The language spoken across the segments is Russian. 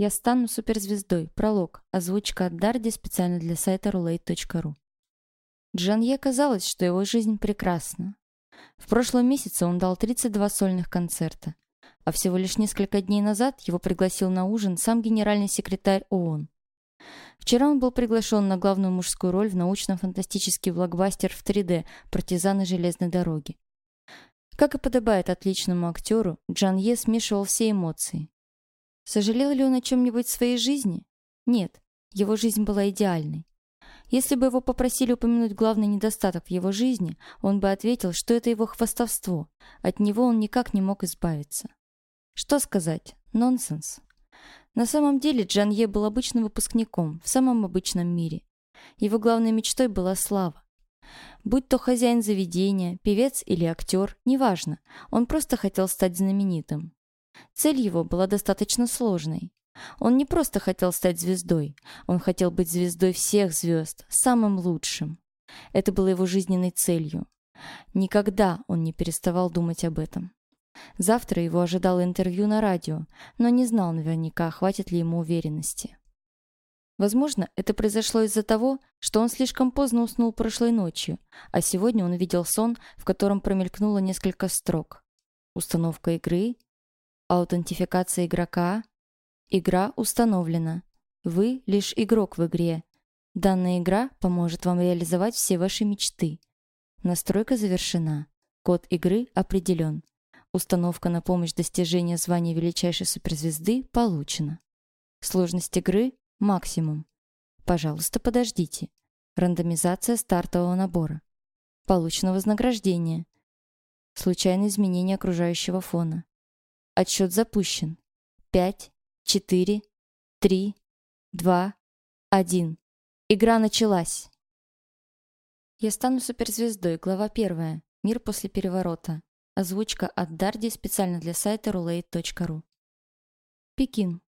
Я стану суперзвездой. Пролог. Озвучка от Дарди специально для сайта roulette.ru. Джанье казалось, что его жизнь прекрасна. В прошлом месяце он дал 32 сольных концерта, а всего лишь несколько дней назад его пригласил на ужин сам генеральный секретарь ООН. Вчера он был приглашен на главную мужскую роль в научно-фантастический блокбастер в 3D «Партизаны железной дороги». Как и подобает отличному актеру, Джан Е смешивал все эмоции. Сожалел ли он о чем-нибудь в своей жизни? Нет, его жизнь была идеальной. Если бы его попросили упомянуть главный недостаток в его жизни, он бы ответил, что это его хвастовство. От него он никак не мог избавиться. Что сказать? Нонсенс. На самом деле Джан Е был обычным выпускником в самом обычном мире. Его главной мечтой была слава. Будь то хозяин заведения, певец или актер, неважно, он просто хотел стать знаменитым. Цель его была достаточно сложной. Он не просто хотел стать звездой, он хотел быть звездой всех звезд, самым лучшим. Это было его жизненной целью. Никогда он не переставал думать об этом. Завтра его ожидало интервью на радио, но не знал наверняка, хватит ли ему уверенности. Возможно, это произошло из-за того, что он слишком поздно уснул прошлой ночью, а сегодня он увидел сон, в котором промелькнуло несколько строк. Установка игры, аутентификация игрока, Игра установлена. Вы лишь игрок в игре. Данная игра поможет вам реализовать все ваши мечты. Настройка завершена. Код игры определен. Установка на помощь достижения звания величайшей суперзвезды получена. Сложность игры – максимум. Пожалуйста, подождите. Рандомизация стартового набора. Получено вознаграждение. Случайное изменение окружающего фона. Отсчет запущен. 5, четыре, три, два, один. Игра началась. Я стану суперзвездой. Глава первая. Мир после переворота. Озвучка от Дарди специально для сайта roulette.ru. Пекин.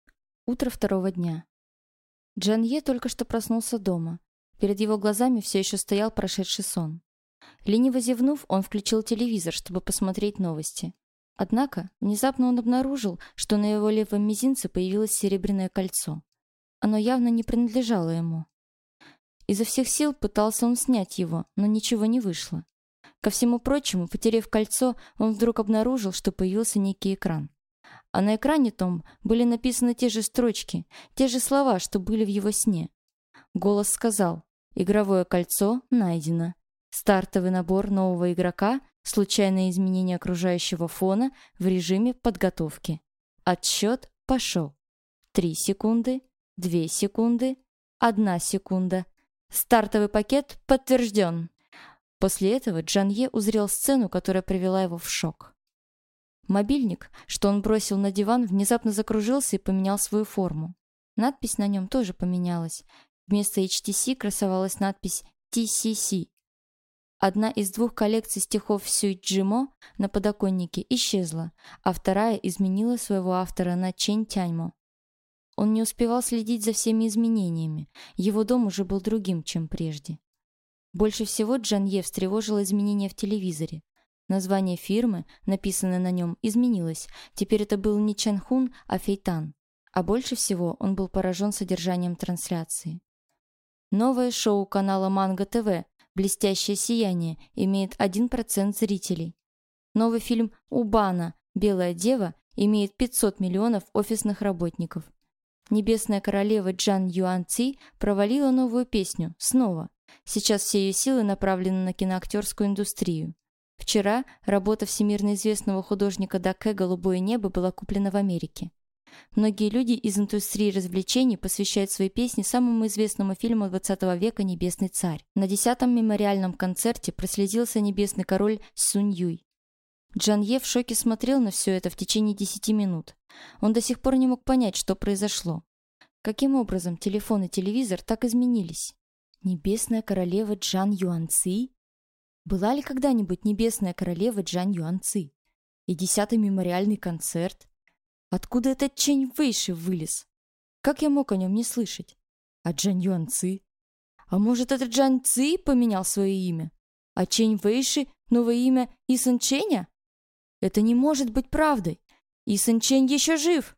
Утро второго дня. Джан Е только что проснулся дома. Перед его глазами все еще стоял прошедший сон. Лениво зевнув, он включил телевизор, чтобы посмотреть новости. Однако, внезапно он обнаружил, что на его левом мизинце появилось серебряное кольцо. Оно явно не принадлежало ему. Изо всех сил пытался он снять его, но ничего не вышло. Ко всему прочему, потеряв кольцо, он вдруг обнаружил, что появился некий экран. А на экране том были написаны те же строчки, те же слова, что были в его сне. Голос сказал «Игровое кольцо найдено. Стартовый набор нового игрока Случайное изменение окружающего фона в режиме подготовки. Отсчет пошел. Три секунды, две секунды, одна секунда. Стартовый пакет подтвержден. После этого Джанье узрел сцену, которая привела его в шок. Мобильник, что он бросил на диван, внезапно закружился и поменял свою форму. Надпись на нем тоже поменялась. Вместо HTC красовалась надпись TCC Одна из двух коллекций стихов Сюйджимо на подоконнике исчезла, а вторая изменила своего автора на Чэнь Тяньмо. Он не успевал следить за всеми изменениями. Его дом уже был другим, чем прежде. Больше всего Джан Е встревожило изменение в телевизоре. Название фирмы, написанное на нем, изменилось. Теперь это был не Чанхун, а Фейтан. А больше всего он был поражен содержанием трансляции. Новое шоу канала Манго ТВ «Блестящее сияние» имеет 1% зрителей. Новый фильм «Убана. Белая дева» имеет 500 миллионов офисных работников. Небесная королева Джан Юан Ци провалила новую песню снова. Сейчас все ее силы направлены на киноактерскую индустрию. Вчера работа всемирно известного художника Даке «Голубое небо» была куплена в Америке. Многие люди из индустрии развлечений посвящают свои песни самому известному фильму XX века «Небесный царь». На десятом мемориальном концерте прослезился небесный король Сунь Юй. Джан Е в шоке смотрел на все это в течение десяти минут. Он до сих пор не мог понять, что произошло. Каким образом телефон и телевизор так изменились? Небесная королева Джан Юанци? Была ли когда-нибудь небесная королева Джан Юанци? И десятый мемориальный концерт? Откуда этот Чэнь Вэйши вылез? Как я мог о нем не слышать? А Джан Юан Ци? А может, этот Джан Ци поменял свое имя? А Чэнь Вэйши — новое имя Исэн Чэня? Это не может быть правдой. Исэн Чэнь еще жив.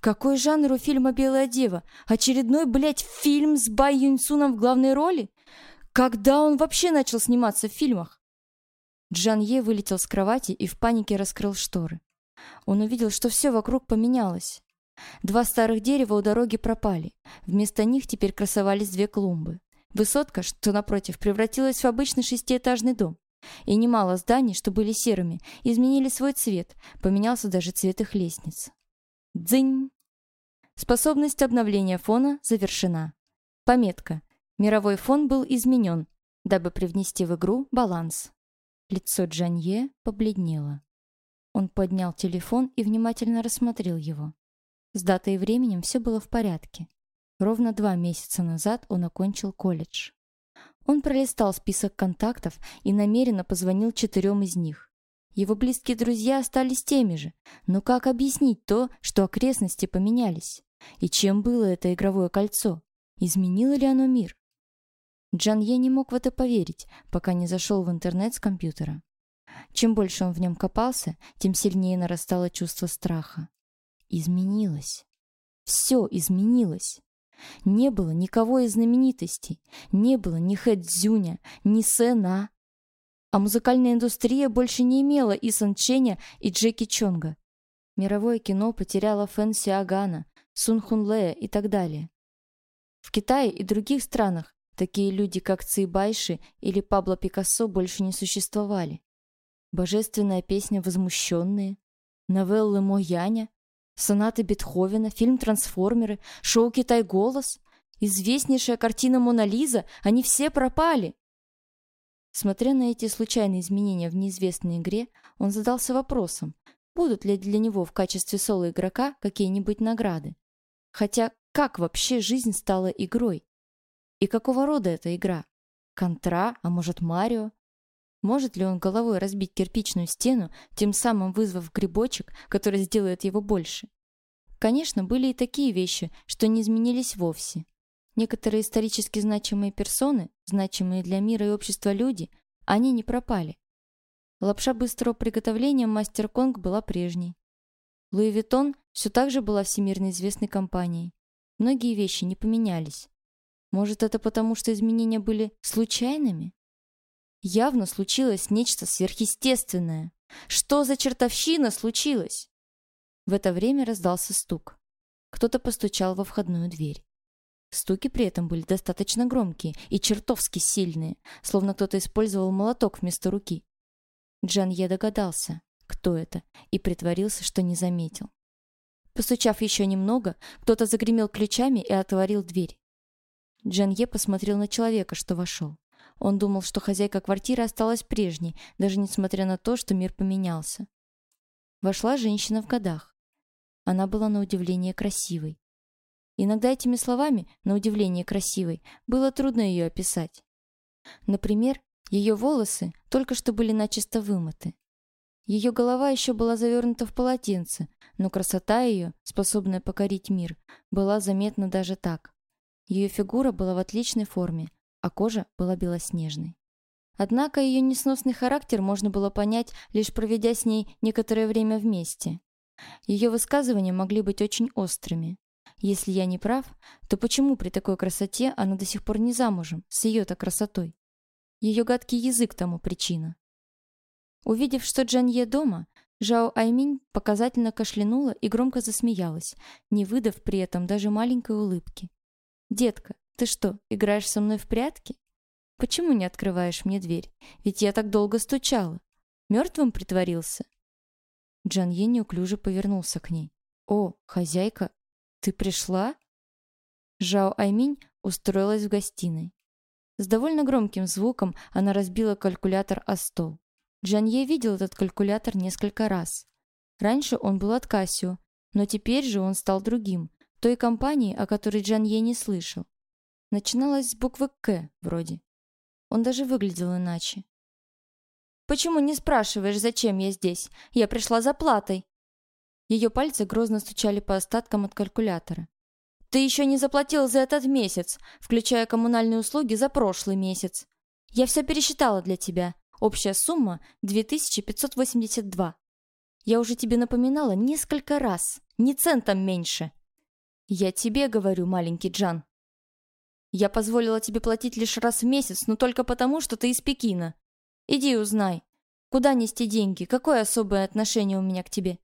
Какой жанр у фильма «Белая дева»? Очередной, блядь, фильм с Бай Юньсуном в главной роли? Когда он вообще начал сниматься в фильмах? Джан Е вылетел с кровати и в панике раскрыл шторы. Он увидел, что все вокруг поменялось. Два старых дерева у дороги пропали. Вместо них теперь красовались две клумбы. Высотка, что напротив, превратилась в обычный шестиэтажный дом. И немало зданий, что были серыми, изменили свой цвет, поменялся даже цвет их лестниц. Дзынь! Способность обновления фона завершена. Пометка. Мировой фон был изменен, дабы привнести в игру баланс. Лицо Джанье побледнело. Он поднял телефон и внимательно рассмотрел его. С датой и временем все было в порядке. Ровно два месяца назад он окончил колледж. Он пролистал список контактов и намеренно позвонил четырем из них. Его близкие друзья остались теми же, но как объяснить то, что окрестности поменялись? И чем было это игровое кольцо? Изменило ли оно мир? Джан Е не мог в это поверить, пока не зашел в интернет с компьютера. Чем больше он в нем копался, тем сильнее нарастало чувство страха. Изменилось. Все изменилось. Не было никого из знаменитостей, не было ни Хэ Цзюня, ни Сэна, а музыкальная индустрия больше не имела и Сан Ченя, и Джеки Чонга. Мировое кино потеряло Фэн Сиагана, Сун Хун Лея и так далее. В Китае и других странах такие люди, как Ци Байши или Пабло Пикассо, больше не существовали. Божественная песня «Возмущенные», новеллы Мояня, сонаты Бетховена, фильм «Трансформеры», шоу «Китай-голос», известнейшая картина «Мона Лиза» — они все пропали. Смотря на эти случайные изменения в неизвестной игре, он задался вопросом, будут ли для него в качестве соло-игрока какие-нибудь награды. Хотя как вообще жизнь стала игрой? И какого рода эта игра? Контра, а может Марио? Может ли он головой разбить кирпичную стену, тем самым вызвав грибочек, который сделает его больше? Конечно, были и такие вещи, что не изменились вовсе. Некоторые исторически значимые персоны, значимые для мира и общества люди, они не пропали. Лапша быстрого приготовления Мастер Конг была прежней. Луи Виттон все так же была всемирно известной компанией. Многие вещи не поменялись. Может, это потому, что изменения были случайными? Явно случилось нечто сверхъестественное. Что за чертовщина случилась? В это время раздался стук. Кто-то постучал во входную дверь. Стуки при этом были достаточно громкие и чертовски сильные, словно кто-то использовал молоток вместо руки. Джан Е догадался, кто это, и притворился, что не заметил. Постучав еще немного, кто-то загремел ключами и отворил дверь. Джан Е посмотрел на человека, что вошел. Он думал, что хозяйка квартиры осталась прежней, даже несмотря на то, что мир поменялся. Вошла женщина в годах. Она была на удивление красивой. Иногда этими словами, на удивление красивой, было трудно ее описать. Например, ее волосы только что были начисто вымыты. Ее голова еще была завернута в полотенце, но красота ее, способная покорить мир, была заметна даже так. Ее фигура была в отличной форме, а кожа была белоснежной. Однако ее несносный характер можно было понять, лишь проведя с ней некоторое время вместе. Ее высказывания могли быть очень острыми. Если я не прав, то почему при такой красоте она до сих пор не замужем, с ее-то красотой? Ее гадкий язык тому причина. Увидев, что Джанье дома, Жао Айминь показательно кашлянула и громко засмеялась, не выдав при этом даже маленькой улыбки. «Детка, ты что, играешь со мной в прятки? Почему не открываешь мне дверь? Ведь я так долго стучала. Мертвым притворился?» Джанье неуклюже повернулся к ней. «О, хозяйка, «Ты пришла?» Жао Айминь устроилась в гостиной. С довольно громким звуком она разбила калькулятор о стол. Джанье видел этот калькулятор несколько раз. Раньше он был от Кассио, но теперь же он стал другим, той компании, о которой Джанье не слышал. Начиналась с буквы «К» вроде. Он даже выглядел иначе. «Почему не спрашиваешь, зачем я здесь? Я пришла за платой!» Ее пальцы грозно стучали по остаткам от калькулятора. «Ты еще не заплатил за этот месяц, включая коммунальные услуги за прошлый месяц. Я все пересчитала для тебя. Общая сумма 2582. Я уже тебе напоминала несколько раз. Ни центом меньше. Я тебе говорю, маленький Джан. Я позволила тебе платить лишь раз в месяц, но только потому, что ты из Пекина. Иди узнай, куда нести деньги, какое особое отношение у меня к тебе.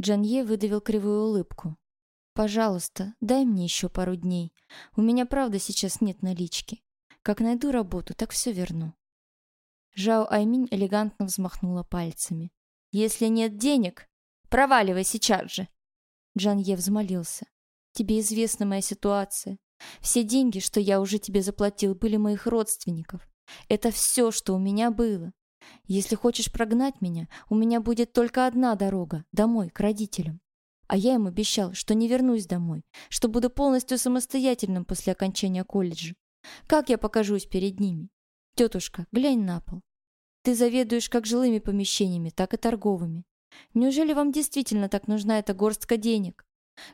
Джанье выдавил кривую улыбку. «Пожалуйста, дай мне еще пару дней. У меня, правда, сейчас нет налички. Как найду работу, так все верну». Жао Айминь элегантно взмахнула пальцами. «Если нет денег, проваливай сейчас же!» Джан Е взмолился. «Тебе известна моя ситуация. Все деньги, что я уже тебе заплатил, были моих родственников. Это все, что у меня было. Если хочешь прогнать меня, у меня будет только одна дорога – домой, к родителям. А я им обещал, что не вернусь домой, что буду полностью самостоятельным после окончания колледжа. Как я покажусь перед ними? Тетушка, глянь на пол. Ты заведуешь как жилыми помещениями, так и торговыми. Неужели вам действительно так нужна эта горстка денег?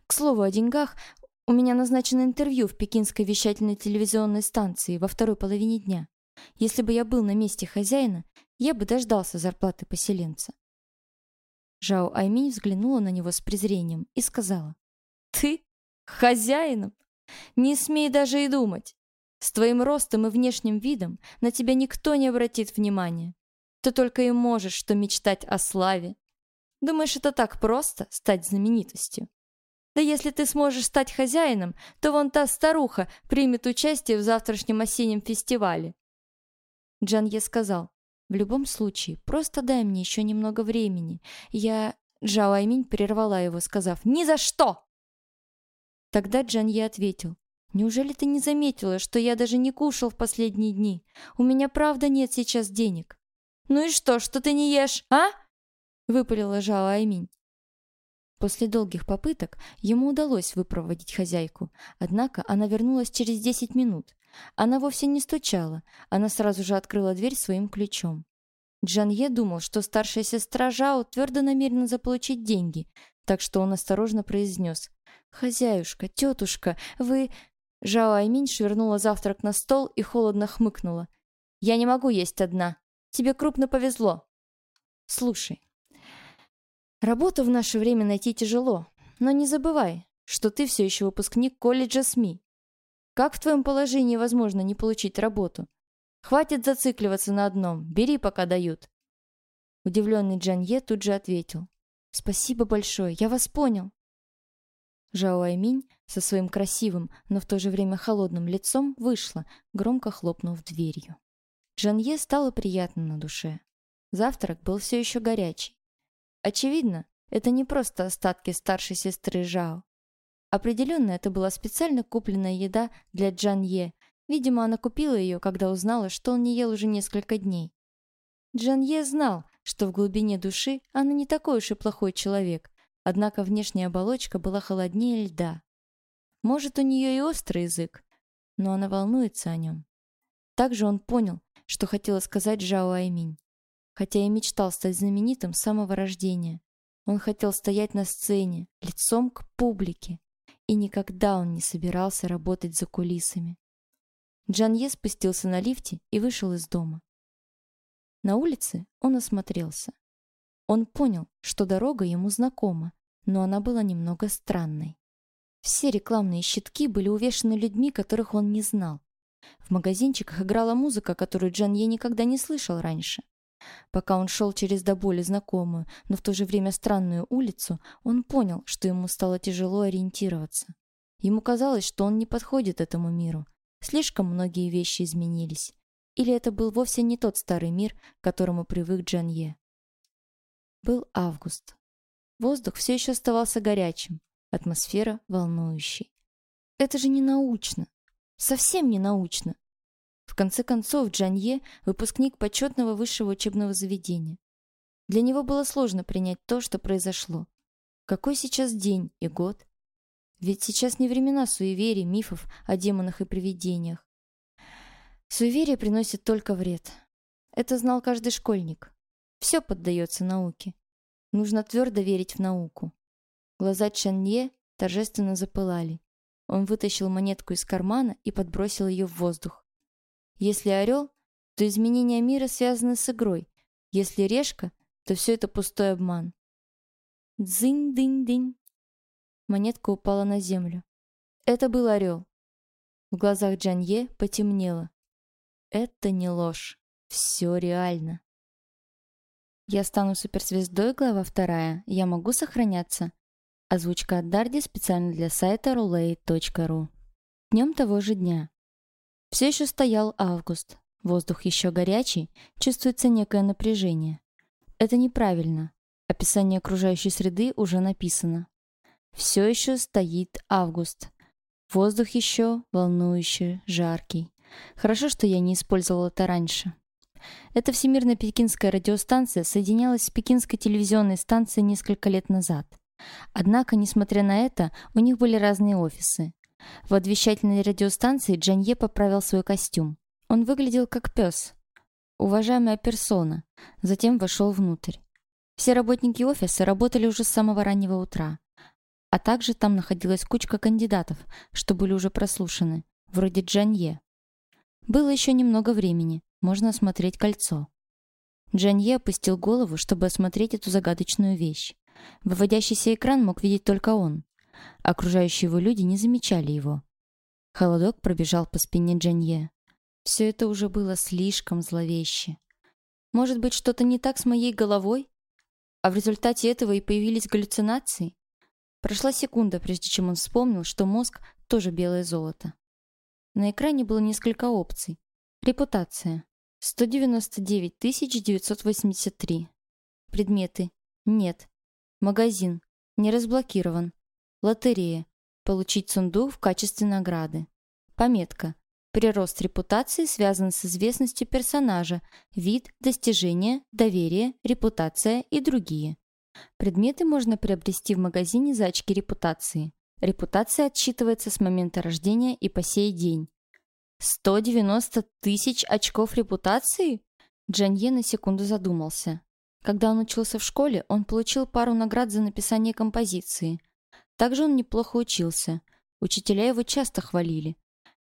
К слову о деньгах, у меня назначено интервью в пекинской вещательной телевизионной станции во второй половине дня. Если бы я был на месте хозяина, я бы дождался зарплаты поселенца. Жао Айминь взглянула на него с презрением и сказала. «Ты? Хозяином? Не смей даже и думать. С твоим ростом и внешним видом на тебя никто не обратит внимания. Ты только и можешь что мечтать о славе. Думаешь, это так просто — стать знаменитостью? Да если ты сможешь стать хозяином, то вон та старуха примет участие в завтрашнем осеннем фестивале. Джанье сказал, в любом случае, просто дай мне еще немного времени. Я... Джао Айминь прервала его, сказав «Ни за что!» Тогда Джанье ответил «Неужели ты не заметила, что я даже не кушал в последние дни? У меня правда нет сейчас денег». «Ну и что, что ты не ешь, а?» выпалила Жао Айминь. После долгих попыток ему удалось выпроводить хозяйку, однако она вернулась через 10 минут. Она вовсе не стучала, она сразу же открыла дверь своим ключом. Джанье думал, что старшая сестра Жао твердо намерена заполучить деньги, так что он осторожно произнес «Хозяюшка, тетушка, вы...» Жао Айминь швырнула завтрак на стол и холодно хмыкнула. «Я не могу есть одна. Тебе крупно повезло. Слушай, Работу в наше время найти тяжело, но не забывай, что ты все еще выпускник колледжа СМИ. Как в твоем положении возможно не получить работу? Хватит зацикливаться на одном, бери, пока дают. Удивленный Джанье тут же ответил. Спасибо большое, я вас понял. Жао Айминь со своим красивым, но в то же время холодным лицом вышла, громко хлопнув дверью. Жанье стало приятно на душе. Завтрак был все еще горячий. Очевидно, это не просто остатки старшей сестры Жао. Определенно, это была специально купленная еда для Джан Е. Видимо, она купила ее, когда узнала, что он не ел уже несколько дней. Джан Е знал, что в глубине души она не такой уж и плохой человек, однако внешняя оболочка была холоднее льда. Может, у нее и острый язык, но она волнуется о нем. Также он понял, что хотела сказать Жао Айминь хотя и мечтал стать знаменитым с самого рождения. Он хотел стоять на сцене, лицом к публике, и никогда он не собирался работать за кулисами. Джанье спустился на лифте и вышел из дома. На улице он осмотрелся. Он понял, что дорога ему знакома, но она была немного странной. Все рекламные щитки были увешаны людьми, которых он не знал. В магазинчиках играла музыка, которую Джанье никогда не слышал раньше. Пока он шел через до боли знакомую, но в то же время странную улицу, он понял, что ему стало тяжело ориентироваться. Ему казалось, что он не подходит этому миру. Слишком многие вещи изменились. Или это был вовсе не тот старый мир, к которому привык Джанье. Был август. Воздух все еще оставался горячим, атмосфера волнующей. Это же не научно. Совсем не научно. В конце концов, Джанье – выпускник почетного высшего учебного заведения. Для него было сложно принять то, что произошло. Какой сейчас день и год? Ведь сейчас не времена суеверий, мифов о демонах и привидениях. Суеверие приносит только вред. Это знал каждый школьник. Все поддается науке. Нужно твердо верить в науку. Глаза Чанье торжественно запылали. Он вытащил монетку из кармана и подбросил ее в воздух. Если орел, то изменения мира связаны с игрой. Если решка, то все это пустой обман. Дзынь-дынь-дынь. Монетка упала на землю. Это был орел. В глазах Джанье потемнело. Это не ложь. Все реально. Я стану суперзвездой, глава вторая. Я могу сохраняться. Озвучка от Дарди специально для сайта roulette.ru. Днем того же дня. Все еще стоял август. Воздух еще горячий, чувствуется некое напряжение. Это неправильно. Описание окружающей среды уже написано. Все еще стоит август. Воздух еще волнующий, жаркий. Хорошо, что я не использовала это раньше. Эта всемирная пекинская радиостанция соединялась с пекинской телевизионной станцией несколько лет назад. Однако, несмотря на это, у них были разные офисы. В отвещательной радиостанции Джанье поправил свой костюм. Он выглядел как пес. Уважаемая персона. Затем вошел внутрь. Все работники офиса работали уже с самого раннего утра. А также там находилась кучка кандидатов, что были уже прослушаны, вроде Джанье. Было еще немного времени, можно осмотреть кольцо. Джанье опустил голову, чтобы осмотреть эту загадочную вещь. Выводящийся экран мог видеть только он. Окружающие его люди не замечали его. Холодок пробежал по спине Джанье. Все это уже было слишком зловеще. Может быть, что-то не так с моей головой? А в результате этого и появились галлюцинации? Прошла секунда, прежде чем он вспомнил, что мозг тоже белое золото. На экране было несколько опций. Репутация. 199 983. Предметы. Нет. Магазин. Не разблокирован. Лотерея. Получить сундук в качестве награды. Пометка. Прирост репутации связан с известностью персонажа, вид, достижение, доверие, репутация и другие. Предметы можно приобрести в магазине за очки репутации. Репутация отсчитывается с момента рождения и по сей день. 190 тысяч очков репутации? Джанье на секунду задумался. Когда он учился в школе, он получил пару наград за написание композиции. Также он неплохо учился. Учителя его часто хвалили.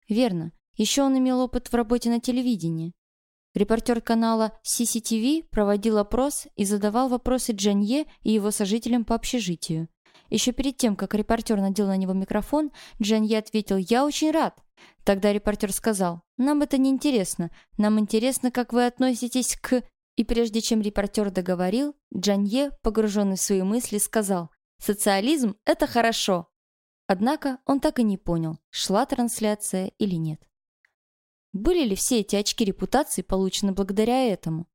Верно, еще он имел опыт в работе на телевидении. Репортер канала CCTV проводил опрос и задавал вопросы Джанье и его сожителям по общежитию. Еще перед тем, как репортер надел на него микрофон, Джанье ответил «Я очень рад». Тогда репортер сказал «Нам это не интересно. Нам интересно, как вы относитесь к...» И прежде чем репортер договорил, Джанье, погруженный в свои мысли, сказал «Социализм – это хорошо». Однако он так и не понял, шла трансляция или нет. Были ли все эти очки репутации получены благодаря этому?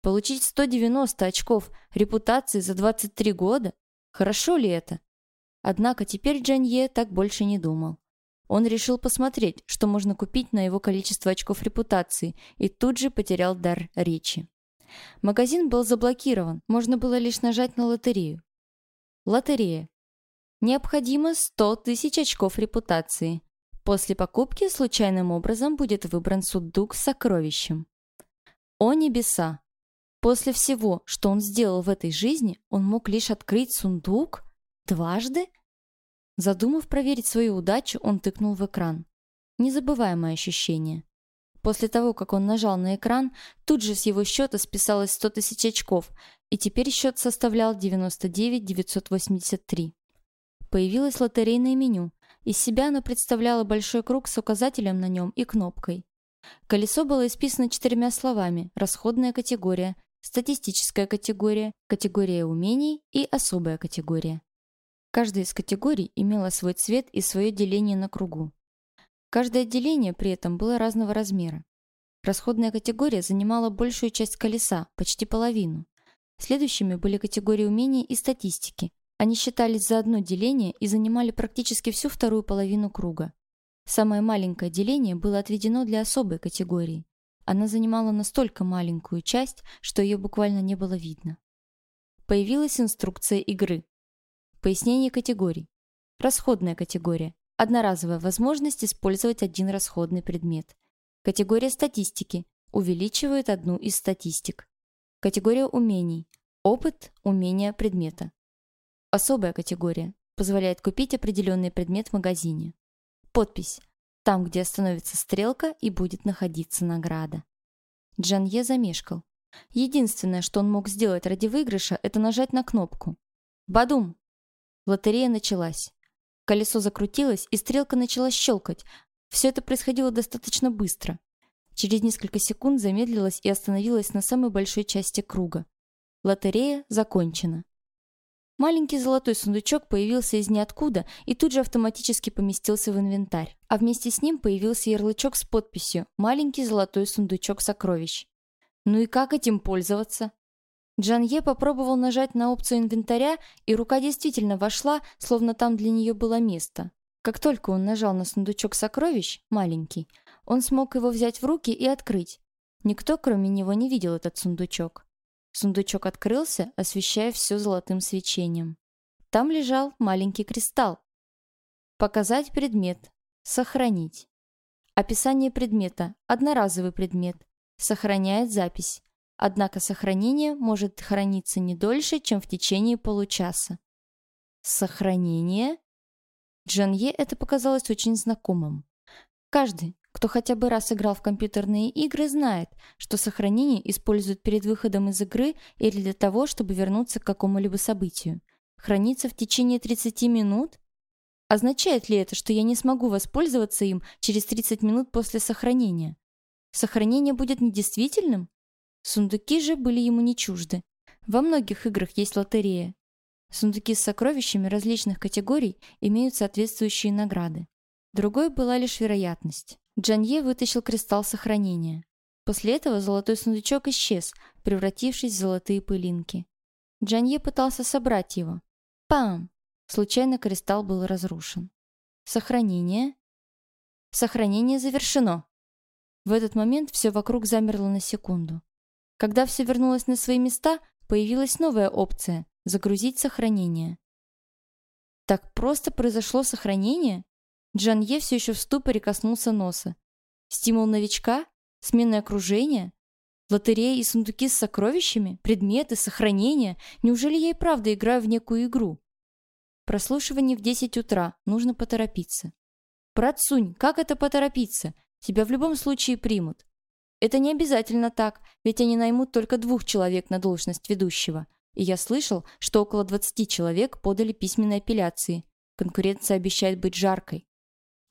Получить 190 очков репутации за 23 года? Хорошо ли это? Однако теперь Джанье так больше не думал. Он решил посмотреть, что можно купить на его количество очков репутации, и тут же потерял дар речи. Магазин был заблокирован, можно было лишь нажать на лотерею. Лотерея. Необходимо 100 тысяч очков репутации. После покупки случайным образом будет выбран сундук с сокровищем. О небеса! После всего, что он сделал в этой жизни, он мог лишь открыть сундук? Дважды? Задумав проверить свою удачу, он тыкнул в экран. Незабываемое ощущение. После того, как он нажал на экран, тут же с его счета списалось 100 тысяч очков, и теперь счет составлял 99 983. Появилось лотерейное меню, из себя оно представляло большой круг с указателем на нем и кнопкой. Колесо было исписано четырьмя словами «Расходная категория», «Статистическая категория», «Категория умений» и «Особая категория». Каждая из категорий имела свой цвет и свое деление на кругу. Каждое отделение при этом было разного размера. Расходная категория занимала большую часть колеса, почти половину. Следующими были категории умений и статистики, они считались за одно деление и занимали практически всю вторую половину круга. Самое маленькое деление было отведено для особой категории. Она занимала настолько маленькую часть, что ее буквально не было видно. Появилась инструкция игры. Пояснение категорий. Расходная категория. Одноразовая возможность использовать один расходный предмет. Категория статистики. Увеличивает одну из статистик. Категория умений. Опыт, умения предмета. Особая категория. Позволяет купить определенный предмет в магазине. Подпись. Там, где остановится стрелка и будет находиться награда. Джанье замешкал. Единственное, что он мог сделать ради выигрыша, это нажать на кнопку. Бадум! Лотерея началась. Колесо закрутилось, и стрелка начала щелкать. Все это происходило достаточно быстро. Через несколько секунд замедлилась и остановилась на самой большой части круга. Лотерея закончена. Маленький золотой сундучок появился из ниоткуда и тут же автоматически поместился в инвентарь. А вместе с ним появился ярлычок с подписью «Маленький золотой сундучок сокровищ». Ну и как этим пользоваться? Джанье попробовал нажать на опцию инвентаря, и рука действительно вошла, словно там для нее было место. Как только он нажал на сундучок сокровищ, маленький, он смог его взять в руки и открыть. Никто, кроме него, не видел этот сундучок. Сундучок открылся, освещая все золотым свечением. Там лежал маленький кристалл. Показать предмет. Сохранить. Описание предмета. Одноразовый предмет. Сохраняет запись. Однако сохранение может храниться не дольше, чем в течение получаса. Сохранение? Джанье это показалось очень знакомым. Каждый, кто хотя бы раз играл в компьютерные игры, знает, что сохранение используют перед выходом из игры или для того, чтобы вернуться к какому-либо событию. Хранится в течение 30 минут? Означает ли это, что я не смогу воспользоваться им через 30 минут после сохранения? Сохранение будет недействительным? Сундуки же были ему не чужды. Во многих играх есть лотерея. Сундуки с сокровищами различных категорий имеют соответствующие награды. Другой была лишь вероятность. Джанье вытащил кристалл сохранения. После этого золотой сундучок исчез, превратившись в золотые пылинки. Джанье пытался собрать его. Пам! Случайно кристалл был разрушен. Сохранение. Сохранение завершено. В этот момент все вокруг замерло на секунду. Когда все вернулось на свои места, появилась новая опция – загрузить сохранение. Так просто произошло сохранение? Джанье все еще в ступоре коснулся носа. Стимул новичка? Сменное окружение? Лотереи и сундуки с сокровищами? Предметы? Сохранения? Неужели я и правда играю в некую игру? Прослушивание в 10 утра. Нужно поторопиться. Брат Сунь, как это поторопиться? Тебя в любом случае примут. Это не обязательно так, ведь они наймут только двух человек на должность ведущего. И я слышал, что около 20 человек подали письменные апелляции. Конкуренция обещает быть жаркой.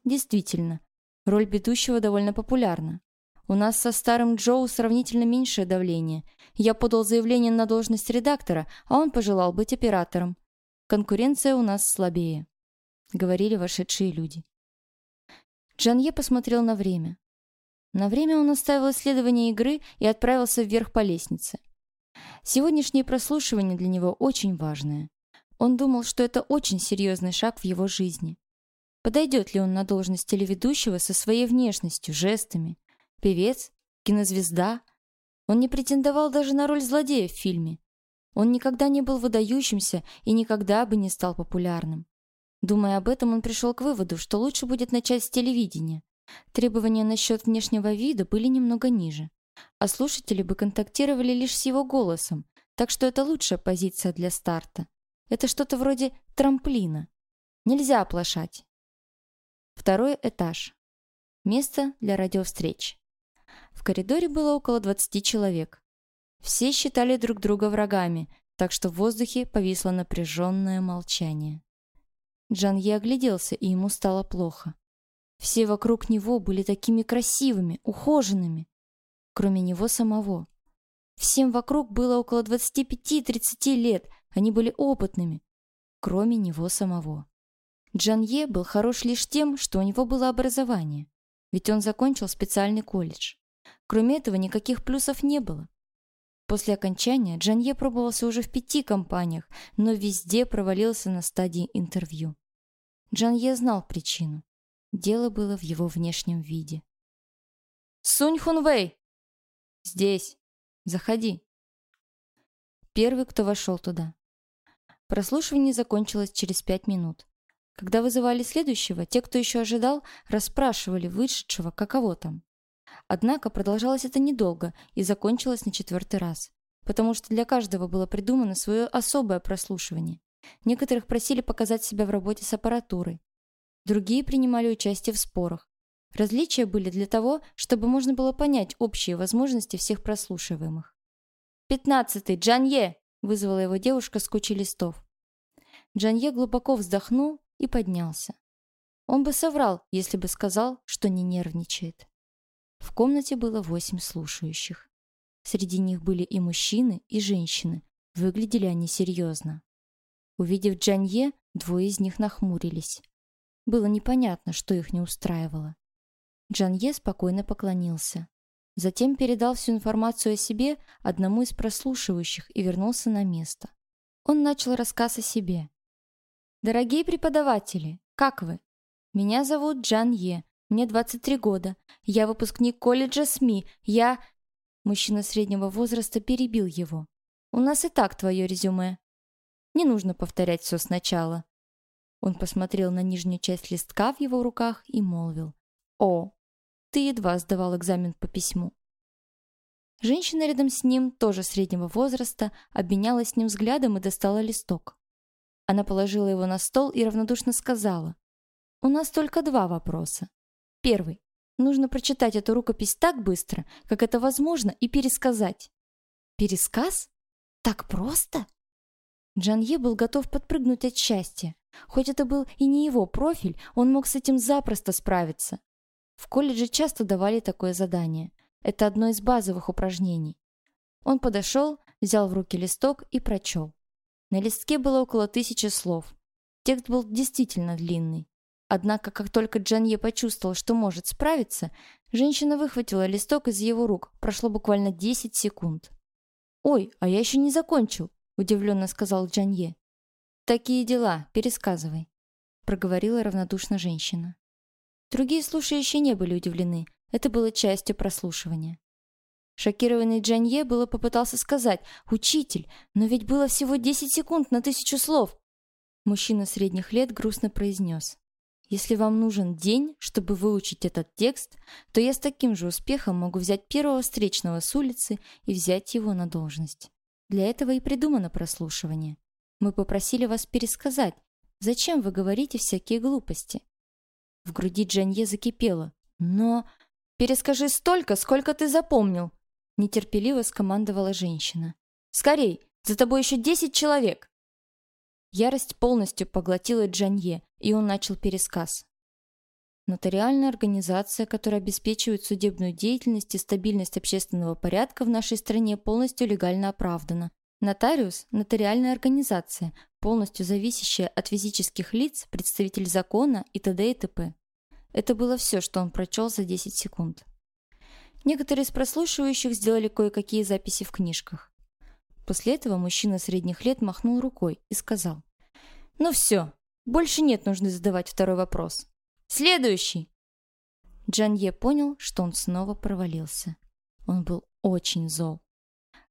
Действительно, роль ведущего довольно популярна. У нас со старым Джоу сравнительно меньшее давление. Я подал заявление на должность редактора, а он пожелал быть оператором. Конкуренция у нас слабее», — говорили вошедшие люди. Джанье посмотрел на время. На время он оставил исследование игры и отправился вверх по лестнице. Сегодняшнее прослушивание для него очень важное. Он думал, что это очень серьезный шаг в его жизни. Подойдет ли он на должность телеведущего со своей внешностью, жестами? Певец? Кинозвезда? Он не претендовал даже на роль злодея в фильме. Он никогда не был выдающимся и никогда бы не стал популярным. Думая об этом, он пришел к выводу, что лучше будет начать с телевидения. Требования насчет внешнего вида были немного ниже. А слушатели бы контактировали лишь с его голосом, так что это лучшая позиция для старта. Это что-то вроде трамплина. Нельзя оплошать. Второй этаж. Место для радиовстреч. В коридоре было около 20 человек. Все считали друг друга врагами, так что в воздухе повисло напряженное молчание. Джанье огляделся, и ему стало плохо. Все вокруг него были такими красивыми, ухоженными, кроме него самого. Всем вокруг было около 25-30 лет, они были опытными, кроме него самого. Джанье был хорош лишь тем, что у него было образование, ведь он закончил специальный колледж. Кроме этого, никаких плюсов не было. После окончания Джанье пробовался уже в пяти компаниях, но везде провалился на стадии интервью. Джанье знал причину. Дело было в его внешнем виде. «Сунь Хунвэй!» «Здесь. Заходи». Первый, кто вошел туда. Прослушивание закончилось через пять минут. Когда вызывали следующего, те, кто еще ожидал, расспрашивали вышедшего, каково там. Однако продолжалось это недолго и закончилось на четвертый раз, потому что для каждого было придумано свое особое прослушивание. Некоторых просили показать себя в работе с аппаратурой. Другие принимали участие в спорах. Различия были для того, чтобы можно было понять общие возможности всех прослушиваемых. «Пятнадцатый, Джанье!» – вызвала его девушка с кучей листов. Джанье глубоко вздохнул и поднялся. Он бы соврал, если бы сказал, что не нервничает. В комнате было восемь слушающих. Среди них были и мужчины, и женщины. Выглядели они серьезно. Увидев Джанье, двое из них нахмурились. Было непонятно, что их не устраивало. Джанье спокойно поклонился. Затем передал всю информацию о себе одному из прослушивающих и вернулся на место. Он начал рассказ о себе. «Дорогие преподаватели, как вы? Меня зовут Джан Е, мне 23 года. Я выпускник колледжа СМИ. Я...» Мужчина среднего возраста перебил его. «У нас и так твое резюме. Не нужно повторять все сначала». Он посмотрел на нижнюю часть листка в его руках и молвил. «О, ты едва сдавал экзамен по письму». Женщина рядом с ним, тоже среднего возраста, обменялась с ним взглядом и достала листок. Она положила его на стол и равнодушно сказала. «У нас только два вопроса. Первый. Нужно прочитать эту рукопись так быстро, как это возможно, и пересказать». «Пересказ? Так просто?» Джанье был готов подпрыгнуть от счастья. Хоть это был и не его профиль, он мог с этим запросто справиться. В колледже часто давали такое задание. Это одно из базовых упражнений. Он подошел, взял в руки листок и прочел. На листке было около тысячи слов. Текст был действительно длинный. Однако, как только Джанье почувствовал, что может справиться, женщина выхватила листок из его рук. Прошло буквально 10 секунд. «Ой, а я еще не закончил», – удивленно сказал Джанье. «Такие дела, пересказывай», – проговорила равнодушно женщина. Другие слушающие не были удивлены. Это было частью прослушивания. Шокированный Джанье было попытался сказать «Учитель, но ведь было всего 10 секунд на тысячу слов». Мужчина средних лет грустно произнес «Если вам нужен день, чтобы выучить этот текст, то я с таким же успехом могу взять первого встречного с улицы и взять его на должность. Для этого и придумано прослушивание. Мы попросили вас пересказать, зачем вы говорите всякие глупости. В груди Джанье закипело. «Но... Перескажи столько, сколько ты запомнил!» Нетерпеливо скомандовала женщина. «Скорей! За тобой еще десять человек!» Ярость полностью поглотила Джанье, и он начал пересказ. Нотариальная организация, которая обеспечивает судебную деятельность и стабильность общественного порядка в нашей стране, полностью легально оправдана. Нотариус – нотариальная организация, полностью зависящая от физических лиц, представитель закона и т.д. и т.п. Это было все, что он прочел за 10 секунд. Некоторые из прослушивающих сделали кое-какие записи в книжках. После этого мужчина средних лет махнул рукой и сказал. «Ну все, больше нет нужды задавать второй вопрос. Следующий!» Джанье понял, что он снова провалился. Он был очень зол.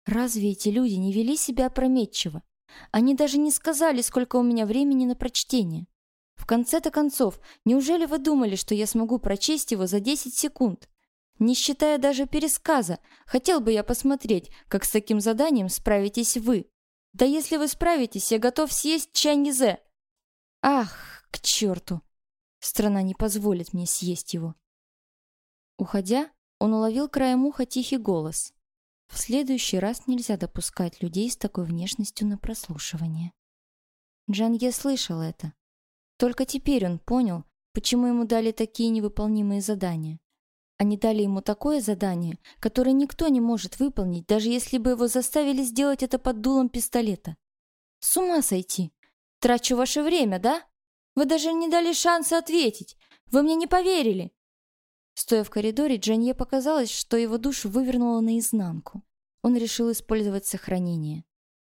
Разве эти люди не вели себя опрометчиво? Они даже не сказали, сколько у меня времени на прочтение. В конце-то концов, неужели вы думали, что я смогу прочесть его за 10 секунд? Не считая даже пересказа, хотел бы я посмотреть, как с таким заданием справитесь вы. Да если вы справитесь, я готов съесть чаньзе. Ах, к черту! Страна не позволит мне съесть его. Уходя, он уловил краем уха тихий голос. В следующий раз нельзя допускать людей с такой внешностью на прослушивание. Джанье слышал это. Только теперь он понял, почему ему дали такие невыполнимые задания. Они дали ему такое задание, которое никто не может выполнить, даже если бы его заставили сделать это под дулом пистолета. С ума сойти! Трачу ваше время, да? Вы даже не дали шанса ответить. Вы мне не поверили. Стоя в коридоре, Джанье показалось, что его душу вывернуло наизнанку. Он решил использовать сохранение.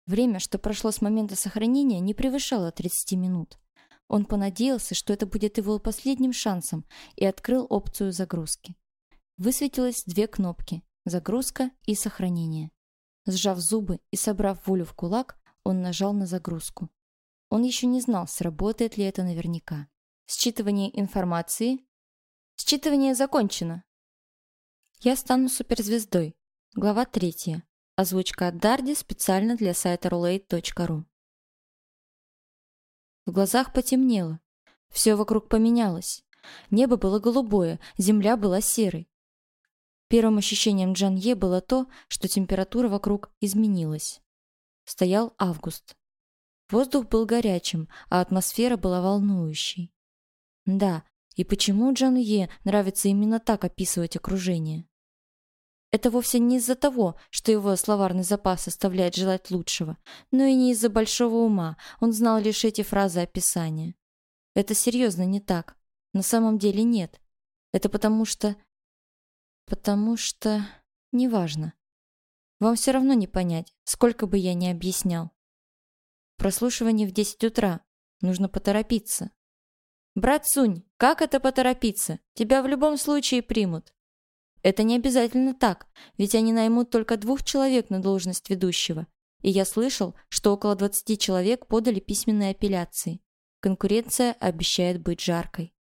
Время, что прошло с момента сохранения, не превышало 30 минут. Он понадеялся, что это будет его последним шансом, и открыл опцию загрузки. Высветилось две кнопки – загрузка и сохранение. Сжав зубы и собрав волю в кулак, он нажал на загрузку. Он еще не знал, сработает ли это наверняка. Считывание информации. Считывание закончено. Я стану суперзвездой. Глава третья. Озвучка от Дарди специально для сайта roulette.ru. В глазах потемнело. Все вокруг поменялось. Небо было голубое, земля была серой. Первым ощущением Джанье было то, что температура вокруг изменилась. Стоял август. Воздух был горячим, а атмосфера была волнующей. Да, и почему Джану Е нравится именно так описывать окружение? Это вовсе не из-за того, что его словарный запас оставляет желать лучшего, но и не из-за большого ума, он знал лишь эти фразы описания. Это серьезно не так. На самом деле нет. Это потому что... Потому что... Неважно. Вам все равно не понять, сколько бы я ни объяснял. Прослушивание в 10 утра. Нужно поторопиться. «Брат Сунь, как это поторопиться? Тебя в любом случае примут». «Это не обязательно так, ведь они наймут только двух человек на должность ведущего. И я слышал, что около 20 человек подали письменные апелляции. Конкуренция обещает быть жаркой».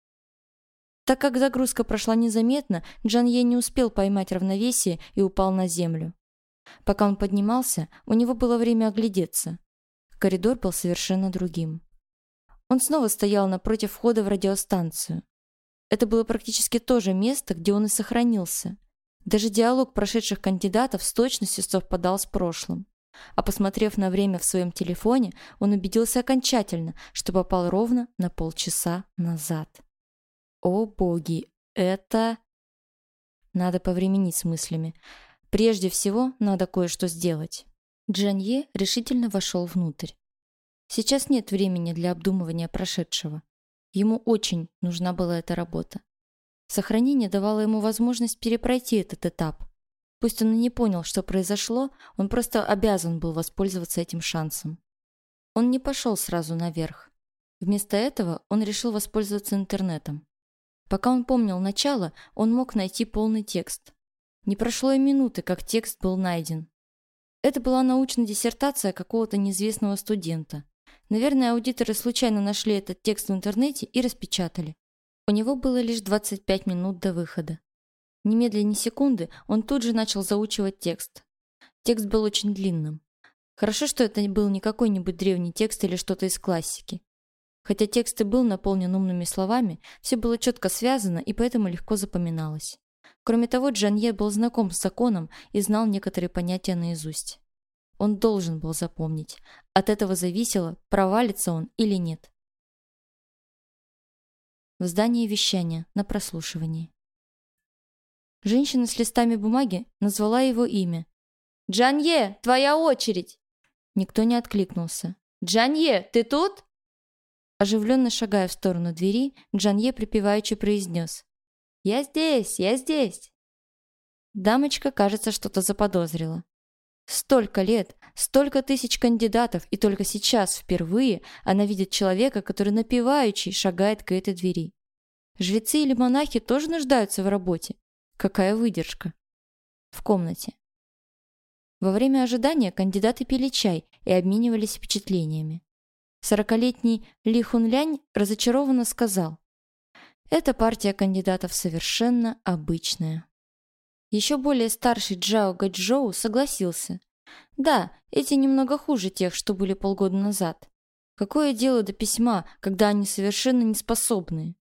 Так как загрузка прошла незаметно, Джан Е не успел поймать равновесие и упал на землю. Пока он поднимался, у него было время оглядеться. Коридор был совершенно другим. Он снова стоял напротив входа в радиостанцию. Это было практически то же место, где он и сохранился. Даже диалог прошедших кандидатов с точностью совпадал с прошлым. А посмотрев на время в своем телефоне, он убедился окончательно, что попал ровно на полчаса назад. О боги, это... Надо повременить с мыслями. Прежде всего, надо кое-что сделать. Джанье решительно вошел внутрь. Сейчас нет времени для обдумывания прошедшего. Ему очень нужна была эта работа. Сохранение давало ему возможность перепройти этот этап. Пусть он и не понял, что произошло, он просто обязан был воспользоваться этим шансом. Он не пошел сразу наверх. Вместо этого он решил воспользоваться интернетом. Пока он помнил начало, он мог найти полный текст. Не прошло и минуты, как текст был найден. Это была научная диссертация какого-то неизвестного студента. Наверное, аудиторы случайно нашли этот текст в интернете и распечатали. У него было лишь 25 минут до выхода. Немедленно секунды он тут же начал заучивать текст. Текст был очень длинным. Хорошо, что это был не какой-нибудь древний текст или что-то из классики. Хотя текст и был наполнен умными словами, все было четко связано и поэтому легко запоминалось. Кроме того, Джанье был знаком с законом и знал некоторые понятия наизусть. Он должен был запомнить. От этого зависело, провалится он или нет. В здании вещания, на прослушивании. Женщина с листами бумаги назвала его имя. «Джанье, твоя очередь!» Никто не откликнулся. «Джанье, ты тут?» Оживленно шагая в сторону двери, Джанье припеваючи произнес. «Я здесь, я здесь!» Дамочка, кажется, что-то заподозрила. Столько лет, столько тысяч кандидатов, и только сейчас, впервые, она видит человека, который напивающий шагает к этой двери. Жрецы или монахи тоже нуждаются в работе. Какая выдержка. В комнате. Во время ожидания кандидаты пили чай и обменивались впечатлениями. Сорокалетний Ли Хунлянь разочарованно сказал, «Эта партия кандидатов совершенно обычная». Еще более старший Джао Гаджоу согласился. Да, эти немного хуже тех, что были полгода назад. Какое дело до письма, когда они совершенно неспособны?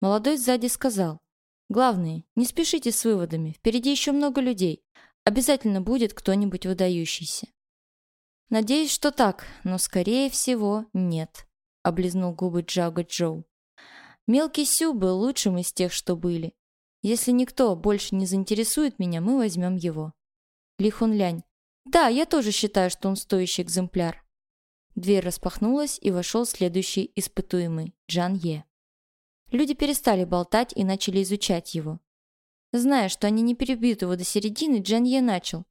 Молодой сзади сказал. Главное, не спешите с выводами, впереди еще много людей. Обязательно будет кто-нибудь выдающийся. Надеюсь, что так, но скорее всего нет, облизнул губы Джао Гаджоу. Мелкий Сю был лучшим из тех, что были. Если никто больше не заинтересует меня, мы возьмем его. Ли Хун Лянь. Да, я тоже считаю, что он стоящий экземпляр. Дверь распахнулась, и вошел следующий испытуемый, Джан Е. Люди перестали болтать и начали изучать его. Зная, что они не перебьют его до середины, Джан Е начал.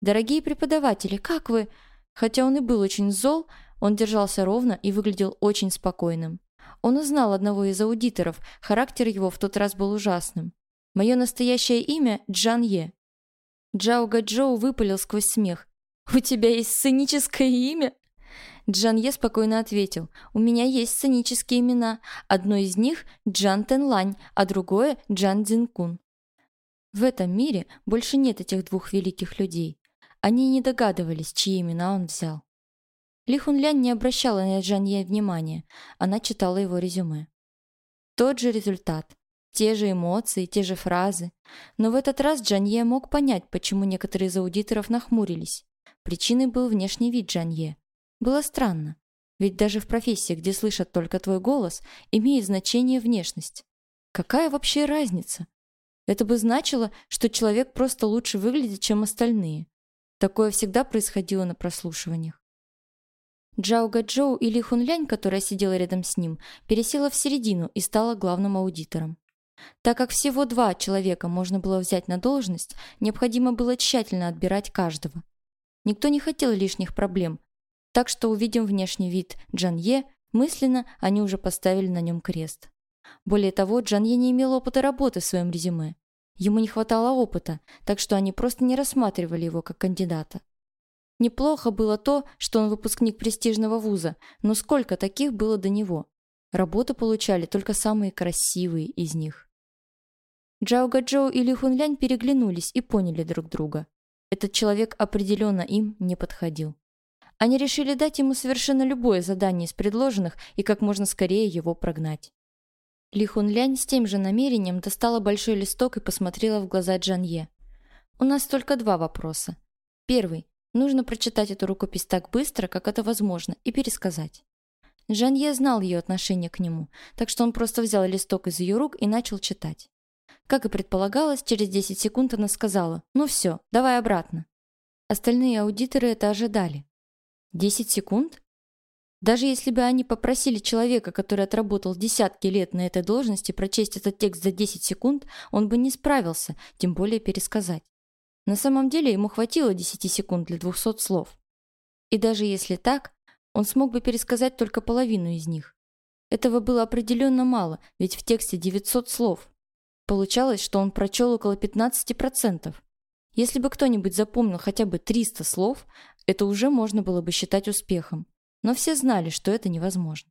«Дорогие преподаватели, как вы...» Хотя он и был очень зол, он держался ровно и выглядел очень спокойным. Он узнал одного из аудиторов, характер его в тот раз был ужасным. Мое настоящее имя Джан Е. Джао Гаджоу выпалил сквозь смех. «У тебя есть сценическое имя?» Джан Е спокойно ответил. «У меня есть сценические имена. Одно из них Джан Тенлань, а другое Джан Цзинкун». В этом мире больше нет этих двух великих людей. Они не догадывались, чьи имена он взял. Ли Хунлян не обращала на Джан Е внимания. Она читала его резюме. Тот же результат. Те же эмоции, те же фразы. Но в этот раз Джанье мог понять, почему некоторые из аудиторов нахмурились. Причиной был внешний вид Джанье. Было странно. Ведь даже в профессии, где слышат только твой голос, имеет значение внешность. Какая вообще разница? Это бы значило, что человек просто лучше выглядит, чем остальные. Такое всегда происходило на прослушиваниях. Джао Гаджоу и Ли Хунлянь, которая сидела рядом с ним, пересела в середину и стала главным аудитором. Так как всего два человека можно было взять на должность, необходимо было тщательно отбирать каждого. Никто не хотел лишних проблем, так что увидим внешний вид Джан Е, мысленно они уже поставили на нем крест. Более того, Джан Е не имел опыта работы в своем резюме. Ему не хватало опыта, так что они просто не рассматривали его как кандидата. Неплохо было то, что он выпускник престижного вуза, но сколько таких было до него? Работу получали только самые красивые из них. Джао Гаджоу и Ли Хунлянь переглянулись и поняли друг друга. Этот человек определенно им не подходил. Они решили дать ему совершенно любое задание из предложенных и как можно скорее его прогнать. Ли Хунлянь с тем же намерением достала большой листок и посмотрела в глаза Джанье. «У нас только два вопроса. Первый. Нужно прочитать эту рукопись так быстро, как это возможно, и пересказать. Жанье знал ее отношение к нему, так что он просто взял листок из ее рук и начал читать. Как и предполагалось, через 10 секунд она сказала «Ну все, давай обратно». Остальные аудиторы это ожидали. 10 секунд? Даже если бы они попросили человека, который отработал десятки лет на этой должности, прочесть этот текст за 10 секунд, он бы не справился, тем более пересказать. На самом деле ему хватило 10 секунд для 200 слов. И даже если так, он смог бы пересказать только половину из них. Этого было определенно мало, ведь в тексте 900 слов. Получалось, что он прочел около 15%. Если бы кто-нибудь запомнил хотя бы 300 слов, это уже можно было бы считать успехом. Но все знали, что это невозможно.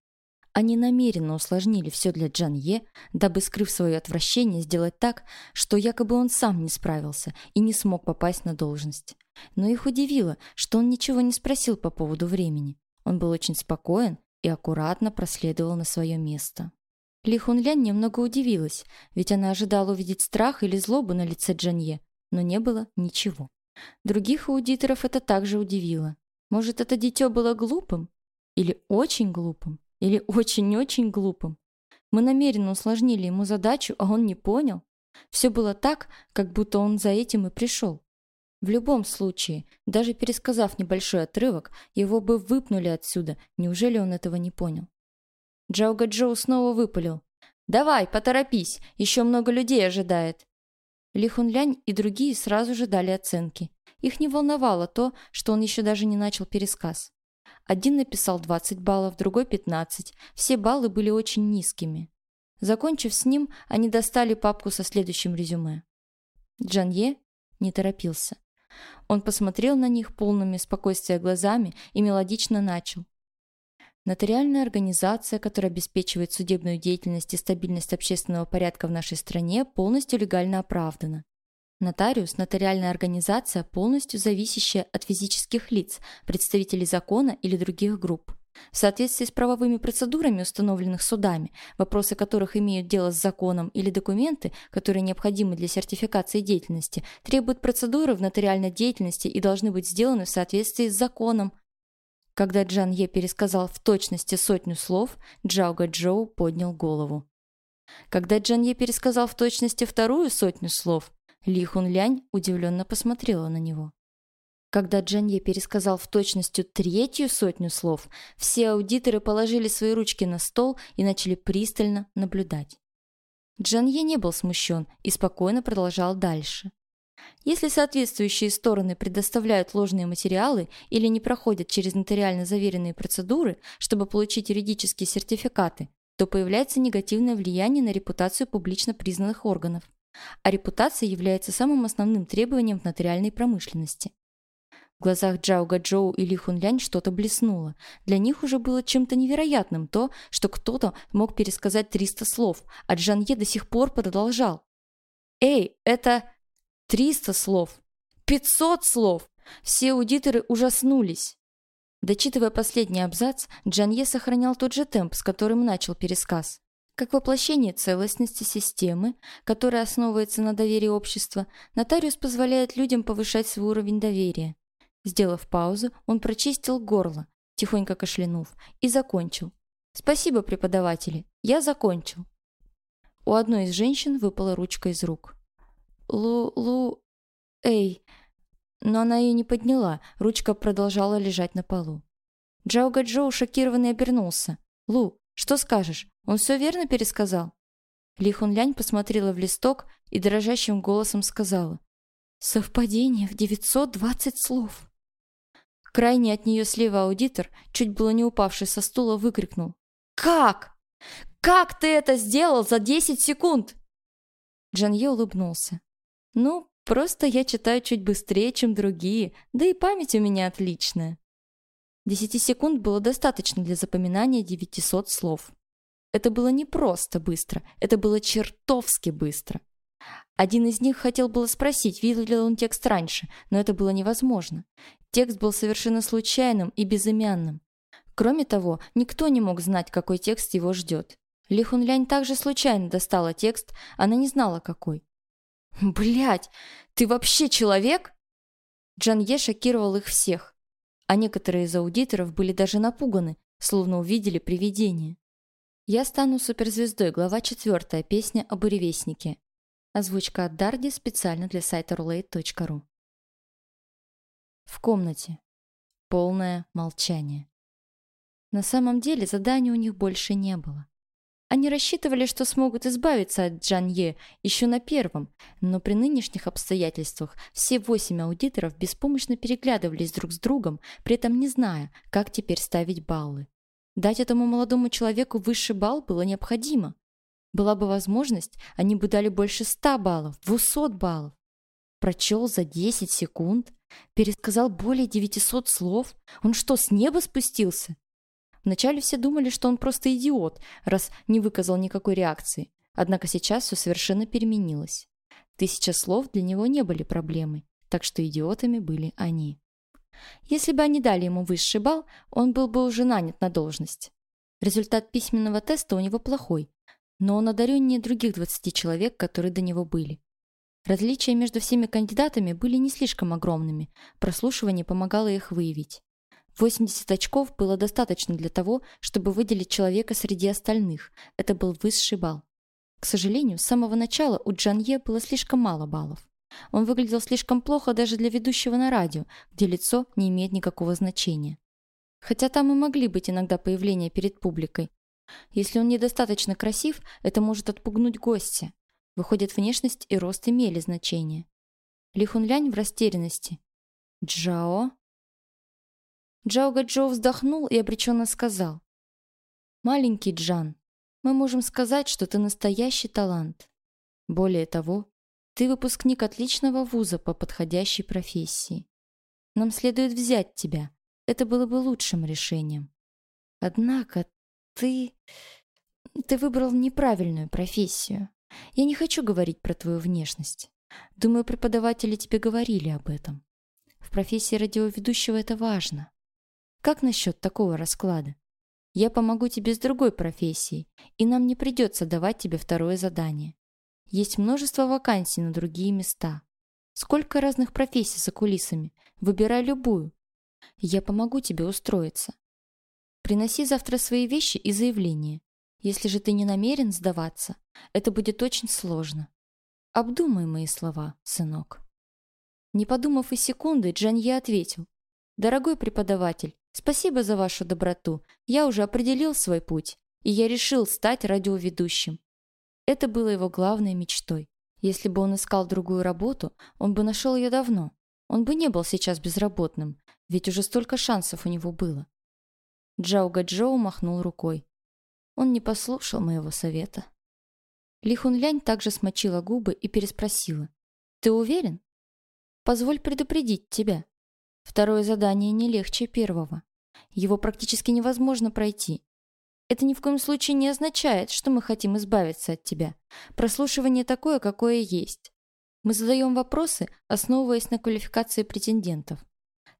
Они намеренно усложнили все для Джан Е, дабы, скрыв свое отвращение, сделать так, что якобы он сам не справился и не смог попасть на должность. Но их удивило, что он ничего не спросил по поводу времени. Он был очень спокоен и аккуратно проследовал на свое место. Ли Хунлян немного удивилась, ведь она ожидала увидеть страх или злобу на лице Джанье, но не было ничего. Других аудиторов это также удивило. Может, это дитё было глупым? Или очень глупым? Или очень-очень глупым. Мы намеренно усложнили ему задачу, а он не понял. Все было так, как будто он за этим и пришел. В любом случае, даже пересказав небольшой отрывок, его бы выпнули отсюда. Неужели он этого не понял? Джауга Джоу снова выпалил. «Давай, поторопись, еще много людей ожидает». Ли Хун Лянь и другие сразу же дали оценки. Их не волновало то, что он еще даже не начал пересказ. Один написал 20 баллов, другой 15. Все баллы были очень низкими. Закончив с ним, они достали папку со следующим резюме. Джанье не торопился. Он посмотрел на них полными спокойствия глазами и мелодично начал. Нотариальная организация, которая обеспечивает судебную деятельность и стабильность общественного порядка в нашей стране, полностью легально оправдана. Нотариус – нотариальная организация, полностью зависящая от физических лиц, представителей закона или других групп. В соответствии с правовыми процедурами, установленных судами, вопросы которых имеют дело с законом или документы, которые необходимы для сертификации деятельности, требуют процедуры в нотариальной деятельности и должны быть сделаны в соответствии с законом. Когда Джан Е пересказал в точности сотню слов, Джауга Джоу поднял голову. Когда Джан Е пересказал в точности вторую сотню слов, ли Хун Лянь удивленно посмотрела на него. Когда Джанье пересказал в точности третью сотню слов, все аудиторы положили свои ручки на стол и начали пристально наблюдать. Джанье не был смущен и спокойно продолжал дальше. Если соответствующие стороны предоставляют ложные материалы или не проходят через нотариально заверенные процедуры, чтобы получить юридические сертификаты, то появляется негативное влияние на репутацию публично признанных органов а репутация является самым основным требованием в нотариальной промышленности. В глазах Джао Гаджоу и Ли Хунлянь что-то блеснуло. Для них уже было чем-то невероятным то, что кто-то мог пересказать 300 слов, а Джанье до сих пор продолжал. «Эй, это 300 слов! 500 слов!» Все аудиторы ужаснулись. Дочитывая последний абзац, Джанье сохранял тот же темп, с которым начал пересказ. Как воплощение целостности системы, которая основывается на доверии общества, нотариус позволяет людям повышать свой уровень доверия. Сделав паузу, он прочистил горло. тихонько кашлянув, и закончил. «Спасибо, преподаватели, я закончил». У одной из женщин выпала ручка из рук. «Лу-лу... Эй!» Но она ее не подняла, ручка продолжала лежать на полу. Джауга Джоу шокированный обернулся. «Лу, что скажешь? Он все верно пересказал?» Ли Хун Лянь посмотрела в листок и дрожащим голосом сказала. «Совпадение в 920 слов». Крайний от нее слева аудитор, чуть было не упавший со стула, выкрикнул. «Как? Как ты это сделал за 10 секунд?» Джан Е улыбнулся. «Ну, просто я читаю чуть быстрее, чем другие, да и память у меня отличная». Десяти секунд было достаточно для запоминания 900 слов. Это было не просто быстро, это было чертовски быстро. Один из них хотел было спросить, видел ли он текст раньше, но это было невозможно. Текст был совершенно случайным и безымянным. Кроме того, никто не мог знать, какой текст его ждет. Ли Хунлянь также случайно достала текст, она не знала, какой. Блять, ты вообще человек?» Джан Е шокировал их всех, а некоторые из аудиторов были даже напуганы, словно увидели привидение. «Я стану суперзвездой», глава 4, песня о буревестнике. Озвучка от Дарди специально для сайта roulette.ru. В комнате. Полное молчание. На самом деле задания у них больше не было. Они рассчитывали, что смогут избавиться от Джанье еще на первом, но при нынешних обстоятельствах все восемь аудиторов беспомощно переглядывались друг с другом, при этом не зная, как теперь ставить баллы. Дать этому молодому человеку высший балл было необходимо. Была бы возможность, они бы дали больше ста баллов, двухсот баллов. Прочел за десять секунд, пересказал более девятисот слов. Он что, с неба спустился? Вначале все думали, что он просто идиот, раз не выказал никакой реакции. Однако сейчас все совершенно переменилось. Тысяча слов для него не были проблемой, так что идиотами были они. Если бы они дали ему высший балл, он был бы уже нанят на должность. Результат письменного теста у него плохой, но он одареннее других 20 человек, которые до него были. Различия между всеми кандидатами были не слишком огромными, прослушивание помогало их выявить. 80 очков было достаточно для того, чтобы выделить человека среди остальных. Это был высший балл. К сожалению, с самого начала у Джанье было слишком мало баллов. Он выглядел слишком плохо даже для ведущего на радио, где лицо не имеет никакого значения. Хотя там и могли быть иногда появления перед публикой. Если он недостаточно красив, это может отпугнуть гостя. Выходит, внешность и рост имели значение. Ли Хунлянь в растерянности. «Джао?» Джао Гаджоу вздохнул и обреченно сказал. «Маленький Джан, мы можем сказать, что ты настоящий талант. Более того, ты выпускник отличного вуза по подходящей профессии. Нам следует взять тебя. Это было бы лучшим решением. Однако ты... Ты выбрал неправильную профессию. Я не хочу говорить про твою внешность. Думаю, преподаватели тебе говорили об этом. В профессии радиоведущего это важно. Как насчет такого расклада? Я помогу тебе с другой профессией, и нам не придется давать тебе второе задание. Есть множество вакансий на другие места. Сколько разных профессий за кулисами. Выбирай любую. Я помогу тебе устроиться. Приноси завтра свои вещи и заявление. Если же ты не намерен сдаваться, это будет очень сложно. Обдумай мои слова, сынок. Не подумав и секунды, Джанье ответил. «Дорогой преподаватель, Спасибо за вашу доброту. Я уже определил свой путь, и я решил стать радиоведущим. Это было его главной мечтой. Если бы он искал другую работу, он бы нашел ее давно. Он бы не был сейчас безработным, ведь уже столько шансов у него было. Джао Гаджоу махнул рукой. Он не послушал моего совета. Ли Хун Лянь также смочила губы и переспросила. «Ты уверен?» «Позволь предупредить тебя. Второе задание не легче первого. Его практически невозможно пройти. Это ни в коем случае не означает, что мы хотим избавиться от тебя. Прослушивание такое, какое есть. Мы задаем вопросы, основываясь на квалификации претендентов.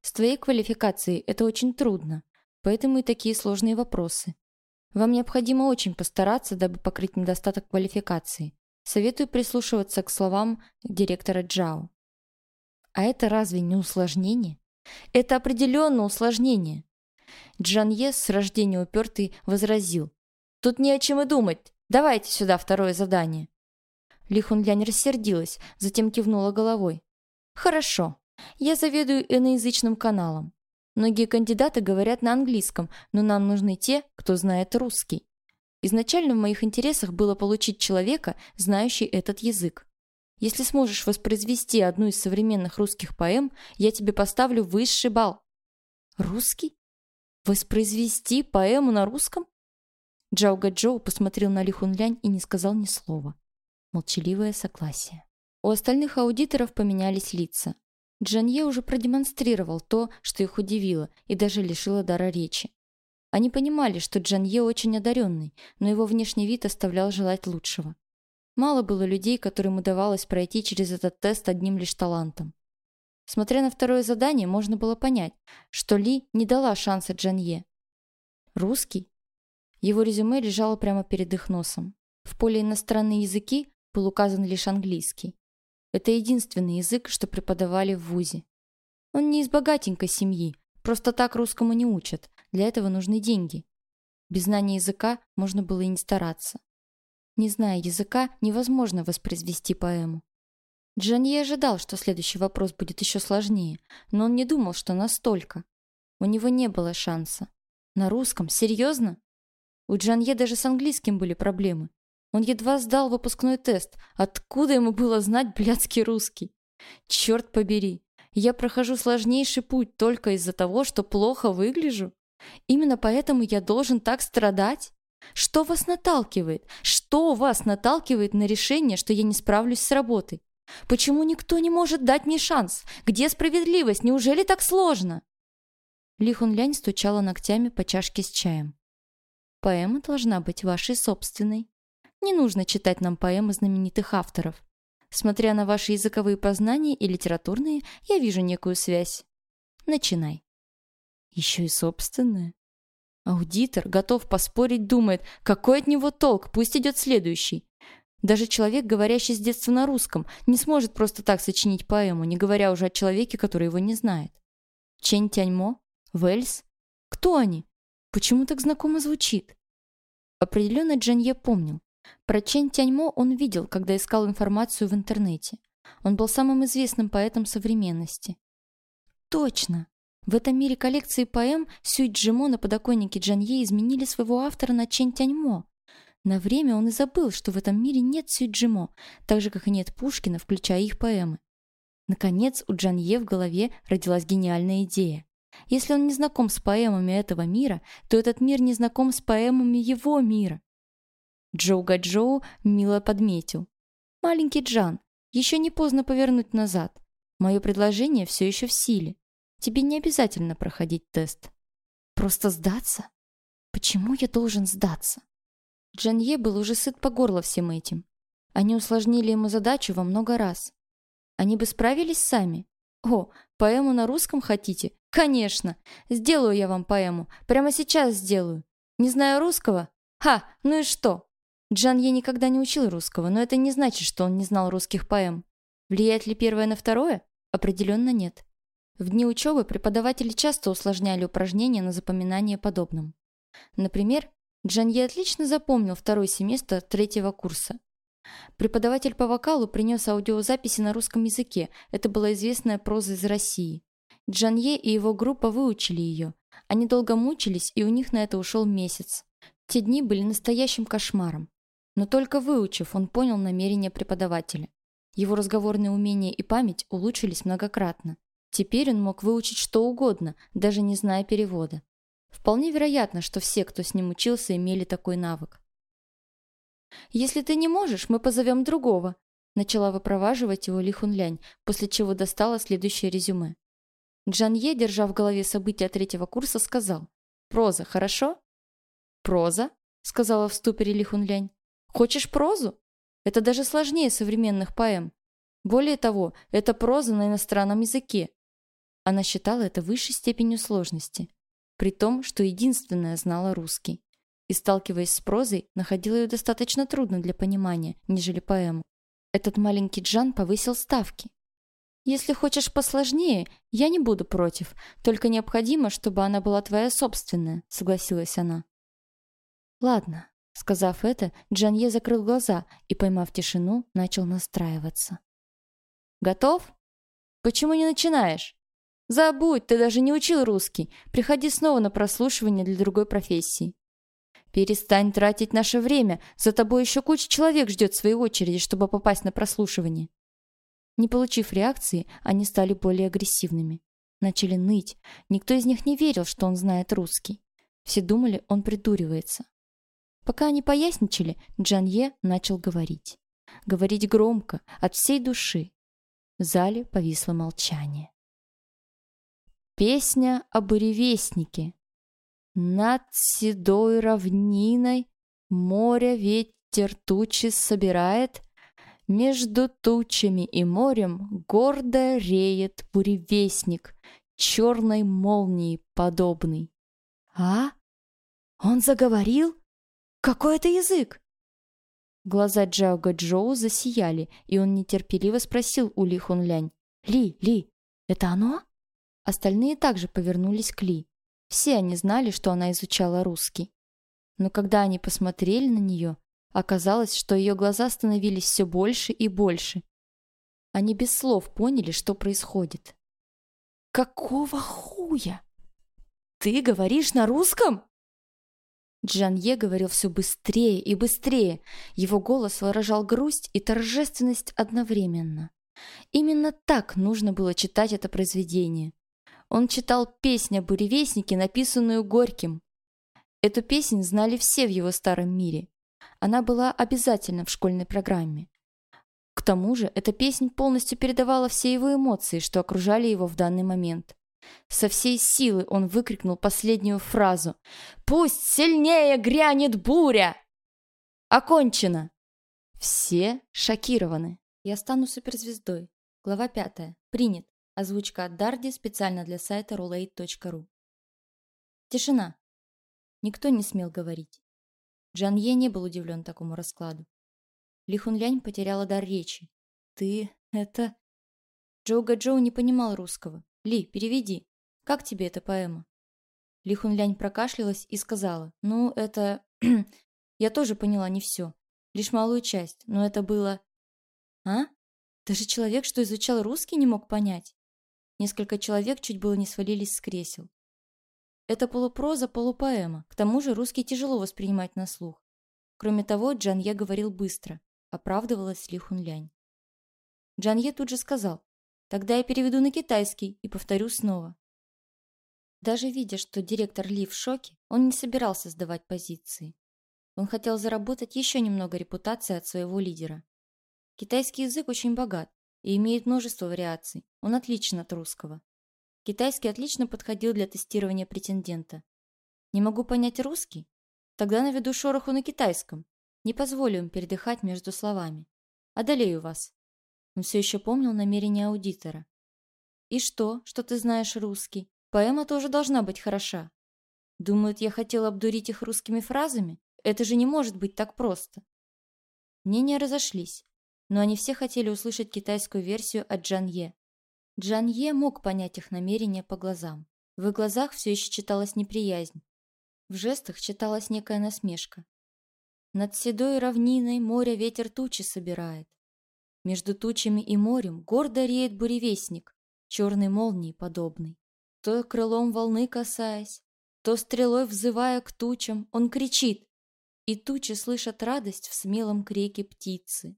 С твоей квалификацией это очень трудно, поэтому и такие сложные вопросы. Вам необходимо очень постараться, дабы покрыть недостаток квалификации. Советую прислушиваться к словам директора Джао. А это разве не усложнение? Это определенно усложнение. Джан Е, с рождения упертый, возразил. «Тут не о чем и думать. Давайте сюда второе задание». Ли Хунлянь рассердилась, затем кивнула головой. «Хорошо. Я заведую иноязычным каналом. Многие кандидаты говорят на английском, но нам нужны те, кто знает русский. Изначально в моих интересах было получить человека, знающий этот язык. Если сможешь воспроизвести одну из современных русских поэм, я тебе поставлю высший балл. Русский? Воспроизвести поэму на русском? Джао Гаджоу посмотрел на Ли Хунлянь и не сказал ни слова. Молчаливое согласие. У остальных аудиторов поменялись лица. Джанье уже продемонстрировал то, что их удивило и даже лишило дара речи. Они понимали, что Джанье очень одаренный, но его внешний вид оставлял желать лучшего. Мало было людей, которым удавалось пройти через этот тест одним лишь талантом. Смотря на второе задание, можно было понять, что Ли не дала шанса Джанье. Русский? Его резюме лежало прямо перед их носом. В поле иностранные языки был указан лишь английский. Это единственный язык, что преподавали в ВУЗе. Он не из богатенькой семьи, просто так русскому не учат, для этого нужны деньги. Без знания языка можно было и не стараться. Не зная языка, невозможно воспроизвести поэму. Джанье ожидал, что следующий вопрос будет еще сложнее, но он не думал, что настолько. У него не было шанса. На русском? Серьезно? У Джанье даже с английским были проблемы. Он едва сдал выпускной тест. Откуда ему было знать блядский русский? Черт побери. Я прохожу сложнейший путь только из-за того, что плохо выгляжу? Именно поэтому я должен так страдать? Что вас наталкивает? Что вас наталкивает на решение, что я не справлюсь с работой? Почему никто не может дать мне шанс? Где справедливость? Неужели так сложно? Ли Лянь стучала ногтями по чашке с чаем. Поэма должна быть вашей собственной. Не нужно читать нам поэмы знаменитых авторов. Смотря на ваши языковые познания и литературные, я вижу некую связь. Начинай. Еще и собственная. Аудитор, готов поспорить, думает, какой от него толк, пусть идет следующий. Даже человек, говорящий с детства на русском, не сможет просто так сочинить поэму, не говоря уже о человеке, который его не знает. Чень Тяньмо? Вельс? Кто они? Почему так знакомо звучит? Определенно Джанье помнил. Про Чэнь Тяньмо он видел, когда искал информацию в интернете. Он был самым известным поэтом современности. Точно! В этом мире коллекции поэм Сюй Джимо на подоконнике Джанье изменили своего автора на Чэнь Тяньмо. На время он и забыл, что в этом мире нет Сюй Джимо, так же, как и нет Пушкина, включая их поэмы. Наконец, у Джанье в голове родилась гениальная идея. Если он не знаком с поэмами этого мира, то этот мир не знаком с поэмами его мира. Джоу Гаджоу мило подметил. «Маленький Джан, еще не поздно повернуть назад. Мое предложение все еще в силе. Тебе не обязательно проходить тест. Просто сдаться? Почему я должен сдаться?» Джан Е был уже сыт по горло всем этим. Они усложнили ему задачу во много раз. Они бы справились сами. О, поэму на русском хотите? Конечно! Сделаю я вам поэму. Прямо сейчас сделаю. Не знаю русского? Ха, ну и что? Джан Е никогда не учил русского, но это не значит, что он не знал русских поэм. Влияет ли первое на второе? Определенно нет. В дни учебы преподаватели часто усложняли упражнения на запоминание подобным. Например, Джан Е отлично запомнил второй семестр третьего курса. Преподаватель по вокалу принес аудиозаписи на русском языке. Это была известная проза из России. Джан Е и его группа выучили ее. Они долго мучились, и у них на это ушел месяц. Те дни были настоящим кошмаром. Но только выучив, он понял намерение преподавателя. Его разговорные умения и память улучшились многократно. Теперь он мог выучить что угодно, даже не зная перевода. Вполне вероятно, что все, кто с ним учился, имели такой навык. «Если ты не можешь, мы позовем другого», начала выпроваживать его Ли Хунлянь, после чего достала следующее резюме. Джан Е, держа в голове события третьего курса, сказал «Проза, хорошо?» «Проза?» — сказала в ступоре Ли Хунлянь. Хочешь прозу? Это даже сложнее современных поэм. Более того, это проза на иностранном языке. Она считала это высшей степенью сложности, при том, что единственная знала русский. И, сталкиваясь с прозой, находила ее достаточно трудно для понимания, нежели поэму. Этот маленький Джан повысил ставки. Если хочешь посложнее, я не буду против, только необходимо, чтобы она была твоя собственная», — согласилась она. «Ладно», — сказав это, Джанье закрыл глаза и, поймав тишину, начал настраиваться. «Готов? Почему не начинаешь? Забудь, ты даже не учил русский. Приходи снова на прослушивание для другой профессии». «Перестань тратить наше время. За тобой еще куча человек ждет своей очереди, чтобы попасть на прослушивание». Не получив реакции, они стали более агрессивными. Начали ныть. Никто из них не верил, что он знает русский. Все думали, он придуривается. Пока они поясничали, Джанье начал говорить. Говорить громко, от всей души. В зале повисло молчание. Песня о буревестнике. Над седой равниной море ветер тучи собирает, Между тучами и морем гордо реет буревестник, черной молнии подобный. «А? Он заговорил? Какой это язык?» Глаза Джаога Джоу засияли, и он нетерпеливо спросил у Ли Хунлянь. «Ли, Ли, это оно?» Остальные также повернулись к Ли. Все они знали, что она изучала русский. Но когда они посмотрели на нее, оказалось, что ее глаза становились все больше и больше. Они без слов поняли, что происходит. «Какого хуя? Ты говоришь на русском?» Джанье говорил все быстрее и быстрее. Его голос выражал грусть и торжественность одновременно. Именно так нужно было читать это произведение. Он читал песню о буревестнике, написанную Горьким. Эту песнь знали все в его старом мире. Она была обязательна в школьной программе. К тому же эта песня полностью передавала все его эмоции, что окружали его в данный момент. Со всей силы он выкрикнул последнюю фразу «Пусть сильнее грянет буря!» «Окончено!» Все шокированы. Я стану суперзвездой. Глава пятая. Принят. Озвучка от Дарди специально для сайта roulette.ru. Тишина. Никто не смел говорить. Джан Е не был удивлен такому раскладу. Ли Хунлянь потеряла дар речи. «Ты... это...» Джоуга Джоу не понимал русского. «Ли, переведи. Как тебе эта поэма?» Ли Хунлянь прокашлялась и сказала. «Ну, это... Я тоже поняла не все. Лишь малую часть, но это было...» «А? Даже человек, что изучал русский, не мог понять?» Несколько человек чуть было не свалились с кресел. Это полупроза, полупоэма. К тому же русский тяжело воспринимать на слух. Кроме того, Джанье говорил быстро. Оправдывалась Ли Хунлянь. Джанье тут же сказал. Тогда я переведу на китайский и повторю снова. Даже видя, что директор Ли в шоке, он не собирался сдавать позиции. Он хотел заработать еще немного репутации от своего лидера. Китайский язык очень богат и имеет множество вариаций. Он отличен от русского. Китайский отлично подходил для тестирования претендента. Не могу понять русский? Тогда наведу шороху на китайском. Не позволю им передыхать между словами. Одолею вас. Он все еще помнил намерение аудитора. И что, что ты знаешь русский? Поэма тоже должна быть хороша. Думают, я хотел обдурить их русскими фразами? Это же не может быть так просто. Мнения разошлись но они все хотели услышать китайскую версию от Джан Е. Джан Е мог понять их намерения по глазам. В их глазах все еще читалась неприязнь. В жестах читалась некая насмешка. Над седой равниной море ветер тучи собирает. Между тучами и морем гордо реет буревестник, черной молнии подобный. То крылом волны касаясь, то стрелой взывая к тучам, он кричит, и тучи слышат радость в смелом крике птицы.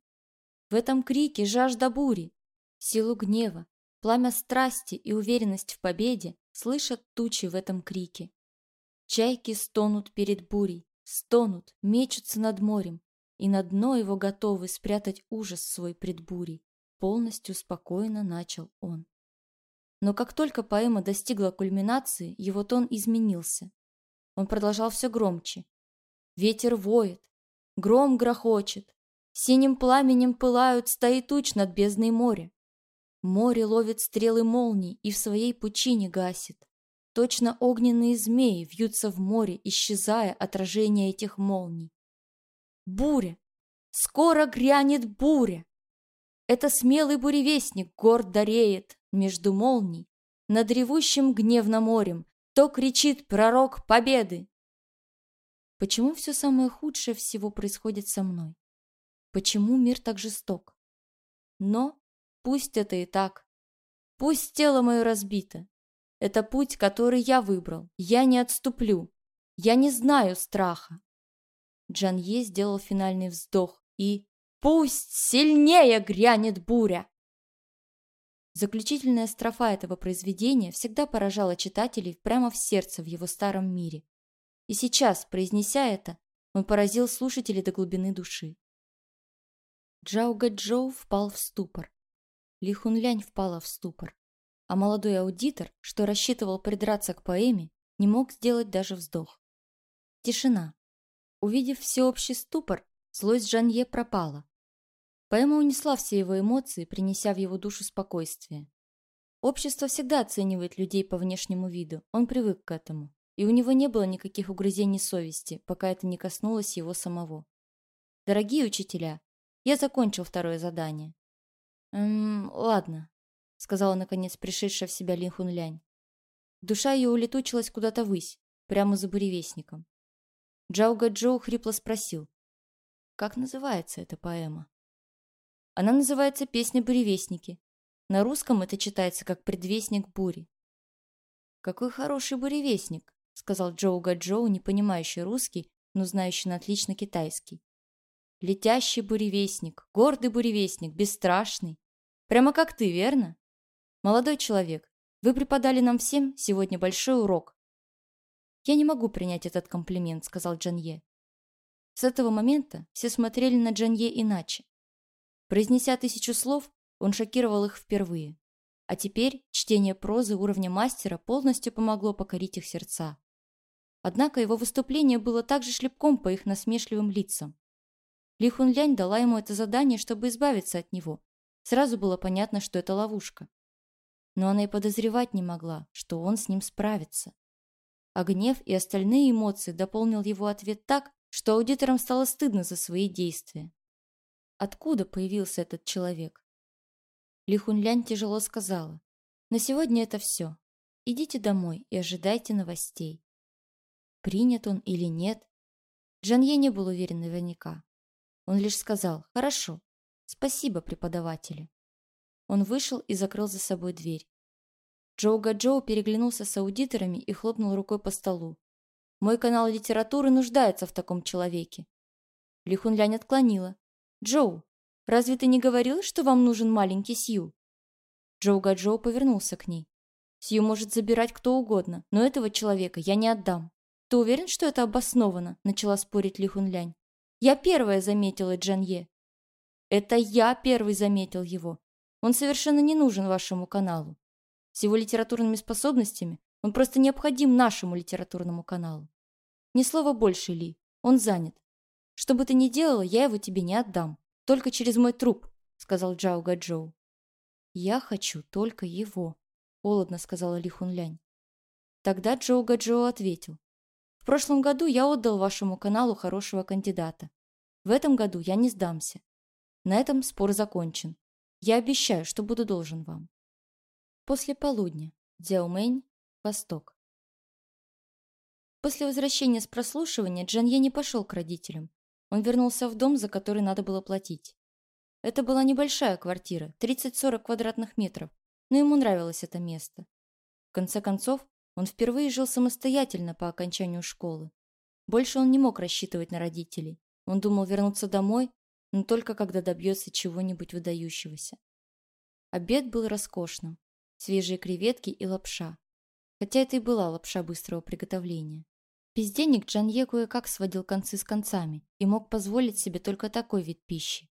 В этом крике жажда бури, силу гнева, пламя страсти и уверенность в победе слышат тучи в этом крике. Чайки стонут перед бурей, стонут, мечутся над морем, и на дно его готовы спрятать ужас свой пред бурей. Полностью спокойно начал он. Но как только поэма достигла кульминации, его тон изменился. Он продолжал все громче. Ветер воет, гром грохочет, Синим пламенем пылают стаи туч над бездной моря. Море ловит стрелы молний и в своей пучине гасит. Точно огненные змеи вьются в море, исчезая отражение этих молний. Буря! Скоро грянет буря! Это смелый буревестник гордо реет между молний над ревущим гневно морем, то кричит пророк победы. Почему все самое худшее всего происходит со мной? Почему мир так жесток? Но пусть это и так. Пусть тело мое разбито. Это путь, который я выбрал. Я не отступлю. Я не знаю страха. Джанье сделал финальный вздох и «Пусть сильнее грянет буря!» Заключительная строфа этого произведения всегда поражала читателей прямо в сердце в его старом мире. И сейчас, произнеся это, он поразил слушателей до глубины души. Джао Гаджоу впал в ступор. Ли Хунлянь впала в ступор. А молодой аудитор, что рассчитывал придраться к поэме, не мог сделать даже вздох. Тишина. Увидев всеобщий ступор, злость Жанье пропала. Поэма унесла все его эмоции, принеся в его душу спокойствие. Общество всегда оценивает людей по внешнему виду, он привык к этому, и у него не было никаких угрызений совести, пока это не коснулось его самого. Дорогие учителя, я закончил второе задание. «Эм, ладно», — сказала наконец пришедшая в себя Лин Хунлянь. Душа ее улетучилась куда-то ввысь, прямо за буревестником. Джао Гаджоу хрипло спросил, «Как называется эта поэма?» Она называется «Песня буревестники». На русском это читается как «Предвестник бури». «Какой хороший буревестник», — сказал Джоу Гаджоу, не понимающий русский, но знающий на отлично китайский. «Летящий буревестник, гордый буревестник, бесстрашный. Прямо как ты, верно? Молодой человек, вы преподали нам всем сегодня большой урок». «Я не могу принять этот комплимент», — сказал Джанье. С этого момента все смотрели на Джанье иначе. Произнеся тысячу слов, он шокировал их впервые. А теперь чтение прозы уровня мастера полностью помогло покорить их сердца. Однако его выступление было также шлепком по их насмешливым лицам. Ли Хунлянь дала ему это задание, чтобы избавиться от него. Сразу было понятно, что это ловушка. Но она и подозревать не могла, что он с ним справится. А гнев и остальные эмоции дополнил его ответ так, что аудиторам стало стыдно за свои действия. Откуда появился этот человек? Лихунлянь тяжело сказала. На сегодня это все. Идите домой и ожидайте новостей. Принят он или нет? Джанье не был уверен наверняка. Он лишь сказал «Хорошо, спасибо, преподаватели». Он вышел и закрыл за собой дверь. Джоу Гаджоу переглянулся с аудиторами и хлопнул рукой по столу. «Мой канал литературы нуждается в таком человеке». Лихунлянь отклонила. «Джоу, разве ты не говорил, что вам нужен маленький Сью?» Джоу Гаджоу повернулся к ней. «Сью может забирать кто угодно, но этого человека я не отдам». «Ты уверен, что это обосновано?» – начала спорить Ли Хунлянь. «Я первая заметила Джан Е». «Это я первый заметил его. Он совершенно не нужен вашему каналу. С его литературными способностями он просто необходим нашему литературному каналу. Ни слова больше, Ли. Он занят. Что бы ты ни делала, я его тебе не отдам. Только через мой труп», — сказал Джао Гаджоу. «Я хочу только его», — холодно сказала Ли Хунлянь. Тогда Джоу Гаджоу ответил. «В прошлом году я отдал вашему каналу хорошего кандидата. В этом году я не сдамся. На этом спор закончен. Я обещаю, что буду должен вам». После полудня. Дзяомэнь, Восток. После возвращения с прослушивания Джанье не пошел к родителям. Он вернулся в дом, за который надо было платить. Это была небольшая квартира, 30-40 квадратных метров, но ему нравилось это место. В конце концов, он впервые жил самостоятельно по окончанию школы. Больше он не мог рассчитывать на родителей. Он думал вернуться домой, но только когда добьется чего-нибудь выдающегося. Обед был роскошным. Свежие креветки и лапша. Хотя это и была лапша быстрого приготовления. Без денег Джанье кое-как сводил концы с концами и мог позволить себе только такой вид пищи.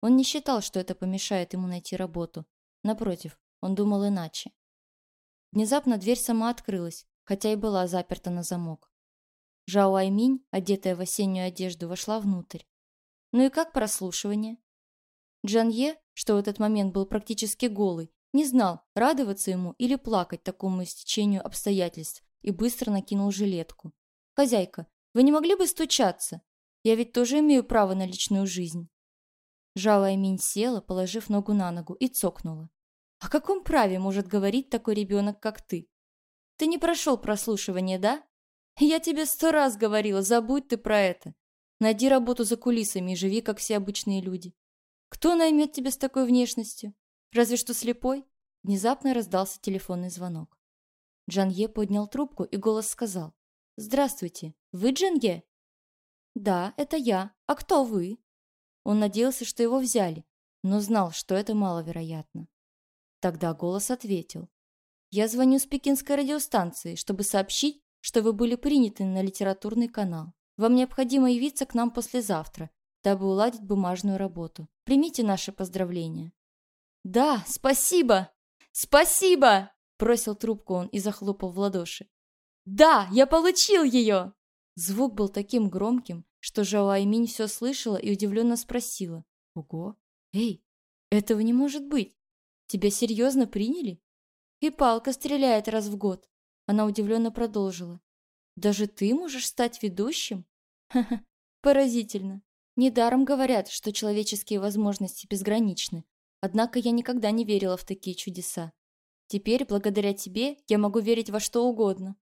Он не считал, что это помешает ему найти работу. Напротив, он думал иначе. Внезапно дверь сама открылась, хотя и была заперта на замок. Жао Айминь, одетая в осеннюю одежду, вошла внутрь. Ну и как прослушивание? Джанье, что в этот момент был практически голый, не знал, радоваться ему или плакать такому истечению обстоятельств, и быстро накинул жилетку. «Хозяйка, вы не могли бы стучаться? Я ведь тоже имею право на личную жизнь». Жао Айминь села, положив ногу на ногу, и цокнула. «О каком праве может говорить такой ребенок, как ты? Ты не прошел прослушивание, да? Я тебе сто раз говорила, забудь ты про это. Найди работу за кулисами и живи, как все обычные люди. Кто наймет тебя с такой внешностью? Разве что слепой?» Внезапно раздался телефонный звонок. Джанье поднял трубку, и голос сказал. «Здравствуйте, вы Джанье?» «Да, это я. А кто вы?» Он надеялся, что его взяли, но знал, что это маловероятно. Тогда голос ответил. «Я звоню с пекинской радиостанции, чтобы сообщить, что вы были приняты на литературный канал. Вам необходимо явиться к нам послезавтра, дабы уладить бумажную работу. Примите наши поздравления». «Да, спасибо! Спасибо!» Бросил трубку он и захлопал в ладоши. «Да, я получил ее!» Звук был таким громким, что Жао Айминь все слышала и удивленно спросила. «Ого! Эй, этого не может быть! Тебя серьезно приняли?» «И палка стреляет раз в год!» Она удивленно продолжила. «Даже ты можешь стать ведущим?» «Ха-ха, поразительно! Недаром говорят, что человеческие возможности безграничны. Однако я никогда не верила в такие чудеса. Теперь, благодаря тебе, я могу верить во что угодно.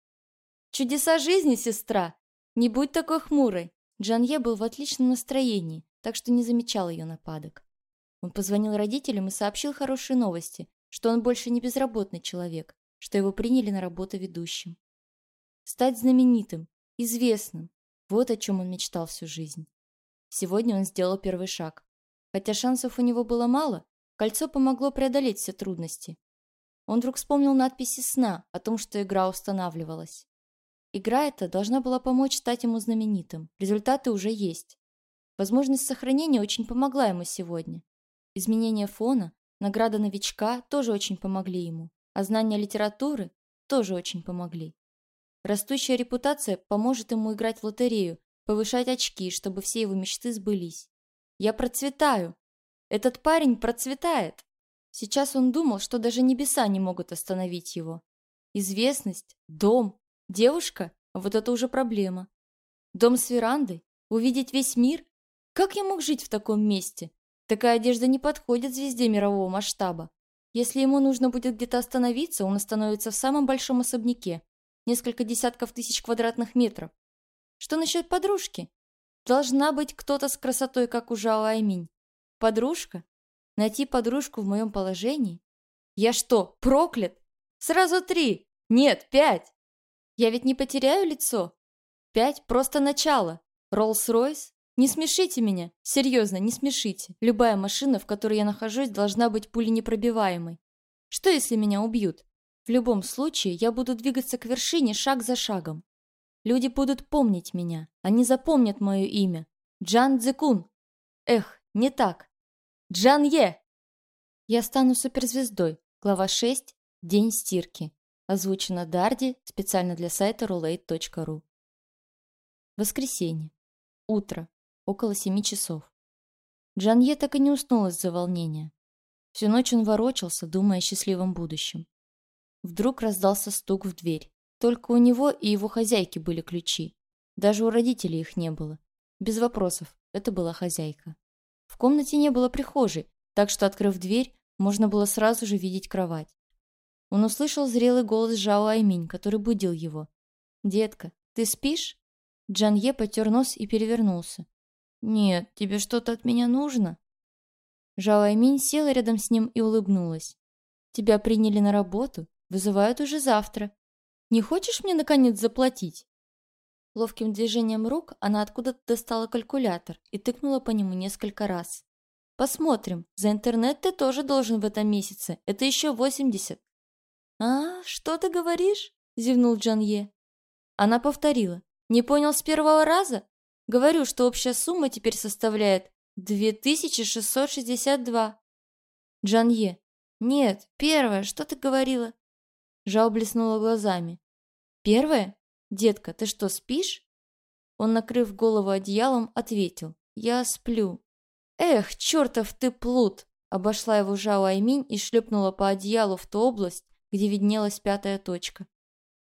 Чудеса жизни, сестра! Не будь такой хмурой. Джанье был в отличном настроении, так что не замечал ее нападок. Он позвонил родителям и сообщил хорошие новости, что он больше не безработный человек, что его приняли на работу ведущим. Стать знаменитым, известным – вот о чем он мечтал всю жизнь. Сегодня он сделал первый шаг. Хотя шансов у него было мало, кольцо помогло преодолеть все трудности, он вдруг вспомнил надписи сна о том, что игра устанавливалась. Игра эта должна была помочь стать ему знаменитым. Результаты уже есть. Возможность сохранения очень помогла ему сегодня. Изменение фона, награда новичка тоже очень помогли ему, а знания литературы тоже очень помогли. Растущая репутация поможет ему играть в лотерею, повышать очки, чтобы все его мечты сбылись. Я процветаю. Этот парень процветает. Сейчас он думал, что даже небеса не могут остановить его. Известность, дом, девушка – вот это уже проблема. Дом с верандой, увидеть весь мир? Как я мог жить в таком месте? Такая одежда не подходит звезде мирового масштаба. Если ему нужно будет где-то остановиться, он остановится в самом большом особняке. Несколько десятков тысяч квадратных метров. Что насчет подружки? Должна быть кто-то с красотой, как у Жао Айминь. Подружка? Найти подружку в моем положении? Я что, проклят? Сразу три! Нет, пять! Я ведь не потеряю лицо? Пять – просто начало. Роллс-Ройс? Не смешите меня. Серьезно, не смешите. Любая машина, в которой я нахожусь, должна быть пуленепробиваемой. Что, если меня убьют? В любом случае, я буду двигаться к вершине шаг за шагом. Люди будут помнить меня. Они запомнят мое имя. Джан Цзекун. Эх, не так. Джан Е! Я стану суперзвездой. Глава 6. День стирки. Озвучено Дарди специально для сайта roulette.ru. Воскресенье. Утро. Около семи часов. Джанье так и не уснул из-за волнения. Всю ночь он ворочался, думая о счастливом будущем. Вдруг раздался стук в дверь. Только у него и его хозяйки были ключи. Даже у родителей их не было. Без вопросов, это была хозяйка. В комнате не было прихожей, так что, открыв дверь, можно было сразу же видеть кровать. Он услышал зрелый голос Жао Айминь, который будил его. «Детка, ты спишь?» Джан Е потер нос и перевернулся. «Нет, тебе что-то от меня нужно?» Жао Айминь села рядом с ним и улыбнулась. «Тебя приняли на работу, вызывают уже завтра. Не хочешь мне, наконец, заплатить?» Ловким движением рук она откуда-то достала калькулятор и тыкнула по нему несколько раз. «Посмотрим. За интернет ты тоже должен в этом месяце. Это еще 80». «А, что ты говоришь?» – зевнул Джанье. Она повторила. «Не понял с первого раза? Говорю, что общая сумма теперь составляет 2662». Джанье. «Нет, первое, что ты говорила?» Жао блеснула глазами. «Первое? «Детка, ты что, спишь?» Он, накрыв голову одеялом, ответил. «Я сплю». «Эх, чертов ты плут!» Обошла его Жао Айминь и шлепнула по одеялу в ту область, где виднелась пятая точка.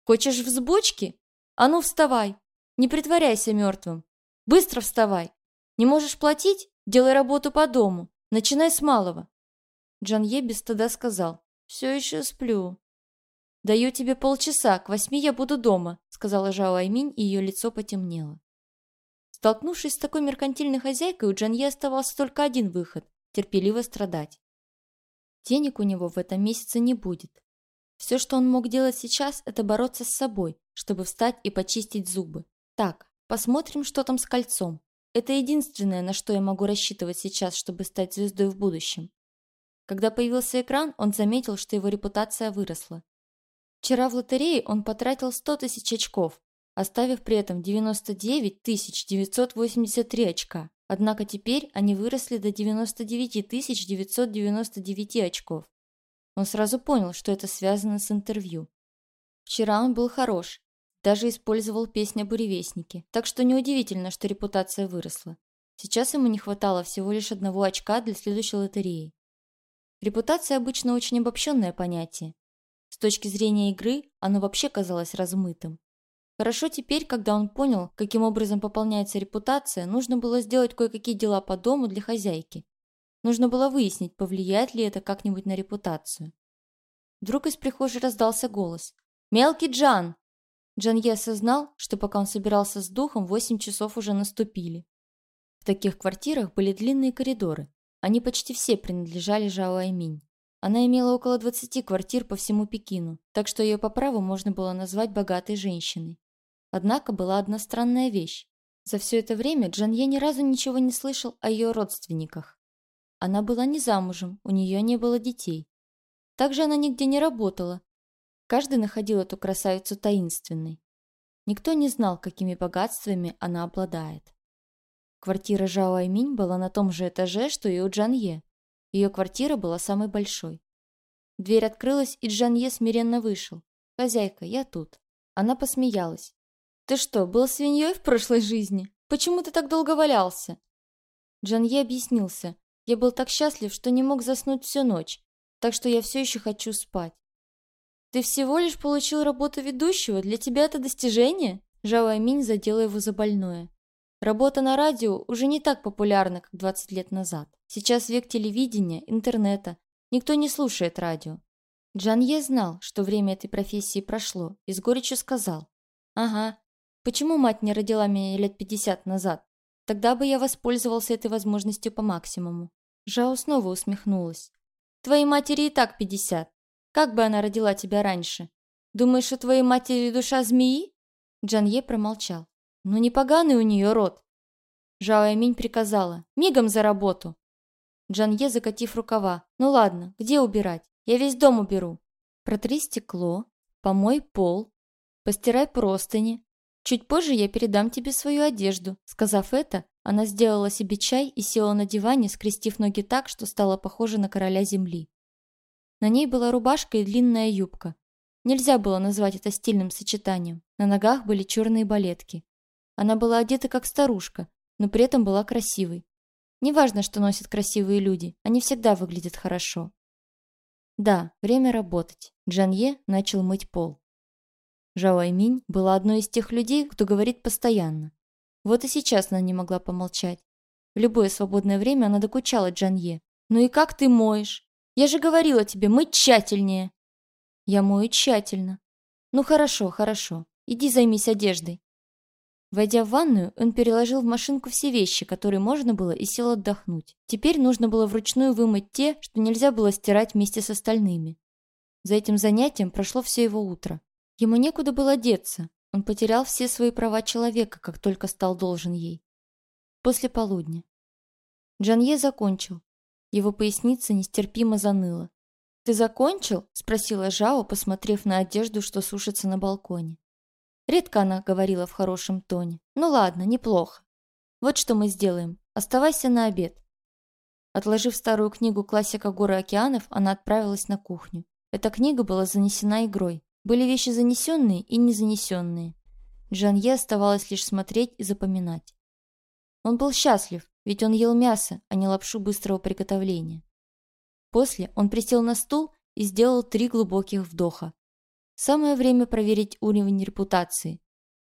«Хочешь взбучки? А ну вставай! Не притворяйся мертвым! Быстро вставай! Не можешь платить? Делай работу по дому! Начинай с малого. Джан Е без стыда сказал. Все еще сплю. «Даю тебе полчаса, к восьми я буду дома», — сказала Жао Айминь, и ее лицо потемнело. Столкнувшись с такой меркантильной хозяйкой, у Джанье оставался только один выход – терпеливо страдать. Денег у него в этом месяце не будет. Все, что он мог делать сейчас, это бороться с собой, чтобы встать и почистить зубы. Так, посмотрим, что там с кольцом. Это единственное, на что я могу рассчитывать сейчас, чтобы стать звездой в будущем. Когда появился экран, он заметил, что его репутация выросла. Вчера в лотерее он потратил 100 тысяч очков, оставив при этом 99 983 очка. Однако теперь они выросли до 99 999 очков. Он сразу понял, что это связано с интервью. Вчера он был хорош, даже использовал песню «Буревестники», так что неудивительно, что репутация выросла. Сейчас ему не хватало всего лишь одного очка для следующей лотереи. Репутация обычно очень обобщенное понятие, с точки зрения игры оно вообще казалось размытым. Хорошо теперь, когда он понял, каким образом пополняется репутация, нужно было сделать кое-какие дела по дому для хозяйки. Нужно было выяснить, повлияет ли это как-нибудь на репутацию. Вдруг из прихожей раздался голос. «Мелкий Джан!» Джан Е осознал, что пока он собирался с духом, восемь часов уже наступили. В таких квартирах были длинные коридоры. Они почти все принадлежали Жао Айминь. Она имела около 20 квартир по всему Пекину, так что ее по праву можно было назвать богатой женщиной. Однако была одна странная вещь. За все это время Джанье ни разу ничего не слышал о ее родственниках. Она была не замужем, у нее не было детей. Также она нигде не работала. Каждый находил эту красавицу таинственной. Никто не знал, какими богатствами она обладает. Квартира Жао Айминь была на том же этаже, что и у Джанье. Ее квартира была самой большой. Дверь открылась, и Джанье смиренно вышел. «Хозяйка, я тут». Она посмеялась. «Ты что, был свиньей в прошлой жизни? Почему ты так долго валялся?» Джанье объяснился. «Я был так счастлив, что не мог заснуть всю ночь, так что я все еще хочу спать». «Ты всего лишь получил работу ведущего? Для тебя это достижение?» Жао Аминь задела его за больное. Работа на радио уже не так популярна, как 20 лет назад. Сейчас век телевидения, интернета. Никто не слушает радио. Джан Е знал, что время этой профессии прошло, и с горечью сказал. «Ага. Почему мать не родила меня лет 50 назад? Тогда бы я воспользовался этой возможностью по максимуму». Жао снова усмехнулась. «Твоей матери и так 50. Как бы она родила тебя раньше? Думаешь, у твоей матери душа змеи?» Джан Е промолчал. Ну не поганый у нее рот. Жао Яминь приказала. Мигом за работу. Джанье, закатив рукава. Ну ладно, где убирать? Я весь дом уберу. Протри стекло, помой пол, постирай простыни. Чуть позже я передам тебе свою одежду. Сказав это, она сделала себе чай и села на диване, скрестив ноги так, что стала похожа на короля земли. На ней была рубашка и длинная юбка. Нельзя было назвать это стильным сочетанием. На ногах были черные балетки. Она была одета как старушка, но при этом была красивой. Неважно, что носят красивые люди, они всегда выглядят хорошо. Да, время работать. Джанье начал мыть пол. Жао Айминь была одной из тех людей, кто говорит постоянно. Вот и сейчас она не могла помолчать. В любое свободное время она докучала Джанье. «Ну и как ты моешь? Я же говорила тебе, мыть тщательнее!» «Я мою тщательно». «Ну хорошо, хорошо. Иди займись одеждой. Войдя в ванную, он переложил в машинку все вещи, которые можно было, и сел отдохнуть. Теперь нужно было вручную вымыть те, что нельзя было стирать вместе с остальными. За этим занятием прошло все его утро. Ему некуда было деться. Он потерял все свои права человека, как только стал должен ей. После полудня. Джанье закончил. Его поясница нестерпимо заныла. «Ты закончил?» – спросила Жао, посмотрев на одежду, что сушится на балконе. Редко она говорила в хорошем тоне. «Ну ладно, неплохо. Вот что мы сделаем. Оставайся на обед». Отложив старую книгу классика «Горы океанов», она отправилась на кухню. Эта книга была занесена игрой. Были вещи занесенные и незанесенные. Джанье оставалось лишь смотреть и запоминать. Он был счастлив, ведь он ел мясо, а не лапшу быстрого приготовления. После он присел на стул и сделал три глубоких вдоха. Самое время проверить уровень репутации.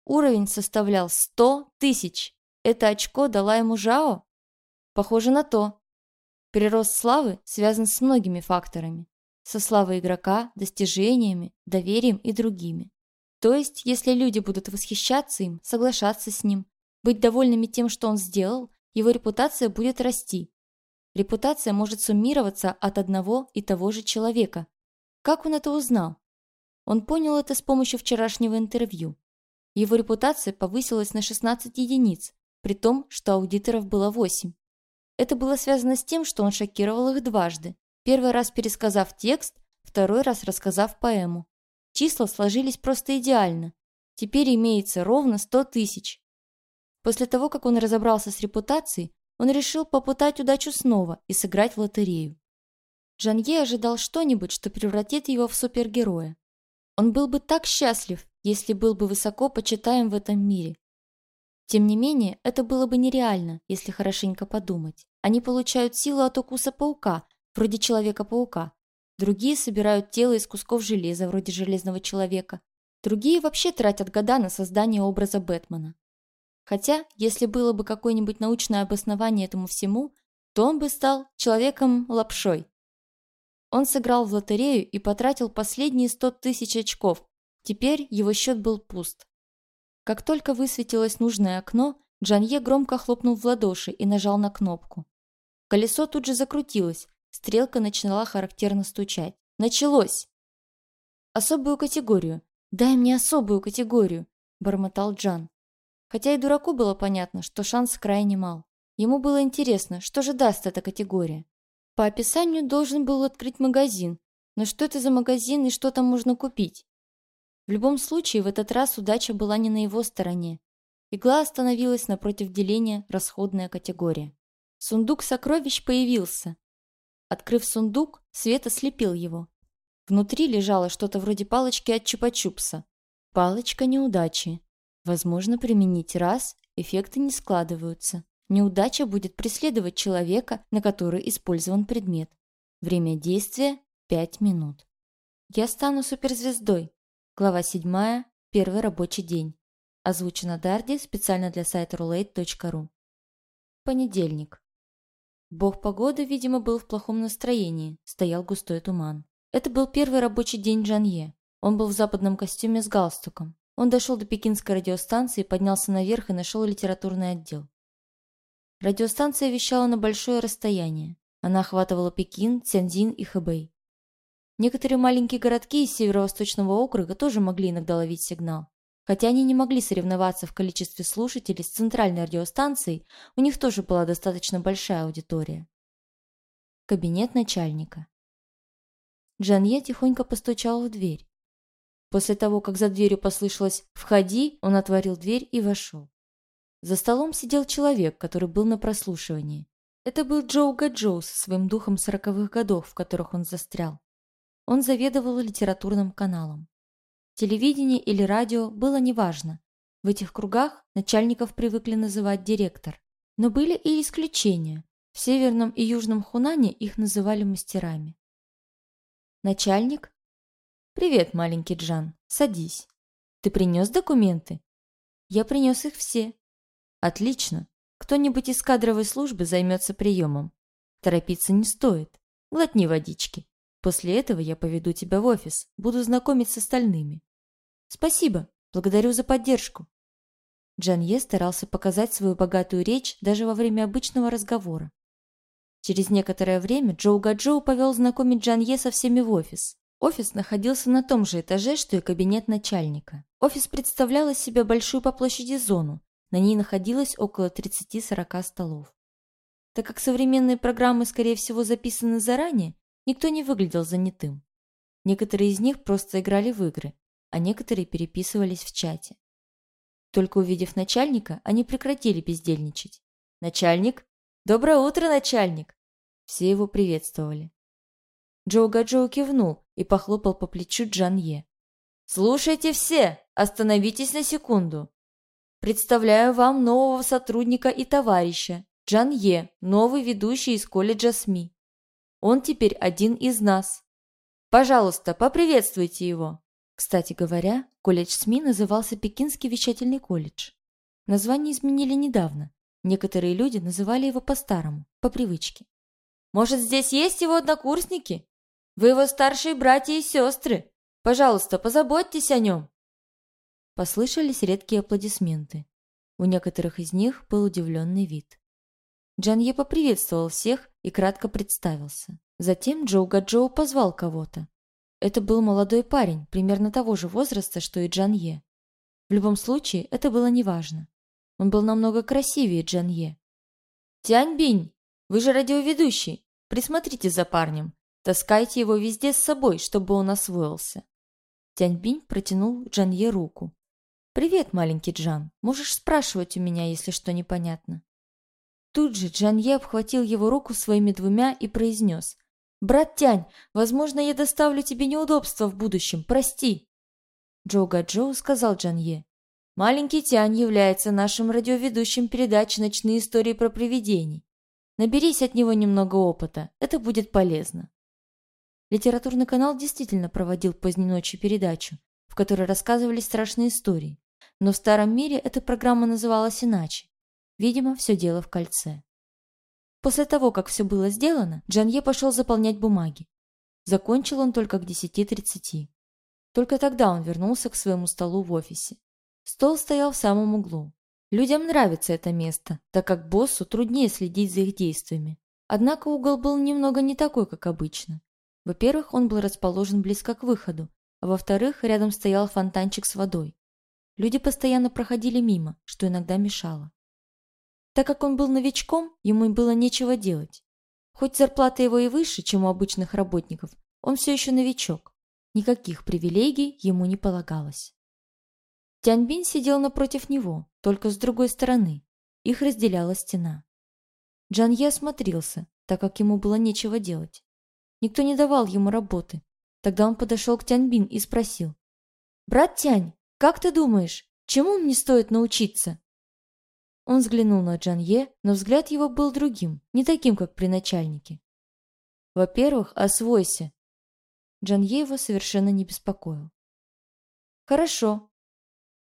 Уровень составлял 100 тысяч. Это очко дала ему Жао? Похоже на то. Прирост славы связан с многими факторами. Со славой игрока, достижениями, доверием и другими. То есть, если люди будут восхищаться им, соглашаться с ним, быть довольными тем, что он сделал, его репутация будет расти. Репутация может суммироваться от одного и того же человека. Как он это узнал? Он понял это с помощью вчерашнего интервью. Его репутация повысилась на 16 единиц, при том, что аудиторов было 8. Это было связано с тем, что он шокировал их дважды. Первый раз пересказав текст, второй раз рассказав поэму. Числа сложились просто идеально. Теперь имеется ровно 100 тысяч. После того, как он разобрался с репутацией, он решил попытать удачу снова и сыграть в лотерею. Жанье ожидал что-нибудь, что превратит его в супергероя. Он был бы так счастлив, если был бы высоко почитаем в этом мире. Тем не менее, это было бы нереально, если хорошенько подумать. Они получают силу от укуса паука, вроде Человека-паука, Другие собирают тело из кусков железа, вроде Железного Человека. Другие вообще тратят года на создание образа Бэтмена. Хотя, если было бы какое-нибудь научное обоснование этому всему, то он бы стал человеком-лапшой. Он сыграл в лотерею и потратил последние 100 тысяч очков. Теперь его счет был пуст. Как только высветилось нужное окно, Джанье громко хлопнул в ладоши и нажал на кнопку. Колесо тут же закрутилось, Стрелка начала характерно стучать. Началось! Особую категорию. Дай мне особую категорию, бормотал Джан. Хотя и дураку было понятно, что шанс крайне мал. Ему было интересно, что же даст эта категория. По описанию должен был открыть магазин, но что это за магазин и что там можно купить? В любом случае, в этот раз удача была не на его стороне. Игла остановилась напротив деления «Расходная категория». Сундук сокровищ появился, Открыв сундук, Свет ослепил его. Внутри лежало что-то вроде палочки от чупа-чупса. Палочка неудачи. Возможно применить раз, эффекты не складываются. Неудача будет преследовать человека, на который использован предмет. Время действия – 5 минут. Я стану суперзвездой. Глава 7. Первый рабочий день. Озвучено Дарди специально для сайта roulette.ru. Понедельник. Бог погоды, видимо, был в плохом настроении, стоял густой туман. Это был первый рабочий день Джанье. Он был в западном костюме с галстуком. Он дошел до пекинской радиостанции, поднялся наверх и нашел литературный отдел. Радиостанция вещала на большое расстояние. Она охватывала Пекин, Цянзин и Хэбэй. Некоторые маленькие городки из северо-восточного округа тоже могли иногда ловить сигнал. Хотя они не могли соревноваться в количестве слушателей с центральной радиостанцией, у них тоже была достаточно большая аудитория. Кабинет начальника. Джанье тихонько постучал в дверь. После того, как за дверью послышалось «Входи», он отворил дверь и вошел. За столом сидел человек, который был на прослушивании. Это был Джоу Гаджоу со своим духом сороковых годов, в которых он застрял. Он заведовал литературным каналом. Телевидение или радио было неважно. В этих кругах начальников привыкли называть директор. Но были и исключения. В Северном и Южном Хунане их называли мастерами. Начальник? Привет, маленький Джан. Садись. Ты принес документы? Я принес их все. Отлично. Кто-нибудь из кадровой службы займется приемом. Торопиться не стоит. Глотни водички. После этого я поведу тебя в офис, буду знакомить с остальными. Спасибо, благодарю за поддержку. Джанье старался показать свою богатую речь даже во время обычного разговора. Через некоторое время Джоу Гаджоу повел знакомить Джанье со всеми в офис. Офис находился на том же этаже, что и кабинет начальника. Офис представлял из себя большую по площади зону. На ней находилось около 30-40 столов. Так как современные программы, скорее всего, записаны заранее, Никто не выглядел занятым. Некоторые из них просто играли в игры, а некоторые переписывались в чате. Только увидев начальника, они прекратили бездельничать. «Начальник? Доброе утро, начальник!» Все его приветствовали. Джоу Гаджоу кивнул и похлопал по плечу Джан Е. «Слушайте все! Остановитесь на секунду! Представляю вам нового сотрудника и товарища, Джан Е, новый ведущий из колледжа СМИ. Он теперь один из нас. Пожалуйста, поприветствуйте его. Кстати говоря, колледж СМИ назывался Пекинский вещательный колледж. Название изменили недавно. Некоторые люди называли его по-старому, по привычке. Может, здесь есть его однокурсники? Вы его старшие братья и сестры. Пожалуйста, позаботьтесь о нем!» Послышались редкие аплодисменты. У некоторых из них был удивленный вид. Джанье поприветствовал всех и кратко представился. Затем Джоу Гаджоу позвал кого-то. Это был молодой парень, примерно того же возраста, что и Джанье. В любом случае, это было неважно. Он был намного красивее Джанье. «Тянь Бинь, вы же радиоведущий. Присмотрите за парнем. Таскайте его везде с собой, чтобы он освоился». Тянь Бинь протянул Джанье руку. «Привет, маленький Джан. Можешь спрашивать у меня, если что непонятно». Тут же Джанье обхватил его руку своими двумя и произнес. «Брат Тянь, возможно, я доставлю тебе неудобства в будущем. Прости». Джоу Гаджоу сказал Джанье. «Маленький Тянь является нашим радиоведущим передач «Ночные истории про привидений». Наберись от него немного опыта, это будет полезно». Литературный канал действительно проводил поздней ночью передачу, в которой рассказывались страшные истории. Но в старом мире эта программа называлась иначе. Видимо, все дело в кольце. После того, как все было сделано, Джанье пошел заполнять бумаги. Закончил он только к 10.30. Только тогда он вернулся к своему столу в офисе. Стол стоял в самом углу. Людям нравится это место, так как боссу труднее следить за их действиями. Однако угол был немного не такой, как обычно. Во-первых, он был расположен близко к выходу, а во-вторых, рядом стоял фонтанчик с водой. Люди постоянно проходили мимо, что иногда мешало. Так как он был новичком, ему было нечего делать. Хоть зарплата его и выше, чем у обычных работников, он все еще новичок. Никаких привилегий ему не полагалось. Тяньбин сидел напротив него, только с другой стороны. Их разделяла стена. Джанье осмотрелся, так как ему было нечего делать. Никто не давал ему работы. Тогда он подошел к Тяньбин и спросил. «Брат Тянь, как ты думаешь, чему мне стоит научиться?» Он взглянул на Джанье, но взгляд его был другим, не таким, как при начальнике. «Во-первых, освойся». Джанье его совершенно не беспокоил. «Хорошо».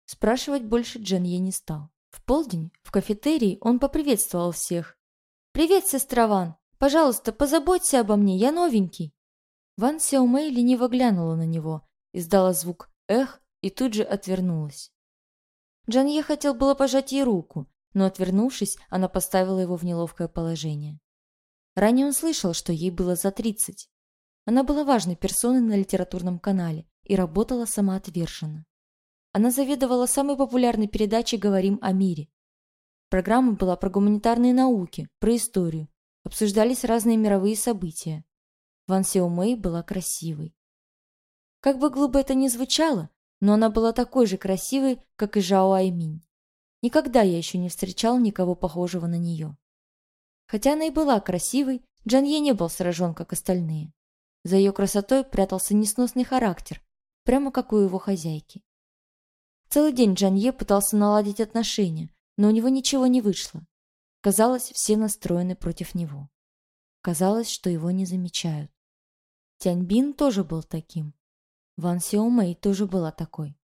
Спрашивать больше Джанье не стал. В полдень в кафетерии он поприветствовал всех. «Привет, сестра Ван! Пожалуйста, позаботься обо мне, я новенький!» Ван Сяомэй лениво глянула на него, издала звук «эх» и тут же отвернулась. Джанье хотел было пожать ей руку, но, отвернувшись, она поставила его в неловкое положение. Ранее он слышал, что ей было за 30. Она была важной персоной на литературном канале и работала самоотверженно. Она заведовала самой популярной передачей «Говорим о мире». Программа была про гуманитарные науки, про историю. Обсуждались разные мировые события. Ван Сео Мэй была красивой. Как бы глупо это ни звучало, но она была такой же красивой, как и Жао Айминь. Никогда я еще не встречал никого похожего на нее. Хотя она и была красивой, Джанье не был сражен, как остальные. За ее красотой прятался несносный характер, прямо как у его хозяйки. Целый день Джанье пытался наладить отношения, но у него ничего не вышло. Казалось, все настроены против него. Казалось, что его не замечают. Тяньбин тоже был таким. Ван Сиомэй тоже была такой.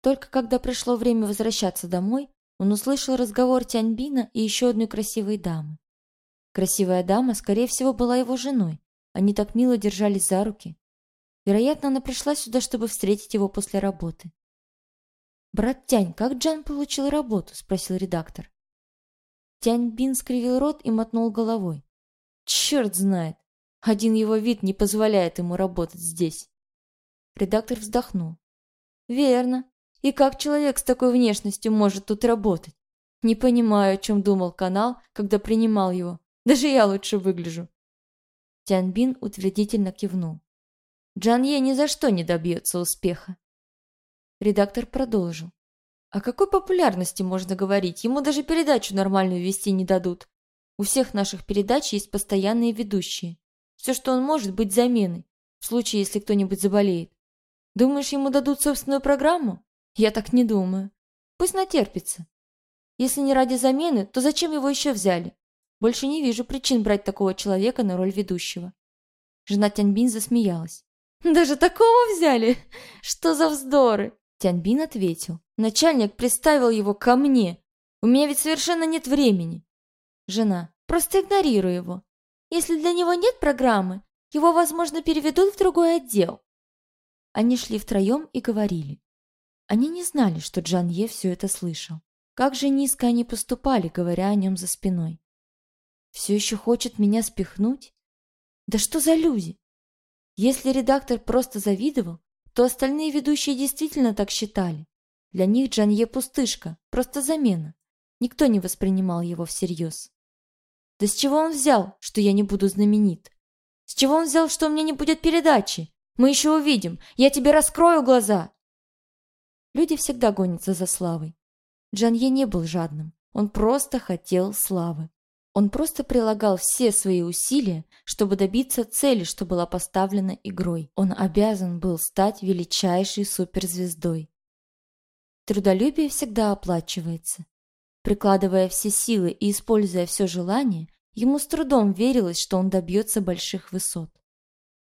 Только когда пришло время возвращаться домой, он услышал разговор Тяньбина и еще одной красивой дамы. Красивая дама, скорее всего, была его женой. Они так мило держались за руки. Вероятно, она пришла сюда, чтобы встретить его после работы. «Брат Тянь, как Джан получил работу?» – спросил редактор. Тянь Бин скривил рот и мотнул головой. «Черт знает! Один его вид не позволяет ему работать здесь!» Редактор вздохнул. «Верно. И как человек с такой внешностью может тут работать? Не понимаю, о чем думал канал, когда принимал его. Даже я лучше выгляжу. Тяньбин утвердительно кивнул. Джан Е ни за что не добьется успеха. Редактор продолжил. О какой популярности можно говорить? Ему даже передачу нормальную вести не дадут. У всех наших передач есть постоянные ведущие. Все, что он может, быть заменой, в случае, если кто-нибудь заболеет. Думаешь, ему дадут собственную программу? Я так не думаю. Пусть натерпится. Если не ради замены, то зачем его еще взяли? Больше не вижу причин брать такого человека на роль ведущего. Жена Тяньбин засмеялась. «Даже такого взяли? Что за вздоры?» Тяньбин ответил. «Начальник приставил его ко мне. У меня ведь совершенно нет времени». «Жена, просто игнорируй его. Если для него нет программы, его, возможно, переведут в другой отдел». Они шли втроем и говорили. Они не знали, что Джан Е все это слышал. Как же низко они поступали, говоря о нем за спиной. Все еще хочет меня спихнуть? Да что за люди? Если редактор просто завидовал, то остальные ведущие действительно так считали. Для них Джанье пустышка, просто замена. Никто не воспринимал его всерьез. Да с чего он взял, что я не буду знаменит? С чего он взял, что у меня не будет передачи? Мы еще увидим. Я тебе раскрою глаза. Люди всегда гонятся за славой. Джанье не был жадным. Он просто хотел славы. Он просто прилагал все свои усилия, чтобы добиться цели, что была поставлена игрой. Он обязан был стать величайшей суперзвездой. Трудолюбие всегда оплачивается. Прикладывая все силы и используя все желание, ему с трудом верилось, что он добьется больших высот.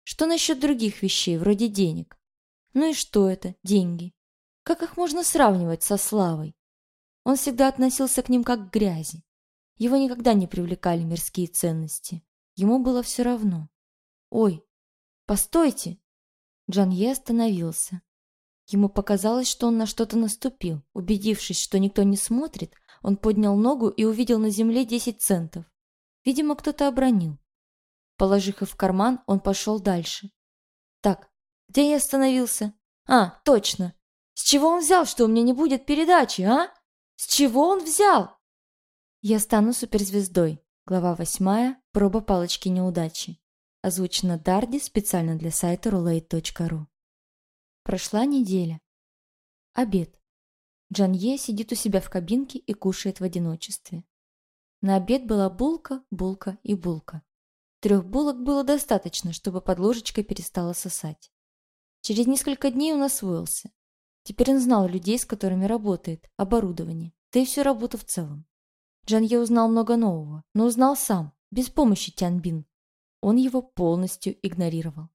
Что насчет других вещей, вроде денег? Ну и что это, деньги? Как их можно сравнивать со славой? Он всегда относился к ним как к грязи. Его никогда не привлекали мирские ценности. Ему было все равно. «Ой, постойте!» Джанье остановился. Ему показалось, что он на что-то наступил. Убедившись, что никто не смотрит, он поднял ногу и увидел на земле 10 центов. Видимо, кто-то обронил. Положив их в карман, он пошел дальше. «Так, где я остановился? А, точно! С чего он взял, что у меня не будет передачи, а?» С чего он взял? Я стану суперзвездой. Глава восьмая. Проба палочки неудачи. Озвучено Дарди специально для сайта roulette.ru. Прошла неделя. Обед. Джанье сидит у себя в кабинке и кушает в одиночестве. На обед была булка, булка и булка. Трех булок было достаточно, чтобы под ложечкой перестала сосать. Через несколько дней он освоился. Теперь он знал людей, с которыми работает, оборудование, да и всю работу в целом. Джанье узнал много нового, но узнал сам, без помощи Тянбин. Он его полностью игнорировал.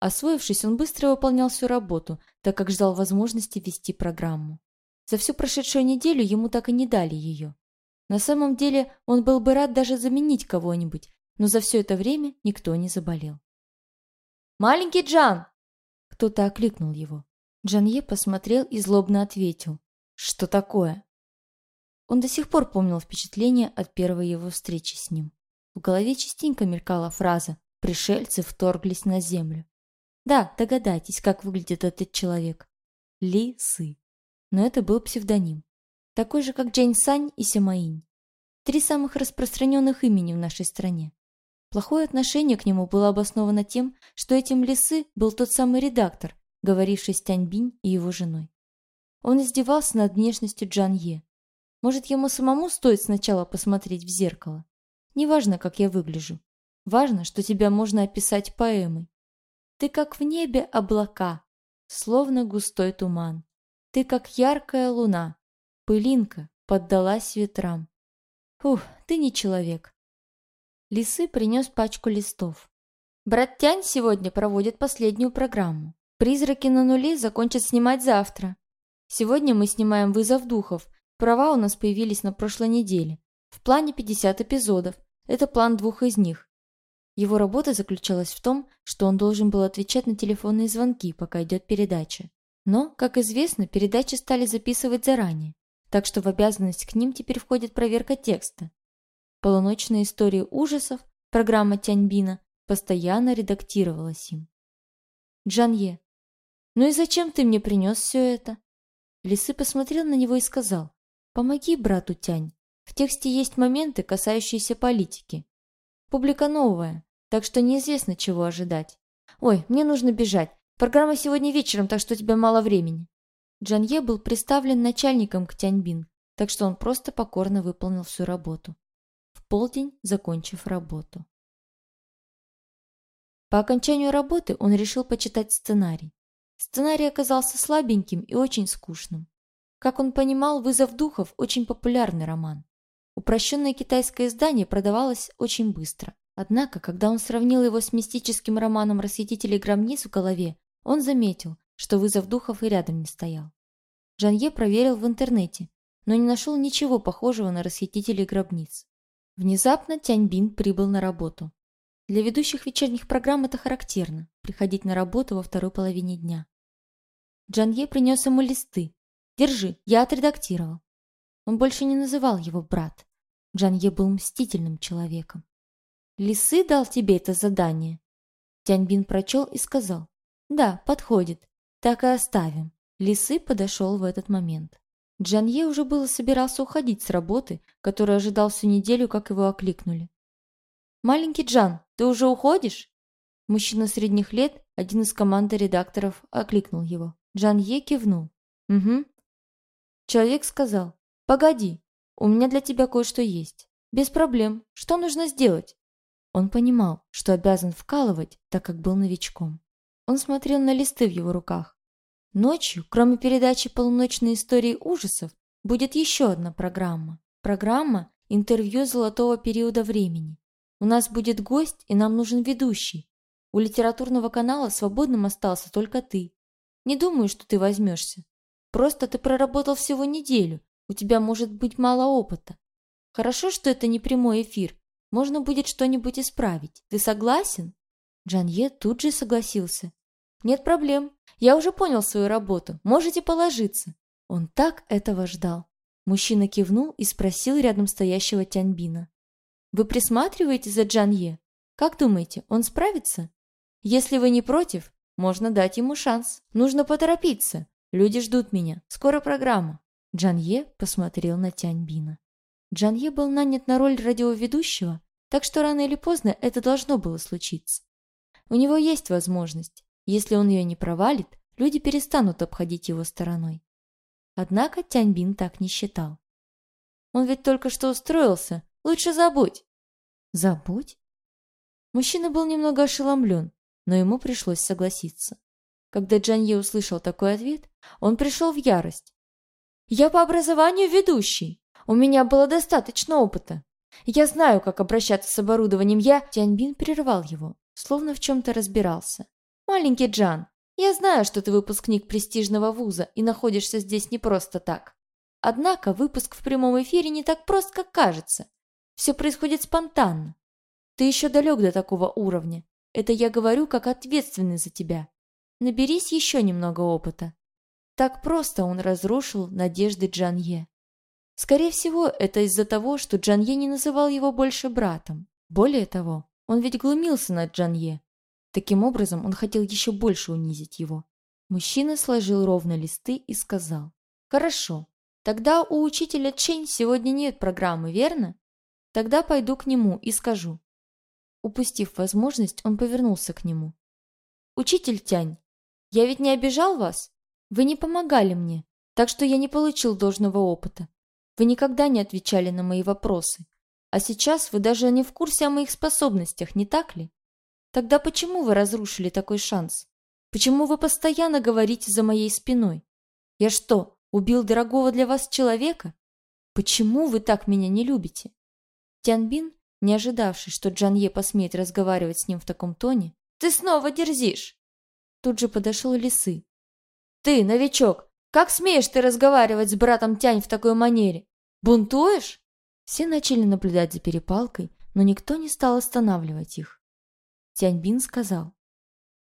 Освоившись, он быстро выполнял всю работу, так как ждал возможности вести программу. За всю прошедшую неделю ему так и не дали ее. На самом деле он был бы рад даже заменить кого-нибудь, но за все это время никто не заболел. «Маленький Джан!» Кто-то окликнул его. Джанье посмотрел и злобно ответил. «Что такое?» Он до сих пор помнил впечатление от первой его встречи с ним. В голове частенько мелькала фраза «Пришельцы вторглись на землю». Да, догадайтесь, как выглядит этот человек. Ли Сы. Но это был псевдоним. Такой же, как Джейн Сань и Сямаинь. Три самых распространенных имени в нашей стране. Плохое отношение к нему было обосновано тем, что этим Лисы был тот самый редактор, говоривший с Тяньбинь и его женой. Он издевался над внешностью Джан Е. Может, ему самому стоит сначала посмотреть в зеркало? Неважно, как я выгляжу. Важно, что тебя можно описать поэмой. Ты как в небе облака, словно густой туман. Ты как яркая луна, пылинка поддалась ветрам. Фух, ты не человек. Лисы принес пачку листов. Брат Тянь сегодня проводит последнюю программу. Призраки на нуле закончат снимать завтра. Сегодня мы снимаем «Вызов духов». Права у нас появились на прошлой неделе. В плане 50 эпизодов. Это план двух из них. Его работа заключалась в том, что он должен был отвечать на телефонные звонки, пока идет передача. Но, как известно, передачи стали записывать заранее, так что в обязанность к ним теперь входит проверка текста. Полуночная история ужасов, программа Тяньбина, постоянно редактировалась им. Джанье, «Ну и зачем ты мне принес все это?» Лисы посмотрел на него и сказал, «Помоги брату Тянь. В тексте есть моменты, касающиеся политики. Публика новая, так что неизвестно, чего ожидать. Ой, мне нужно бежать. Программа сегодня вечером, так что у тебя мало времени». Джанье был представлен начальником к Тяньбин, так что он просто покорно выполнил всю работу. В полдень закончив работу. По окончанию работы он решил почитать сценарий. Сценарий оказался слабеньким и очень скучным. Как он понимал, «Вызов духов» – очень популярный роман. Упрощенное китайское издание продавалось очень быстро. Однако, когда он сравнил его с мистическим романом «Расхитителей гробниц» в голове, он заметил, что «Вызов духов» и рядом не стоял. Жанье проверил в интернете, но не нашел ничего похожего на «Расхитителей гробниц». Внезапно Тяньбин прибыл на работу. Для ведущих вечерних программ это характерно – приходить на работу во второй половине дня. Джанье принес ему листы. «Держи, я отредактировал». Он больше не называл его брат. Джанье был мстительным человеком. «Лисы дал тебе это задание?» Тяньбин прочел и сказал. «Да, подходит. Так и оставим». Лисы подошел в этот момент. Джанье уже было собирался уходить с работы, которую ожидал всю неделю, как его окликнули. «Маленький Джан, ты уже уходишь?» Мужчина средних лет, один из команды редакторов, окликнул его. Джан Е кивнул. «Угу». Человек сказал, «Погоди, у меня для тебя кое-что есть. Без проблем. Что нужно сделать?» Он понимал, что обязан вкалывать, так как был новичком. Он смотрел на листы в его руках. Ночью, кроме передачи «Полуночные истории ужасов», будет еще одна программа. Программа «Интервью золотого периода времени». У нас будет гость, и нам нужен ведущий. У литературного канала свободным остался только ты. Не думаю, что ты возьмешься. Просто ты проработал всего неделю, у тебя может быть мало опыта. Хорошо, что это не прямой эфир. Можно будет что-нибудь исправить. Ты согласен? Джанье тут же согласился. Нет проблем. Я уже понял свою работу. Можете положиться. Он так этого ждал. Мужчина кивнул и спросил рядом стоящего Тяньбина. Вы присматриваете за Джанье? Как думаете, он справится? Если вы не против, можно дать ему шанс. Нужно поторопиться. Люди ждут меня. Скоро программа. Джанье посмотрел на Тяньбина. Джанье был нанят на роль радиоведущего, так что рано или поздно это должно было случиться. У него есть возможность. Если он ее не провалит, люди перестанут обходить его стороной. Однако Тяньбин так не считал. Он ведь только что устроился, Лучше забудь». «Забудь?» Мужчина был немного ошеломлен, но ему пришлось согласиться. Когда Джанье услышал такой ответ, он пришел в ярость. «Я по образованию ведущий. У меня было достаточно опыта. Я знаю, как обращаться с оборудованием. Я...» Тяньбин прервал его, словно в чем-то разбирался. «Маленький Джан, я знаю, что ты выпускник престижного вуза и находишься здесь не просто так. Однако выпуск в прямом эфире не так прост, как кажется. Все происходит спонтанно. Ты еще далек до такого уровня. Это я говорю как ответственный за тебя. Наберись еще немного опыта. Так просто он разрушил надежды Джанье. Скорее всего, это из-за того, что Джанье не называл его больше братом. Более того, он ведь глумился над Джанье. Таким образом, он хотел еще больше унизить его. Мужчина сложил ровно листы и сказал. «Хорошо, тогда у учителя Чень сегодня нет программы, верно? Тогда пойду к нему и скажу. Упустив возможность, он повернулся к нему. «Учитель Тянь, я ведь не обижал вас? Вы не помогали мне, так что я не получил должного опыта. Вы никогда не отвечали на мои вопросы. А сейчас вы даже не в курсе о моих способностях, не так ли? Тогда почему вы разрушили такой шанс? Почему вы постоянно говорите за моей спиной? Я что, убил дорогого для вас человека? Почему вы так меня не любите?» Тянбин, не ожидавший, что Джанье посмеет разговаривать с ним в таком тоне, «Ты снова дерзишь!» Тут же подошел Лисы. «Ты, новичок, как смеешь ты разговаривать с братом Тянь в такой манере? Бунтуешь?» Все начали наблюдать за перепалкой, но никто не стал останавливать их. Тяньбин сказал.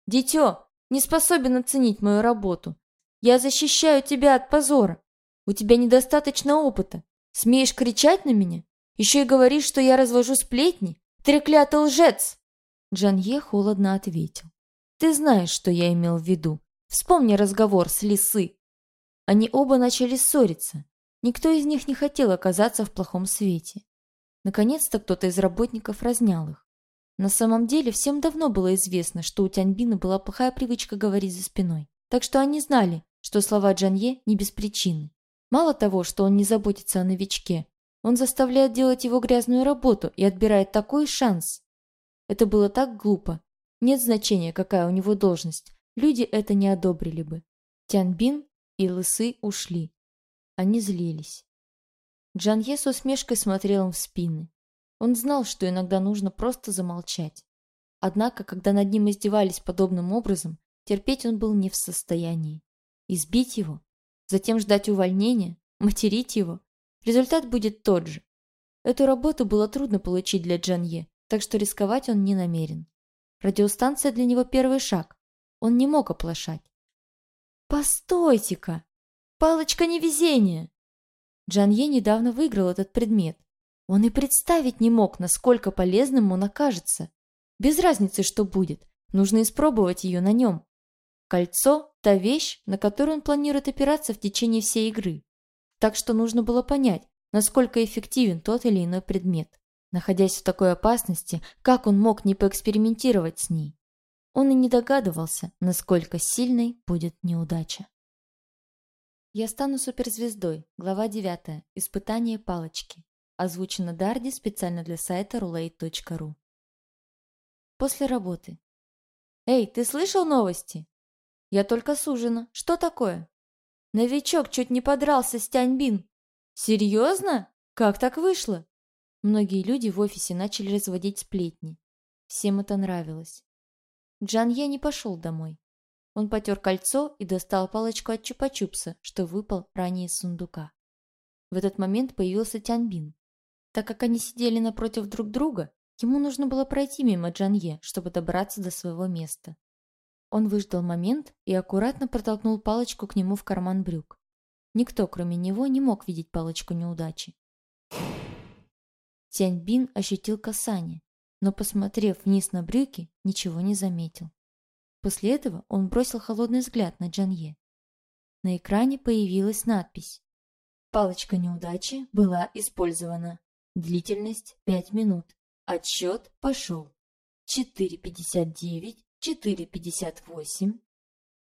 «Дитё, не способен оценить мою работу. Я защищаю тебя от позора. У тебя недостаточно опыта. Смеешь кричать на меня? Еще и говоришь, что я развожу сплетни? Треклятый лжец!» Джанье холодно ответил. «Ты знаешь, что я имел в виду. Вспомни разговор с Лисы». Они оба начали ссориться. Никто из них не хотел оказаться в плохом свете. Наконец-то кто-то из работников разнял их. На самом деле всем давно было известно, что у Тяньбина была плохая привычка говорить за спиной. Так что они знали, что слова Джанье не без причины. Мало того, что он не заботится о новичке, он заставляет делать его грязную работу и отбирает такой шанс. Это было так глупо. Нет значения, какая у него должность. Люди это не одобрили бы. Тянбин и Лысы ушли. Они злились. Джанье с усмешкой смотрел им в спины. Он знал, что иногда нужно просто замолчать. Однако, когда над ним издевались подобным образом, терпеть он был не в состоянии. Избить его, затем ждать увольнения, материть его Результат будет тот же. Эту работу было трудно получить для Джанье, так что рисковать он не намерен. Радиостанция для него первый шаг. Он не мог оплошать. «Постойте-ка! Палочка невезения!» Джанье недавно выиграл этот предмет. Он и представить не мог, насколько полезным он окажется. Без разницы, что будет. Нужно испробовать ее на нем. Кольцо – та вещь, на которую он планирует опираться в течение всей игры. Так что нужно было понять, насколько эффективен тот или иной предмет. Находясь в такой опасности, как он мог не поэкспериментировать с ней? Он и не догадывался, насколько сильной будет неудача. «Я стану суперзвездой», глава 9, испытание палочки. Озвучено Дарди специально для сайта roulette.ru. После работы. «Эй, ты слышал новости?» «Я только с ужина. Что такое?» «Новичок чуть не подрался с Тяньбин». «Серьезно? Как так вышло?» Многие люди в офисе начали разводить сплетни. Всем это нравилось. Джан Е не пошел домой. Он потер кольцо и достал палочку от чупа-чупса, что выпал ранее из сундука. В этот момент появился Тяньбин. Так как они сидели напротив друг друга, ему нужно было пройти мимо Джан Е, чтобы добраться до своего места. Он выждал момент и аккуратно протолкнул палочку к нему в карман брюк. Никто, кроме него, не мог видеть палочку неудачи. Тяньбин ощутил касание, но, посмотрев вниз на брюки, ничего не заметил. После этого он бросил холодный взгляд на Джанье. На экране появилась надпись. Палочка неудачи была использована. Длительность 5 минут. Отсчет пошел. 4.59, 4.58.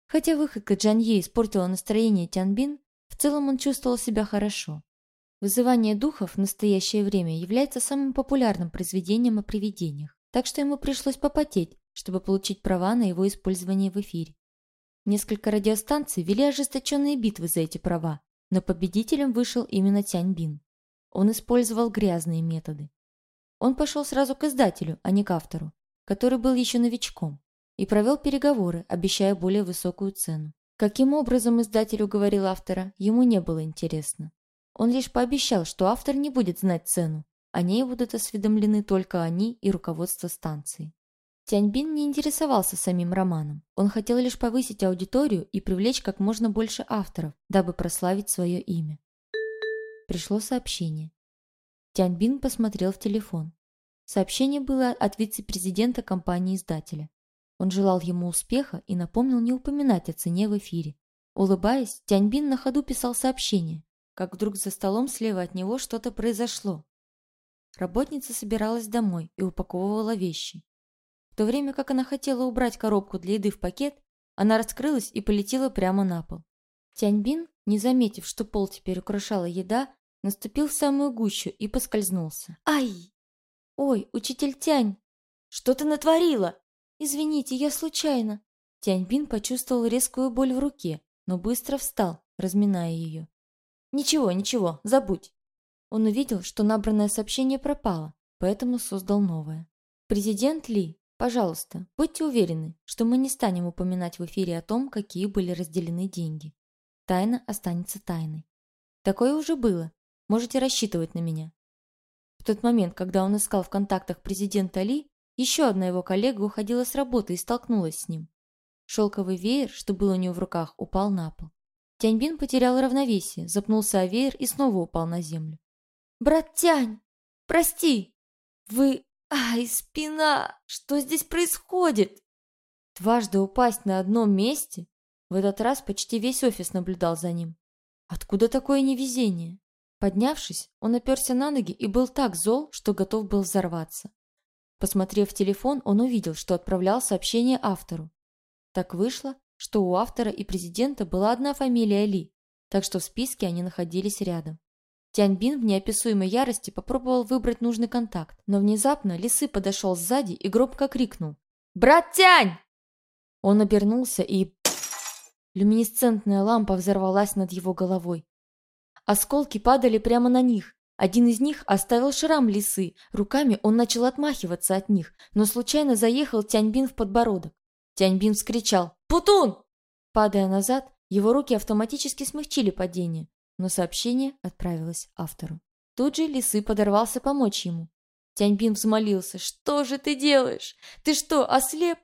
Хотя выходка Джанье испортила настроение Тянбин, в целом он чувствовал себя хорошо. Вызывание духов в настоящее время является самым популярным произведением о привидениях, так что ему пришлось попотеть, чтобы получить права на его использование в эфире. Несколько радиостанций вели ожесточенные битвы за эти права, но победителем вышел именно Тяньбин. Он использовал грязные методы. Он пошел сразу к издателю, а не к автору, который был еще новичком, и провел переговоры, обещая более высокую цену. Каким образом издатель уговорил автора, ему не было интересно. Он лишь пообещал, что автор не будет знать цену. О ней будут осведомлены только они и руководство станции. Тяньбин не интересовался самим романом. Он хотел лишь повысить аудиторию и привлечь как можно больше авторов, дабы прославить свое имя. Пришло сообщение. Тяньбин посмотрел в телефон. Сообщение было от вице-президента компании-издателя. Он желал ему успеха и напомнил не упоминать о цене в эфире. Улыбаясь, Тяньбин на ходу писал сообщение как вдруг за столом слева от него что-то произошло. Работница собиралась домой и упаковывала вещи. В то время как она хотела убрать коробку для еды в пакет, она раскрылась и полетела прямо на пол. Тяньбин, не заметив, что пол теперь украшала еда, наступил в самую гущу и поскользнулся. «Ай! Ой, учитель Тянь! Что ты натворила? Извините, я случайно!» Тяньбин почувствовал резкую боль в руке, но быстро встал, разминая ее. «Ничего, ничего, забудь». Он увидел, что набранное сообщение пропало, поэтому создал новое. «Президент Ли, пожалуйста, будьте уверены, что мы не станем упоминать в эфире о том, какие были разделены деньги. Тайна останется тайной. Такое уже было. Можете рассчитывать на меня». В тот момент, когда он искал в контактах президента Ли, еще одна его коллега уходила с работы и столкнулась с ним. Шелковый веер, что был у нее в руках, упал на пол. Тяньбин потерял равновесие, запнулся о веер и снова упал на землю. «Брат Тянь, прости! Вы... Ай, спина! Что здесь происходит?» Дважды упасть на одном месте? В этот раз почти весь офис наблюдал за ним. Откуда такое невезение? Поднявшись, он оперся на ноги и был так зол, что готов был взорваться. Посмотрев телефон, он увидел, что отправлял сообщение автору. Так вышло, что у автора и президента была одна фамилия Ли, так что в списке они находились рядом. Тяньбин в неописуемой ярости попробовал выбрать нужный контакт, но внезапно Лисы подошел сзади и громко крикнул «Брат Тянь!». Он обернулся и... Люминесцентная лампа взорвалась над его головой. Осколки падали прямо на них. Один из них оставил шрам лисы. Руками он начал отмахиваться от них, но случайно заехал Тяньбин в подбородок. Тяньбин вскричал «Путун!». Падая назад, его руки автоматически смягчили падение, но сообщение отправилось автору. Тут же Лисы подорвался помочь ему. Тяньбин взмолился. «Что же ты делаешь? Ты что, ослеп?»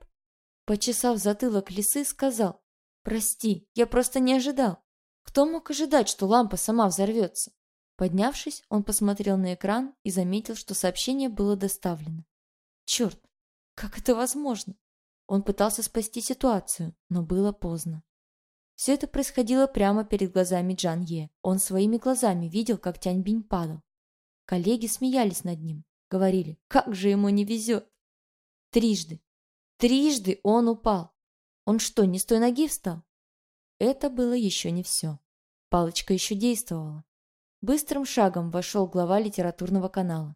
Почесав затылок лисы, сказал. «Прости, я просто не ожидал. Кто мог ожидать, что лампа сама взорвется?» Поднявшись, он посмотрел на экран и заметил, что сообщение было доставлено. «Черт, как это возможно?» Он пытался спасти ситуацию, но было поздно. Все это происходило прямо перед глазами Джан Е. Он своими глазами видел, как Тяньбинь падал. Коллеги смеялись над ним, говорили, как же ему не везет. Трижды, трижды он упал. Он что, не с той ноги встал? Это было еще не все. Палочка еще действовала. Быстрым шагом вошел глава литературного канала.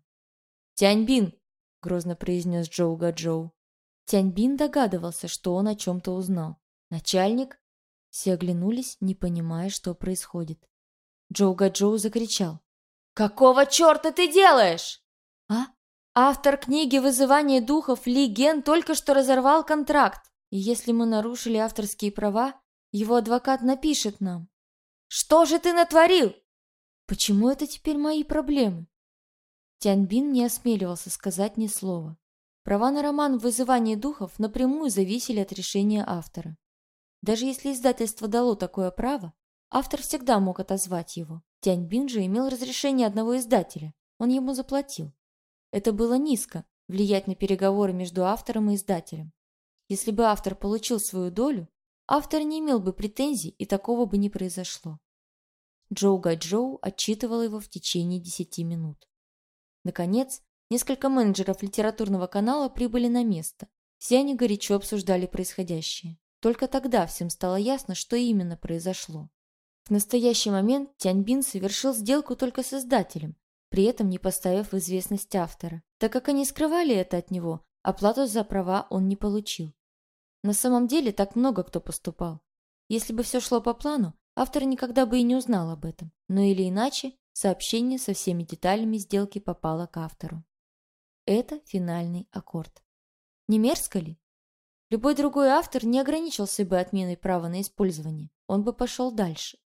«Тяньбин!» — грозно произнес Джоу Гаджоу. Тяньбин догадывался, что он о чем-то узнал. «Начальник?» Все оглянулись, не понимая, что происходит. Джоу Гаджоу закричал. «Какого черта ты делаешь?» «А? Автор книги «Вызывание духов» Ли Ген только что разорвал контракт. И если мы нарушили авторские права, его адвокат напишет нам. «Что же ты натворил?» «Почему это теперь мои проблемы?» Тяньбин не осмеливался сказать ни слова. Права на роман «Вызывание духов» напрямую зависели от решения автора. Даже если издательство дало такое право, автор всегда мог отозвать его. Тяньбин же имел разрешение одного издателя, он ему заплатил. Это было низко, влиять на переговоры между автором и издателем. Если бы автор получил свою долю, автор не имел бы претензий и такого бы не произошло. Джоу Гайджоу отчитывал его в течение десяти минут. Наконец, Несколько менеджеров литературного канала прибыли на место. Все они горячо обсуждали происходящее. Только тогда всем стало ясно, что именно произошло. В настоящий момент Тяньбин совершил сделку только с издателем, при этом не поставив в известность автора. Так как они скрывали это от него, оплату за права он не получил. На самом деле так много кто поступал. Если бы все шло по плану, автор никогда бы и не узнал об этом. Но или иначе, сообщение со всеми деталями сделки попало к автору. Это финальный аккорд. Не мерзко ли? Любой другой автор не ограничился бы отменой права на использование. Он бы пошел дальше.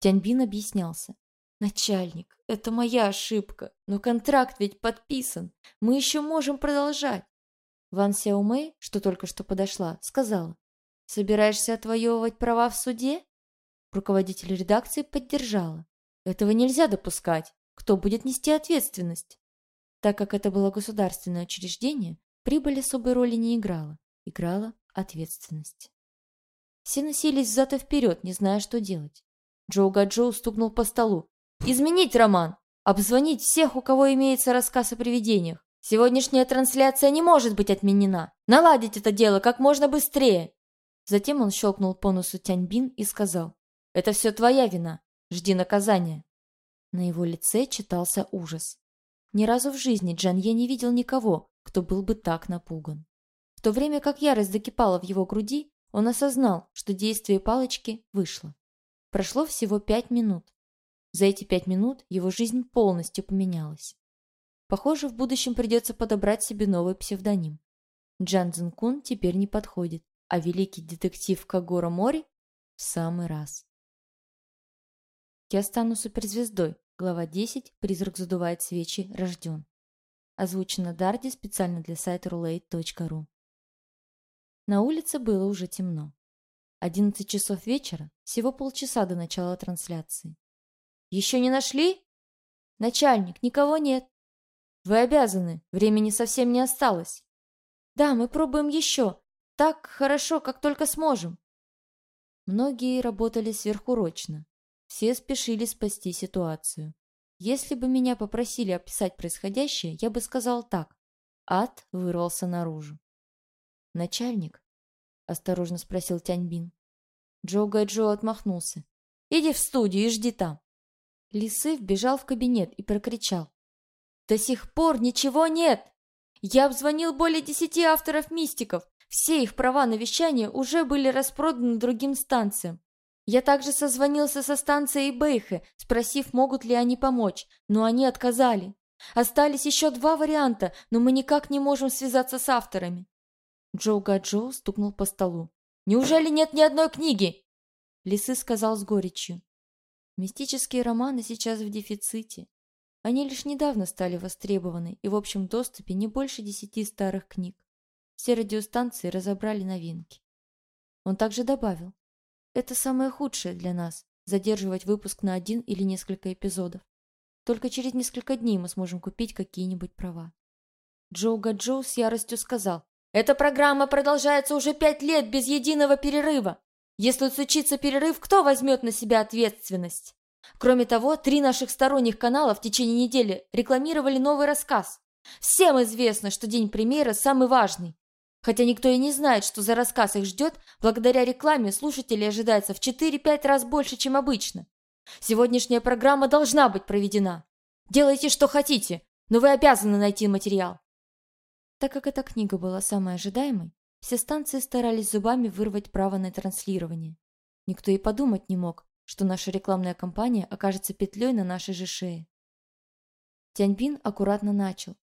Тяньбин объяснялся. «Начальник, это моя ошибка, но контракт ведь подписан. Мы еще можем продолжать». Ван Сяомэй, что только что подошла, сказала. «Собираешься отвоевывать права в суде?» Руководитель редакции поддержала. «Этого нельзя допускать. Кто будет нести ответственность?» Так как это было государственное учреждение, прибыль особой роли не играла, играла ответственность. Все носились взад и вперед, не зная, что делать. Джоу Гаджоу стукнул по столу. «Изменить роман! Обзвонить всех, у кого имеется рассказ о привидениях! Сегодняшняя трансляция не может быть отменена! Наладить это дело как можно быстрее!» Затем он щелкнул по носу Тяньбин и сказал. «Это все твоя вина. Жди наказания». На его лице читался ужас. Ни разу в жизни Джанье не видел никого, кто был бы так напуган. В то время как ярость закипала в его груди, он осознал, что действие палочки вышло. Прошло всего пять минут. За эти пять минут его жизнь полностью поменялась. Похоже, в будущем придется подобрать себе новый псевдоним. Джан Цзинкун теперь не подходит, а великий детектив Кагора Мори в самый раз. Я стану суперзвездой, Глава 10. Призрак задувает свечи. Рожден. Озвучено Дарди специально для сайта roulette.ru. На улице было уже темно. 11 часов вечера, всего полчаса до начала трансляции. «Еще не нашли?» «Начальник, никого нет». «Вы обязаны, времени совсем не осталось». «Да, мы пробуем еще. Так хорошо, как только сможем». Многие работали сверхурочно, все спешили спасти ситуацию. Если бы меня попросили описать происходящее, я бы сказал так. Ад вырвался наружу. «Начальник?» – осторожно спросил Тяньбин. Джо Гайджо отмахнулся. «Иди в студию и жди там». Лисы вбежал в кабинет и прокричал. «До сих пор ничего нет! Я обзвонил более десяти авторов-мистиков. Все их права на вещание уже были распроданы другим станциям. Я также созвонился со станцией Бейхе, спросив, могут ли они помочь, но они отказали. Остались еще два варианта, но мы никак не можем связаться с авторами. Джоу Гаджоу стукнул по столу. «Неужели нет ни одной книги?» Лисы сказал с горечью. «Мистические романы сейчас в дефиците. Они лишь недавно стали востребованы и в общем доступе не больше десяти старых книг. Все радиостанции разобрали новинки. Он также добавил, это самое худшее для нас – задерживать выпуск на один или несколько эпизодов. Только через несколько дней мы сможем купить какие-нибудь права. Джоу Гаджоу с яростью сказал, «Эта программа продолжается уже пять лет без единого перерыва. Если случится перерыв, кто возьмет на себя ответственность? Кроме того, три наших сторонних канала в течение недели рекламировали новый рассказ. Всем известно, что день премьеры самый важный. Хотя никто и не знает, что за рассказ их ждет, благодаря рекламе слушателей ожидается в 4-5 раз больше, чем обычно. Сегодняшняя программа должна быть проведена. Делайте, что хотите, но вы обязаны найти материал. Так как эта книга была самой ожидаемой, все станции старались зубами вырвать право на транслирование. Никто и подумать не мог, что наша рекламная кампания окажется петлей на нашей же шее. Тяньбин аккуратно начал,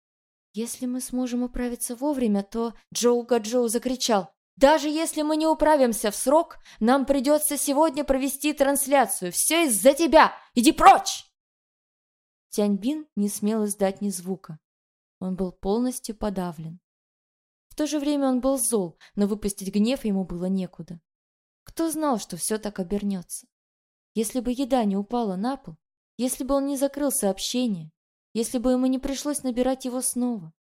«Если мы сможем управиться вовремя, то...» Джоу Гаджоу закричал. «Даже если мы не управимся в срок, нам придется сегодня провести трансляцию. Все из-за тебя! Иди прочь!» Тяньбин не смел издать ни звука. Он был полностью подавлен. В то же время он был зол, но выпустить гнев ему было некуда. Кто знал, что все так обернется? Если бы еда не упала на пол, если бы он не закрыл сообщение, если бы ему не пришлось набирать его снова.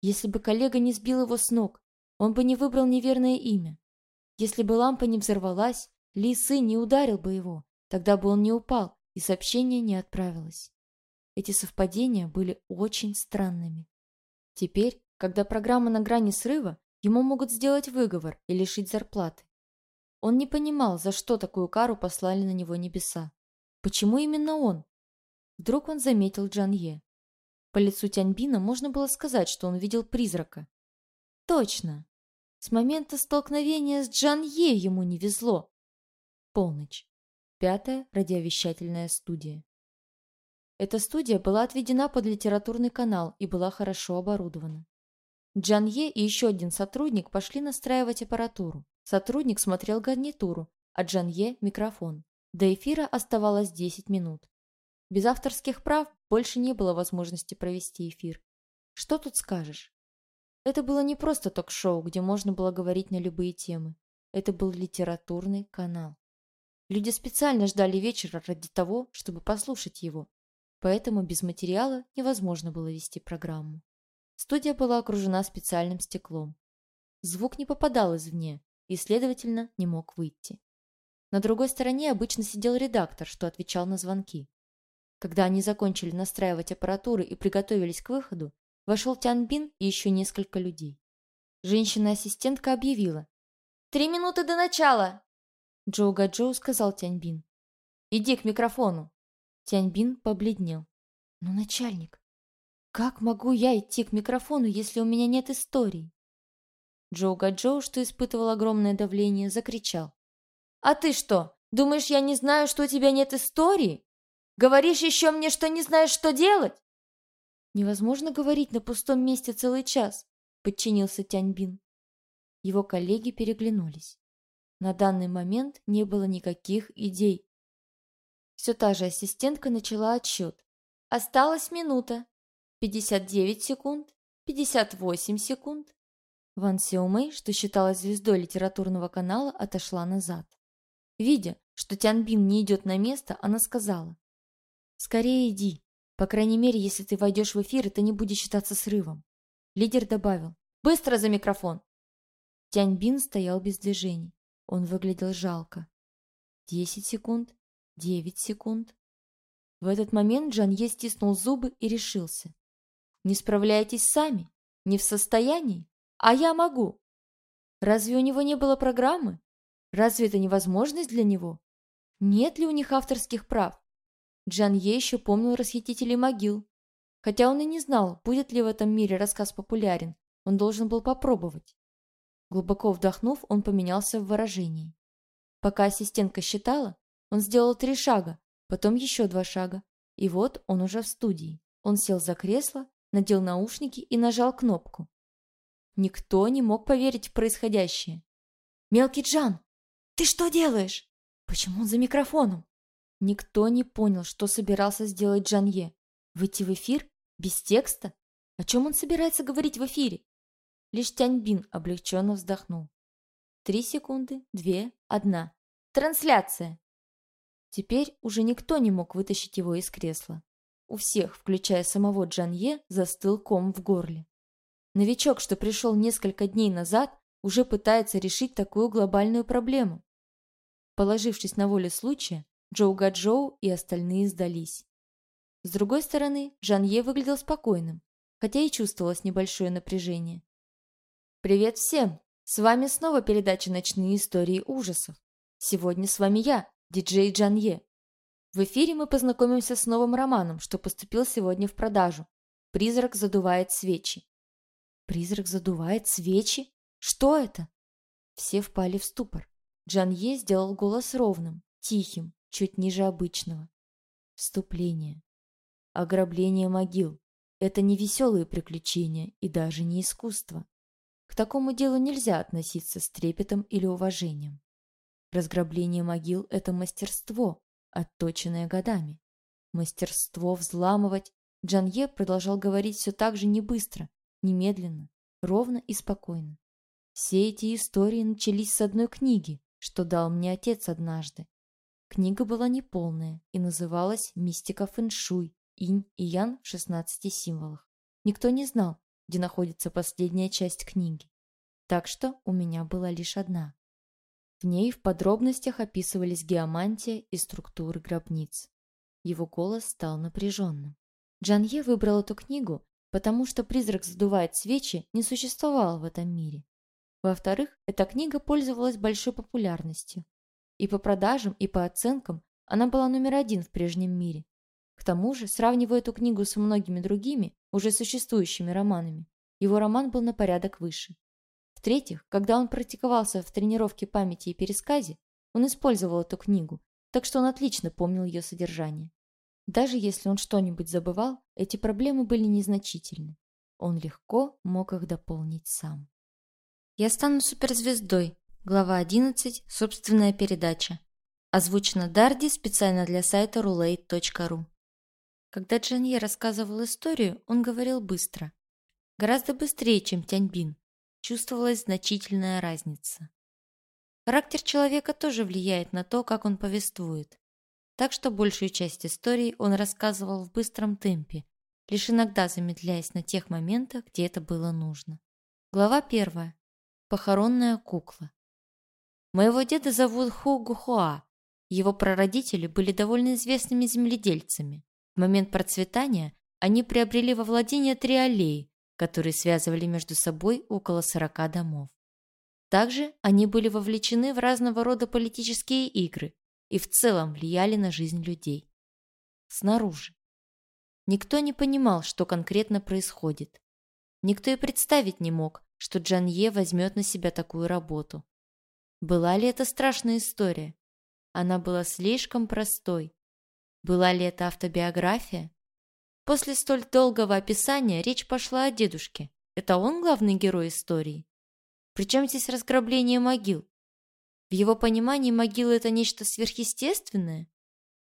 Если бы коллега не сбил его с ног, он бы не выбрал неверное имя. Если бы лампа не взорвалась, Ли Сы не ударил бы его, тогда бы он не упал, и сообщение не отправилось. Эти совпадения были очень странными. Теперь, когда программа на грани срыва, ему могут сделать выговор и лишить зарплаты. Он не понимал, за что такую кару послали на него небеса. Почему именно он? Вдруг он заметил Джан Е. По лицу Тяньбина можно было сказать, что он видел призрака. Точно. С момента столкновения с Джан Е ему не везло. Полночь. Пятая радиовещательная студия. Эта студия была отведена под литературный канал и была хорошо оборудована. Джан Е и еще один сотрудник пошли настраивать аппаратуру. Сотрудник смотрел гарнитуру, а Джан Е – микрофон. До эфира оставалось 10 минут. Без авторских прав больше не было возможности провести эфир. Что тут скажешь? Это было не просто ток-шоу, где можно было говорить на любые темы. Это был литературный канал. Люди специально ждали вечера ради того, чтобы послушать его. Поэтому без материала невозможно было вести программу. Студия была окружена специальным стеклом. Звук не попадал извне и, следовательно, не мог выйти. На другой стороне обычно сидел редактор, что отвечал на звонки. Когда они закончили настраивать аппаратуру и приготовились к выходу, вошел Тянбин и еще несколько людей. Женщина-ассистентка объявила. «Три минуты до начала!» Джоу Гаджоу сказал Тяньбин. «Иди к микрофону!» Тяньбин побледнел. «Но начальник, как могу я идти к микрофону, если у меня нет истории?» Джоу Гаджоу, что испытывал огромное давление, закричал. «А ты что, думаешь, я не знаю, что у тебя нет истории? Говоришь еще мне, что не знаешь, что делать?» «Невозможно говорить на пустом месте целый час», — подчинился Тяньбин. Его коллеги переглянулись. На данный момент не было никаких идей. Все та же ассистентка начала отсчет. Осталась минута. 59 секунд. 58 секунд. Ван Сяомэй, что считалась звездой литературного канала, отошла назад. Видя, что Тянбин не идет на место, она сказала. «Скорее иди. По крайней мере, если ты войдешь в эфир, это не будет считаться срывом». Лидер добавил. «Быстро за микрофон!» Тяньбин стоял без движений. Он выглядел жалко. Десять секунд, девять секунд. В этот момент Джанье стиснул зубы и решился. «Не справляетесь сами? Не в состоянии? А я могу!» Разве у него не было программы? Разве это невозможность для него? Нет ли у них авторских прав? Джан Е еще помнил расхитителей могил. Хотя он и не знал, будет ли в этом мире рассказ популярен, он должен был попробовать. Глубоко вдохнув, он поменялся в выражении. Пока ассистентка считала, он сделал три шага, потом еще два шага. И вот он уже в студии. Он сел за кресло, надел наушники и нажал кнопку. Никто не мог поверить в происходящее. «Мелкий Джан, ты что делаешь? Почему он за микрофоном?» Никто не понял, что собирался сделать Джанье. Выйти в эфир? Без текста? О чем он собирается говорить в эфире? Лишь Тяньбин облегченно вздохнул. Три секунды, две, одна. Трансляция! Теперь уже никто не мог вытащить его из кресла. У всех, включая самого Джанье, застыл ком в горле. Новичок, что пришел несколько дней назад, уже пытается решить такую глобальную проблему. Положившись на волю случая, Джоу Гаджоу и остальные сдались. С другой стороны, Жанье выглядел спокойным, хотя и чувствовалось небольшое напряжение. «Привет всем! С вами снова передача «Ночные истории ужасов». Сегодня с вами я, диджей Джанье. В эфире мы познакомимся с новым романом, что поступил сегодня в продажу. «Призрак задувает свечи». Призрак задувает свечи? Что это? Все впали в ступор. Джанье сделал голос ровным, тихим, чуть ниже обычного. Вступление. Ограбление могил. Это не веселые приключения и даже не искусство. К такому делу нельзя относиться с трепетом или уважением. Разграбление могил – это мастерство, отточенное годами. Мастерство взламывать. Джанье продолжал говорить все так же не быстро, немедленно, ровно и спокойно. Все эти истории начались с одной книги, что дал мне отец однажды. Книга была неполная и называлась «Мистика фэншуй. Инь и Ян в 16 символах». Никто не знал, где находится последняя часть книги. Так что у меня была лишь одна. В ней в подробностях описывались геомантия и структуры гробниц. Его голос стал напряженным. Джанье выбрал эту книгу, потому что «Призрак задувает свечи» не существовал в этом мире. Во-вторых, эта книга пользовалась большой популярностью. И по продажам, и по оценкам она была номер один в прежнем мире. К тому же, сравнивая эту книгу с многими другими, уже существующими романами, его роман был на порядок выше. В-третьих, когда он практиковался в тренировке памяти и пересказе, он использовал эту книгу, так что он отлично помнил ее содержание. Даже если он что-нибудь забывал, эти проблемы были незначительны. Он легко мог их дополнить сам. «Я стану суперзвездой». Глава 11. Собственная передача. Озвучено Дарди специально для сайта roulette.ru. Когда Джанье рассказывал историю, он говорил быстро. Гораздо быстрее, чем Тяньбин. Чувствовалась значительная разница. Характер человека тоже влияет на то, как он повествует так что большую часть истории он рассказывал в быстром темпе, лишь иногда замедляясь на тех моментах, где это было нужно. Глава первая. Похоронная кукла. Моего деда зовут Ху Гухуа. Его прародители были довольно известными земледельцами. В момент процветания они приобрели во владение три аллеи, которые связывали между собой около 40 домов. Также они были вовлечены в разного рода политические игры, и в целом влияли на жизнь людей. Снаружи. Никто не понимал, что конкретно происходит. Никто и представить не мог, что Джанье возьмет на себя такую работу. Была ли это страшная история? Она была слишком простой. Была ли это автобиография? После столь долгого описания речь пошла о дедушке. Это он главный герой истории? Причем здесь разграбление могил? В его понимании могила – это нечто сверхъестественное?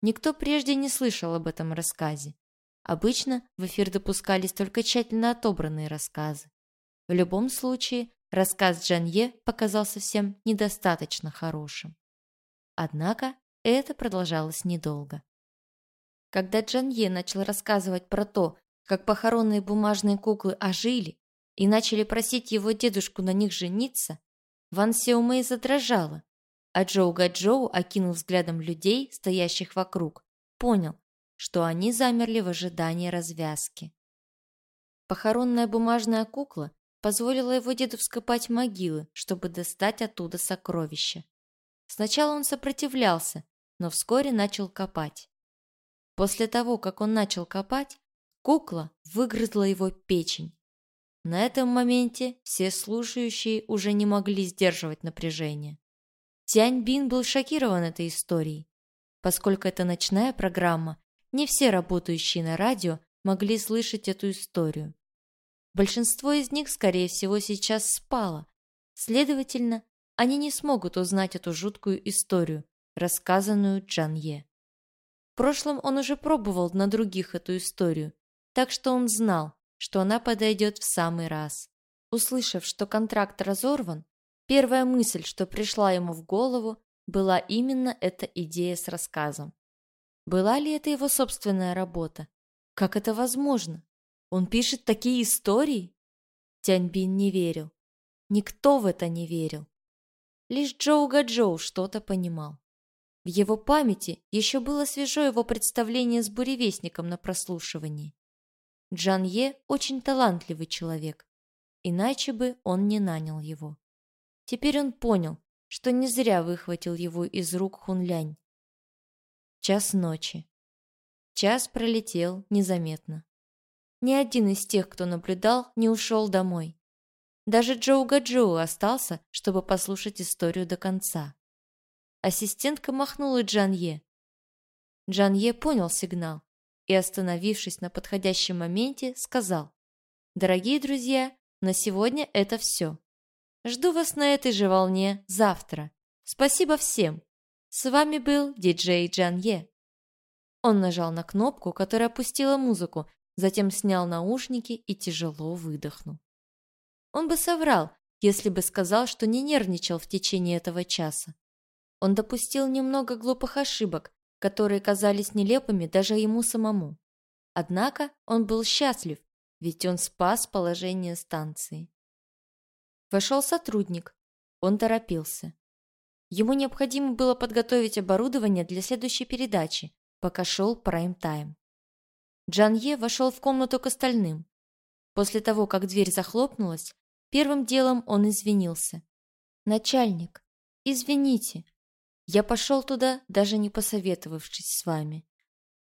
Никто прежде не слышал об этом рассказе. Обычно в эфир допускались только тщательно отобранные рассказы. В любом случае, рассказ Джанье показался всем недостаточно хорошим. Однако это продолжалось недолго. Когда Джанье начал рассказывать про то, как похоронные бумажные куклы ожили и начали просить его дедушку на них жениться, Ван Сеумэй задрожала, а Джоу Гаджоу, окинув взглядом людей, стоящих вокруг, понял, что они замерли в ожидании развязки. Похоронная бумажная кукла позволила его деду вскопать могилы, чтобы достать оттуда сокровища. Сначала он сопротивлялся, но вскоре начал копать. После того, как он начал копать, кукла выгрызла его печень. На этом моменте все слушающие уже не могли сдерживать напряжение. Тянь Бин был шокирован этой историей. Поскольку это ночная программа, не все работающие на радио могли слышать эту историю. Большинство из них, скорее всего, сейчас спало. Следовательно, они не смогут узнать эту жуткую историю, рассказанную Джанье. прошлом он уже пробовал на других эту историю, так что он знал, что она подойдет в самый раз. Услышав, что контракт разорван, первая мысль, что пришла ему в голову, была именно эта идея с рассказом. Была ли это его собственная работа? Как это возможно? Он пишет такие истории? Тяньбин не верил. Никто в это не верил. Лишь Джоу что-то понимал. В его памяти еще было свежо его представление с буревестником на прослушивании. Джан Е очень талантливый человек, иначе бы он не нанял его. Теперь он понял, что не зря выхватил его из рук Хунлянь. Час ночи. Час пролетел незаметно. Ни один из тех, кто наблюдал, не ушел домой. Даже Джоу остался, чтобы послушать историю до конца. Ассистентка махнула Джанье. Джанье понял сигнал и, остановившись на подходящем моменте, сказал «Дорогие друзья, на сегодня это все. Жду вас на этой же волне завтра. Спасибо всем. С вами был диджей Джанье». Он нажал на кнопку, которая опустила музыку, затем снял наушники и тяжело выдохнул. Он бы соврал, если бы сказал, что не нервничал в течение этого часа. Он допустил немного глупых ошибок, которые казались нелепыми даже ему самому. Однако он был счастлив, ведь он спас положение станции. Вошел сотрудник. Он торопился. Ему необходимо было подготовить оборудование для следующей передачи, пока шел прайм-тайм. Джанье вошел в комнату к остальным. После того, как дверь захлопнулась, первым делом он извинился. «Начальник, извините, я пошел туда, даже не посоветовавшись с вами.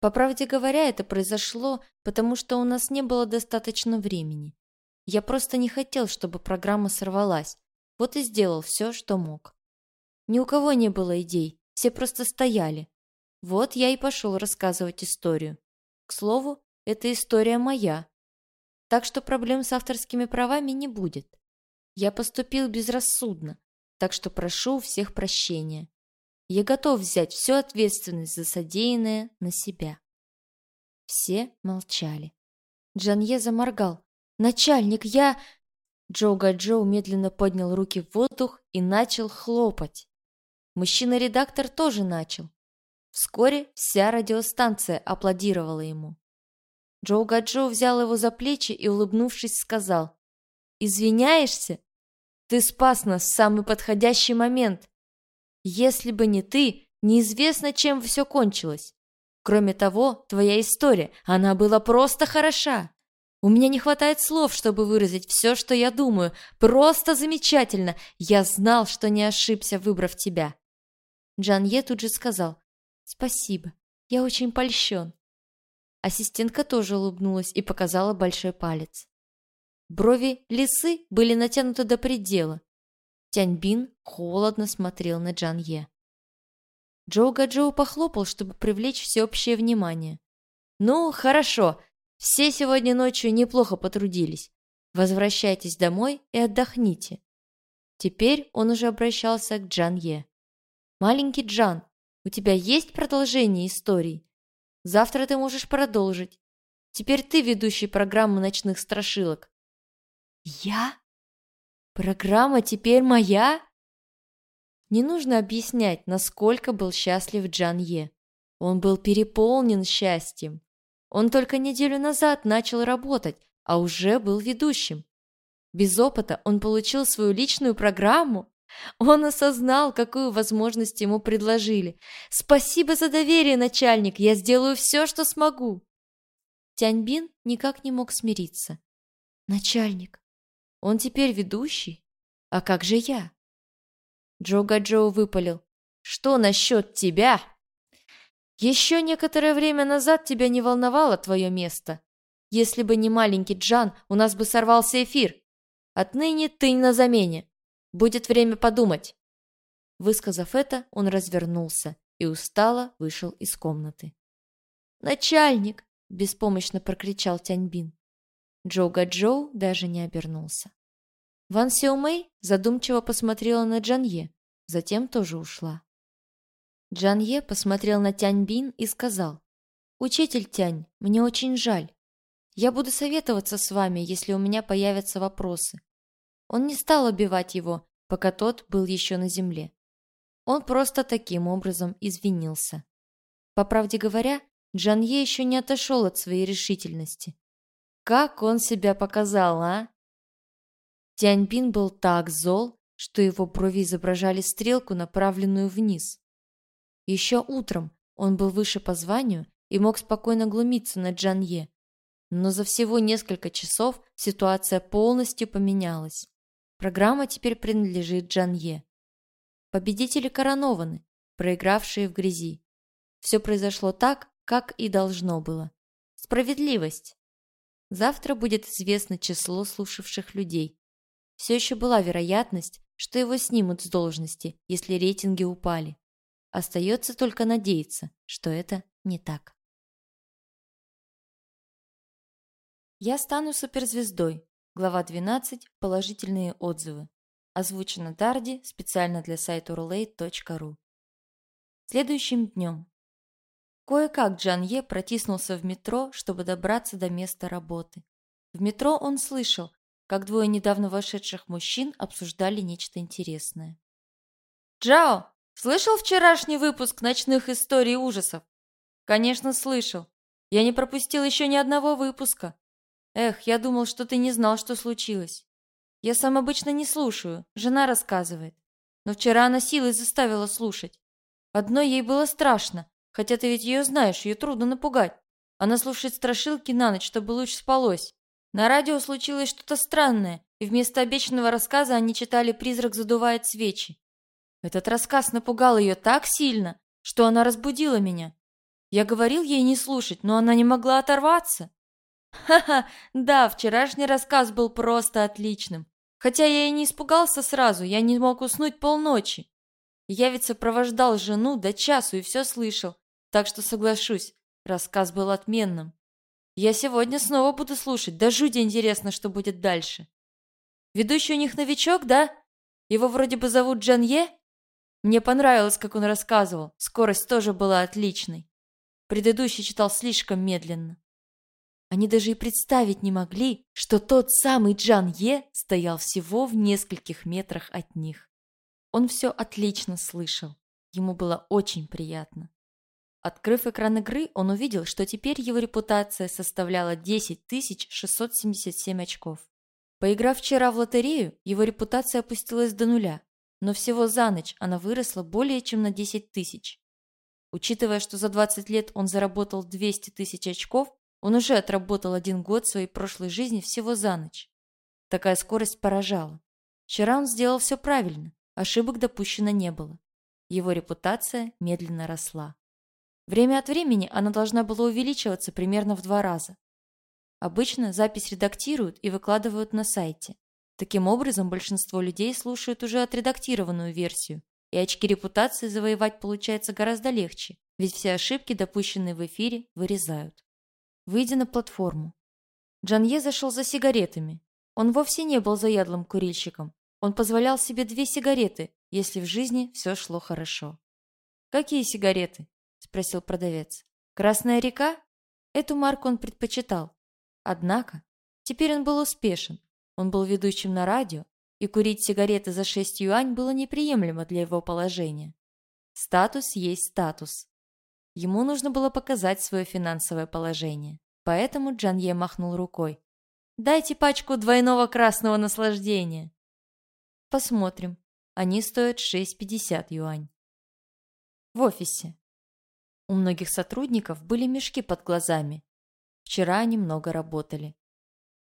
По правде говоря, это произошло, потому что у нас не было достаточно времени. Я просто не хотел, чтобы программа сорвалась, вот и сделал все, что мог. Ни у кого не было идей, все просто стояли. Вот я и пошел рассказывать историю. К слову, эта история моя, так что проблем с авторскими правами не будет. Я поступил безрассудно, так что прошу у всех прощения. Я готов взять всю ответственность за содеянное на себя. Все молчали. Джанье заморгал. «Начальник, я...» Джоуга Джоу медленно поднял руки в воздух и начал хлопать. Мужчина-редактор тоже начал. Вскоре вся радиостанция аплодировала ему. Джоу Гаджо взял его за плечи и, улыбнувшись, сказал, «Извиняешься? Ты спас нас в самый подходящий момент. Если бы не ты, неизвестно, чем все кончилось. Кроме того, твоя история, она была просто хороша. У меня не хватает слов, чтобы выразить все, что я думаю. Просто замечательно. Я знал, что не ошибся, выбрав тебя». Джан Е тут же сказал, «Спасибо, я очень польщен». Ассистентка тоже улыбнулась и показала большой палец. Брови лисы были натянуты до предела. Тяньбин холодно смотрел на Джан Е. Джоуга Джоу похлопал, чтобы привлечь всеобщее внимание. «Ну, хорошо. Все сегодня ночью неплохо потрудились. Возвращайтесь домой и отдохните». Теперь он уже обращался к Джан Е. «Маленький Джан, у тебя есть продолжение истории?» Завтра ты можешь продолжить. Теперь ты ведущий программы ночных страшилок. Я? Программа теперь моя? Не нужно объяснять, насколько был счастлив Джан Е. Он был переполнен счастьем. Он только неделю назад начал работать, а уже был ведущим. Без опыта он получил свою личную программу. Он осознал, какую возможность ему предложили. «Спасибо за доверие, начальник! Я сделаю все, что смогу!» Тяньбин никак не мог смириться. «Начальник, он теперь ведущий? А как же я?» Джога Джоу выпалил. «Что насчет тебя?» «Еще некоторое время назад тебя не волновало твое место. Если бы не маленький Джан, у нас бы сорвался эфир. Отныне ты на замене. Будет время подумать!» Высказав это, он развернулся и устало вышел из комнаты. «Начальник!» – беспомощно прокричал Тяньбин. Джоуга Джоу даже не обернулся. Ван Сяомэй задумчиво посмотрела на Джанье, затем тоже ушла. Джан Е посмотрел на Тянь Бин и сказал, «Учитель Тянь, мне очень жаль. Я буду советоваться с вами, если у меня появятся вопросы». Он не стал убивать его, пока тот был еще на земле. Он просто таким образом извинился. По правде говоря, Джан Е еще не отошел от своей решительности. Как он себя показал, а? Тяньбин был так зол, что его брови изображали стрелку, направленную вниз. Еще утром он был выше по званию и мог спокойно глумиться на Джанье. Но за всего несколько часов ситуация полностью поменялась. Программа теперь принадлежит Джанье. Победители коронованы, проигравшие в грязи. Все произошло так, как и должно было. Справедливость. Завтра будет известно число слушавших людей. Все еще была вероятность, что его снимут с должности, если рейтинги упали. Остается только надеяться, что это не так. Я стану суперзвездой. Глава 12. Положительные отзывы. Озвучено Дарди специально для сайта roulette.ru. Следующим днем. Кое-как Джан Е протиснулся в метро, чтобы добраться до места работы. В метро он слышал, как двое недавно вошедших мужчин обсуждали нечто интересное. «Джао, слышал вчерашний выпуск «Ночных историй ужасов»?» «Конечно, слышал. Я не пропустил еще ни одного выпуска. Эх, я думал, что ты не знал, что случилось. Я сам обычно не слушаю, жена рассказывает. Но вчера она силой заставила слушать. Одной ей было страшно, хотя ты ведь ее знаешь, ее трудно напугать. Она слушает страшилки на ночь, чтобы лучше спалось. На радио случилось что-то странное, и вместо обещанного рассказа они читали «Призрак задувает свечи». Этот рассказ напугал ее так сильно, что она разбудила меня. Я говорил ей не слушать, но она не могла оторваться. Ха-ха, да, вчерашний рассказ был просто отличным. Хотя я и не испугался сразу, я не мог уснуть полночи. Я ведь сопровождал жену до часу и все слышал, так что соглашусь, рассказ был отменным. Я сегодня снова буду слушать, да жуть интересно, что будет дальше. Ведущий у них новичок, да? Его вроде бы зовут Джан Е? Мне понравилось, как он рассказывал, скорость тоже была отличной. Предыдущий читал слишком медленно. Они даже и представить не могли, что тот самый Джан Е стоял всего в нескольких метрах от них. Он все отлично слышал. Ему было очень приятно. Открыв экран игры, он увидел, что теперь его репутация составляла 10 677 очков. Поиграв вчера в лотерею, его репутация опустилась до нуля, но всего за ночь она выросла более чем на 10 тысяч. Учитывая, что за 20 лет он заработал 200 тысяч очков, он уже отработал один год своей прошлой жизни всего за ночь. Такая скорость поражала. Вчера он сделал все правильно, ошибок допущено не было. Его репутация медленно росла. Время от времени она должна была увеличиваться примерно в два раза. Обычно запись редактируют и выкладывают на сайте. Таким образом, большинство людей слушают уже отредактированную версию, и очки репутации завоевать получается гораздо легче, ведь все ошибки, допущенные в эфире, вырезают. Выйдя на платформу. Джанье зашел за сигаретами. Он вовсе не был заядлым курильщиком. Он позволял себе две сигареты, если в жизни все шло хорошо. «Какие сигареты?» спросил продавец. «Красная река?» Эту марку он предпочитал. Однако, теперь он был успешен. Он был ведущим на радио, и курить сигареты за 6 юань было неприемлемо для его положения. Статус есть статус. Ему нужно было показать свое финансовое положение. Поэтому Джанье махнул рукой. «Дайте пачку двойного красного наслаждения». «Посмотрим. Они стоят 6,50 юань». В офисе. У многих сотрудников были мешки под глазами. Вчера они много работали.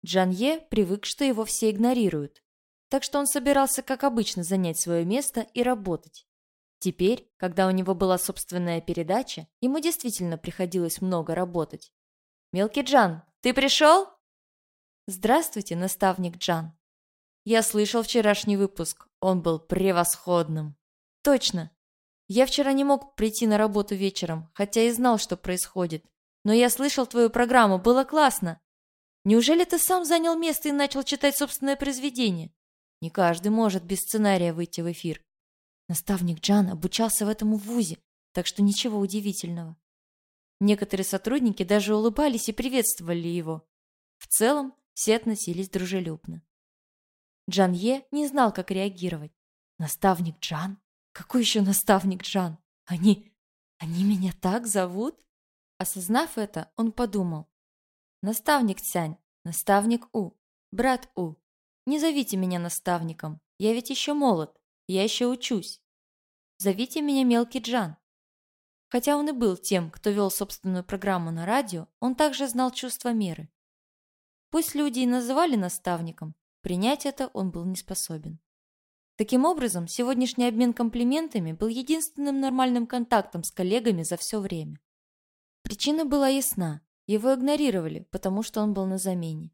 Джанье привык, что его все игнорируют, так что он собирался, как обычно, занять свое место и работать. Теперь, когда у него была собственная передача, ему действительно приходилось много работать. «Мелкий Джан, ты пришел?» «Здравствуйте, наставник Джан». «Я слышал вчерашний выпуск. Он был превосходным». «Точно. Я вчера не мог прийти на работу вечером, хотя и знал, что происходит. Но я слышал твою программу, было классно. Неужели ты сам занял место и начал читать собственное произведение? Не каждый может без сценария выйти в эфир. Наставник Джан обучался в этом вузе. так что ничего удивительного. Некоторые сотрудники даже улыбались и приветствовали его. В целом, все относились дружелюбно. Джан Е не знал, как реагировать. Наставник Джан? Какой еще наставник Джан? Они... они меня так зовут? Осознав это, он подумал. Наставник Цянь, наставник У, брат У. Не зовите меня наставником, я ведь еще молод, я еще учусь. Зовите меня мелкий Джан. Хотя он и был тем, кто вел собственную программу на радио, он также знал чувство меры. Пусть люди и называли наставником, принять это он был не способен. Таким образом, сегодняшний обмен комплиментами был единственным нормальным контактом с коллегами за все время. Причина была ясна. Его игнорировали, потому что он был на замене.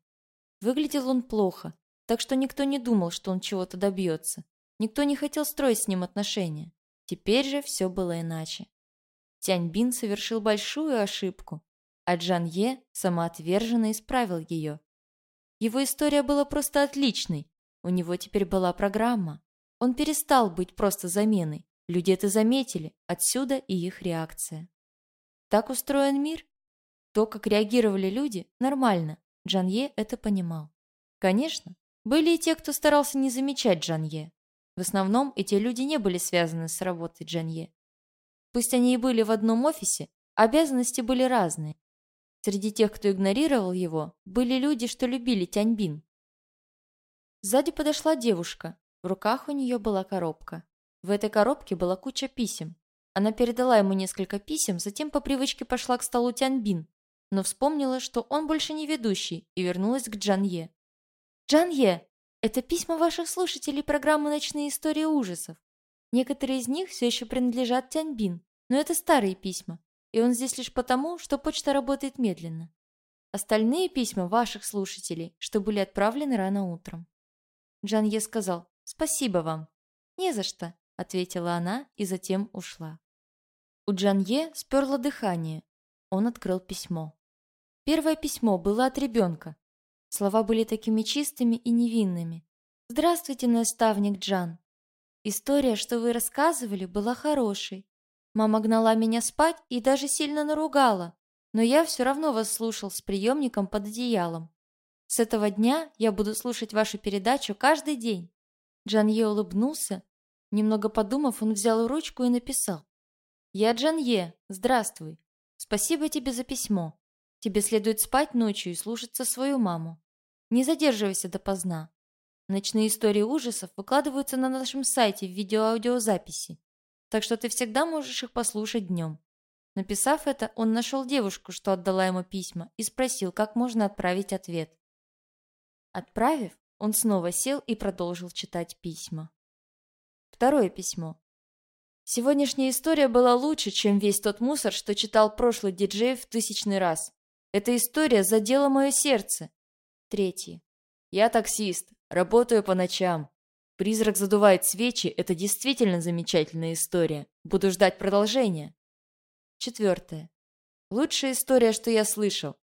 Выглядел он плохо, так что никто не думал, что он чего-то добьется. Никто не хотел строить с ним отношения. Теперь же все было иначе. Тяньбин совершил большую ошибку, а Джан Е самоотверженно исправил ее. Его история была просто отличной. У него теперь была программа. Он перестал быть просто заменой. Люди это заметили, отсюда и их реакция. Так устроен мир. То, как реагировали люди, нормально. Джан Е это понимал. Конечно, были и те, кто старался не замечать Джан Е. В основном эти люди не были связаны с работой Джан Е. Пусть они и были в одном офисе, обязанности были разные. Среди тех, кто игнорировал его, были люди, что любили Тяньбин. Сзади подошла девушка. В руках у нее была коробка. В этой коробке была куча писем. Она передала ему несколько писем, затем по привычке пошла к столу Тяньбин, но вспомнила, что он больше не ведущий, и вернулась к Джанье. «Джанье, это письма ваших слушателей программы «Ночные истории ужасов». Некоторые из них все еще принадлежат Тяньбин, но это старые письма, и он здесь лишь потому, что почта работает медленно. Остальные письма ваших слушателей, что были отправлены рано утром. Джан Е сказал «Спасибо вам». «Не за что», — ответила она и затем ушла. У Джан Е сперло дыхание. Он открыл письмо. Первое письмо было от ребенка. Слова были такими чистыми и невинными. «Здравствуйте, наставник Джан. История, что вы рассказывали, была хорошей. Мама гнала меня спать и даже сильно наругала, но я все равно вас слушал с приемником под одеялом. С этого дня я буду слушать вашу передачу каждый день. Джанье улыбнулся. Немного подумав, он взял ручку и написал. «Я Джанье. Здравствуй. Спасибо тебе за письмо. Тебе следует спать ночью и слушаться свою маму. Не задерживайся допоздна. Ночные истории ужасов выкладываются на нашем сайте в видеоаудиозаписи, так что ты всегда можешь их послушать днем. Написав это, он нашел девушку, что отдала ему письма, и спросил, как можно отправить ответ. Отправив, он снова сел и продолжил читать письма. Второе письмо. Сегодняшняя история была лучше, чем весь тот мусор, что читал прошлый диджей в тысячный раз. Эта история задела мое сердце. Третье. Я таксист, работаю по ночам. Призрак задувает свечи – это действительно замечательная история. Буду ждать продолжения. Четвертое. Лучшая история, что я слышал.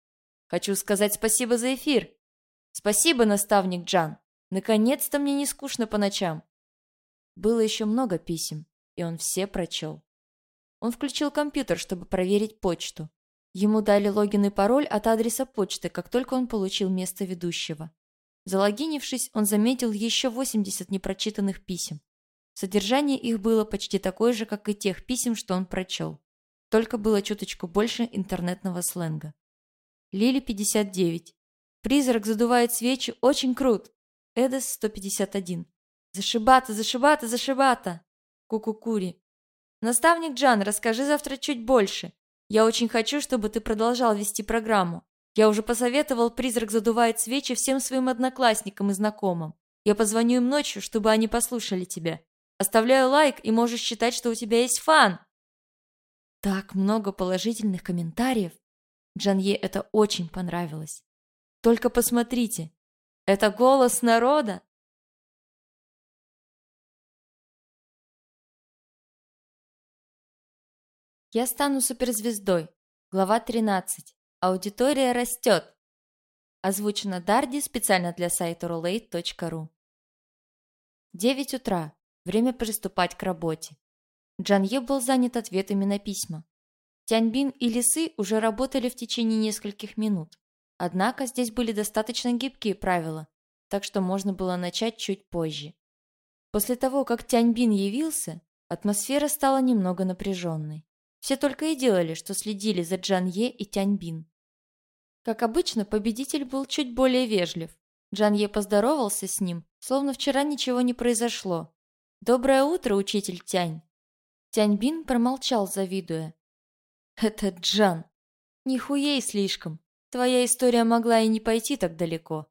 Хочу сказать спасибо за эфир. Спасибо, наставник Джан. Наконец-то мне не скучно по ночам. Было еще много писем, и он все прочел. Он включил компьютер, чтобы проверить почту. Ему дали логин и пароль от адреса почты, как только он получил место ведущего. Залогинившись, он заметил еще 80 непрочитанных писем. Содержание их было почти такое же, как и тех писем, что он прочел. Только было чуточку больше интернетного сленга. Лили 59. Призрак задувает свечи, очень крут. Эдес 151. Зашибата, зашибата, зашибата. Кукукури. Наставник Джан, расскажи завтра чуть больше. Я очень хочу, чтобы ты продолжал вести программу. Я уже посоветовал «Призрак задувает свечи» всем своим одноклассникам и знакомым. Я позвоню им ночью, чтобы они послушали тебя. Оставляю лайк, и можешь считать, что у тебя есть фан. Так много положительных комментариев. Джанье это очень понравилось. Только посмотрите. Это голос народа. Я стану суперзвездой. Глава 13. Аудитория растет. Озвучено Дарди специально для сайта roulette.ru. 9 утра. Время приступать к работе. Джанье был занят ответами на письма. Тяньбин и Лисы уже работали в течение нескольких минут. Однако здесь были достаточно гибкие правила, так что можно было начать чуть позже. После того, как Тяньбин явился, атмосфера стала немного напряженной. Все только и делали, что следили за Джанье и Тяньбин. Как обычно, победитель был чуть более вежлив. Джанье поздоровался с ним, словно вчера ничего не произошло. «Доброе утро, учитель Тянь!» Тяньбин промолчал, завидуя. «Это Джан. Нихуей слишком. Твоя история могла и не пойти так далеко.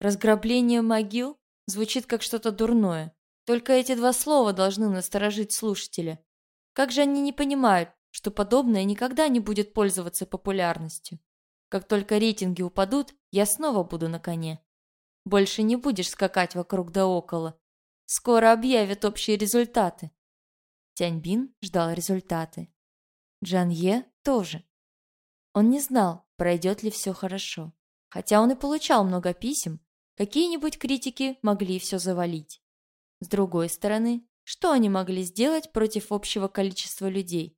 Разграбление могил звучит как что-то дурное. Только эти два слова должны насторожить слушателя. Как же они не понимают, что подобное никогда не будет пользоваться популярностью? Как только рейтинги упадут, я снова буду на коне. Больше не будешь скакать вокруг да около. Скоро объявят общие результаты. Тяньбин ждал результаты. Джанье тоже. Он не знал, пройдет ли все хорошо. Хотя он и получал много писем, какие-нибудь критики могли все завалить. С другой стороны, что они могли сделать против общего количества людей?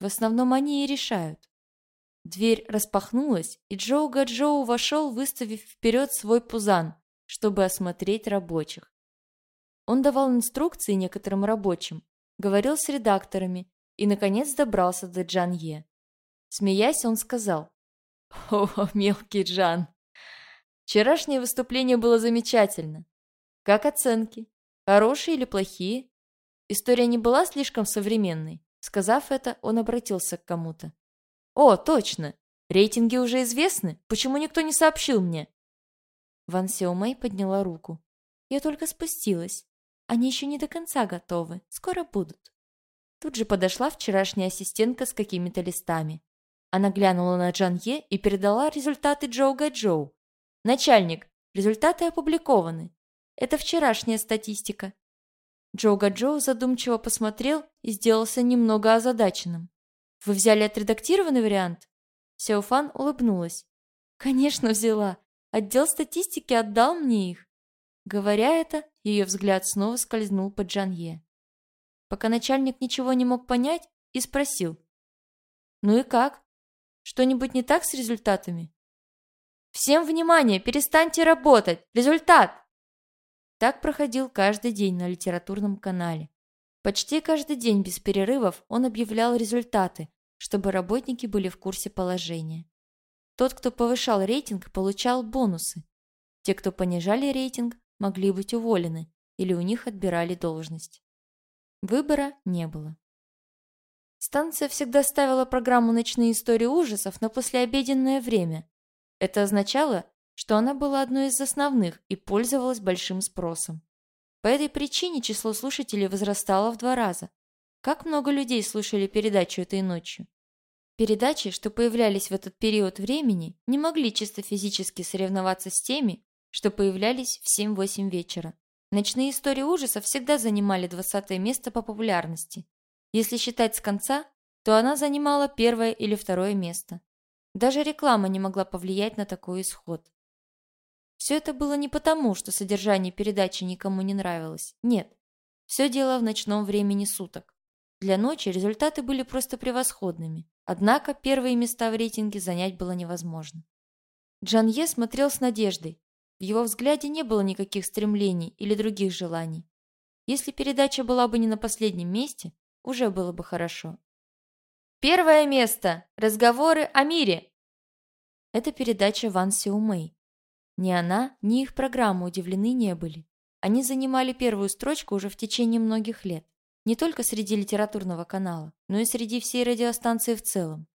В основном они и решают. Дверь распахнулась, и Джоу Гаджоу вошел, выставив вперед свой пузан, чтобы осмотреть рабочих. Он давал инструкции некоторым рабочим, говорил с редакторами и, наконец, добрался до Джанье. Смеясь, он сказал, «О, мелкий Джан, вчерашнее выступление было замечательно. Как оценки? Хорошие или плохие?» История не была слишком современной. Сказав это, он обратился к кому-то. «О, точно! Рейтинги уже известны. Почему никто не сообщил мне?» Ван Сяомэй подняла руку. «Я только спустилась. Они еще не до конца готовы. Скоро будут». Тут же подошла вчерашняя ассистентка с какими-то листами. Она глянула на Джан Е и передала результаты Джоу Га Джоу. «Начальник, результаты опубликованы. Это вчерашняя статистика». Джоу Га Джоу задумчиво посмотрел и сделался немного озадаченным. Вы взяли отредактированный вариант?» Сяофан улыбнулась. «Конечно взяла. Отдел статистики отдал мне их». Говоря это, ее взгляд снова скользнул по Джанье. Пока начальник ничего не мог понять, и спросил. «Ну и как? Что-нибудь не так с результатами?» «Всем внимание! Перестаньте работать! Результат!» Так проходил каждый день на литературном канале. Почти каждый день без перерывов он объявлял результаты, чтобы работники были в курсе положения. Тот, кто повышал рейтинг, получал бонусы. Те, кто понижали рейтинг, могли быть уволены или у них отбирали должность. Выбора не было. Станция всегда ставила программу «Ночные истории ужасов» на послеобеденное время. Это означало, что она была одной из основных и пользовалась большим спросом. По этой причине число слушателей возрастало в два раза. Как много людей слушали передачу этой ночью? Передачи, что появлялись в этот период времени, не могли чисто физически соревноваться с теми, что появлялись в 7-8 вечера. Ночные истории ужасов всегда занимали 20 место по популярности. Если считать с конца, то она занимала первое или второе место. Даже реклама не могла повлиять на такой исход. Все это было не потому, что содержание передачи никому не нравилось. Нет. Все дело в ночном времени суток. Для ночи результаты были просто превосходными. Однако первые места в рейтинге занять было невозможно. Джан Е смотрел с надеждой. В его взгляде не было никаких стремлений или других желаний. Если передача была бы не на последнем месте, уже было бы хорошо. Первое место. Разговоры о мире. Это передача Ван Сиумэй. Ни она, ни их программа удивлены не были. Они занимали первую строчку уже в течение многих лет. Не только среди литературного канала, но и среди всей радиостанции в целом.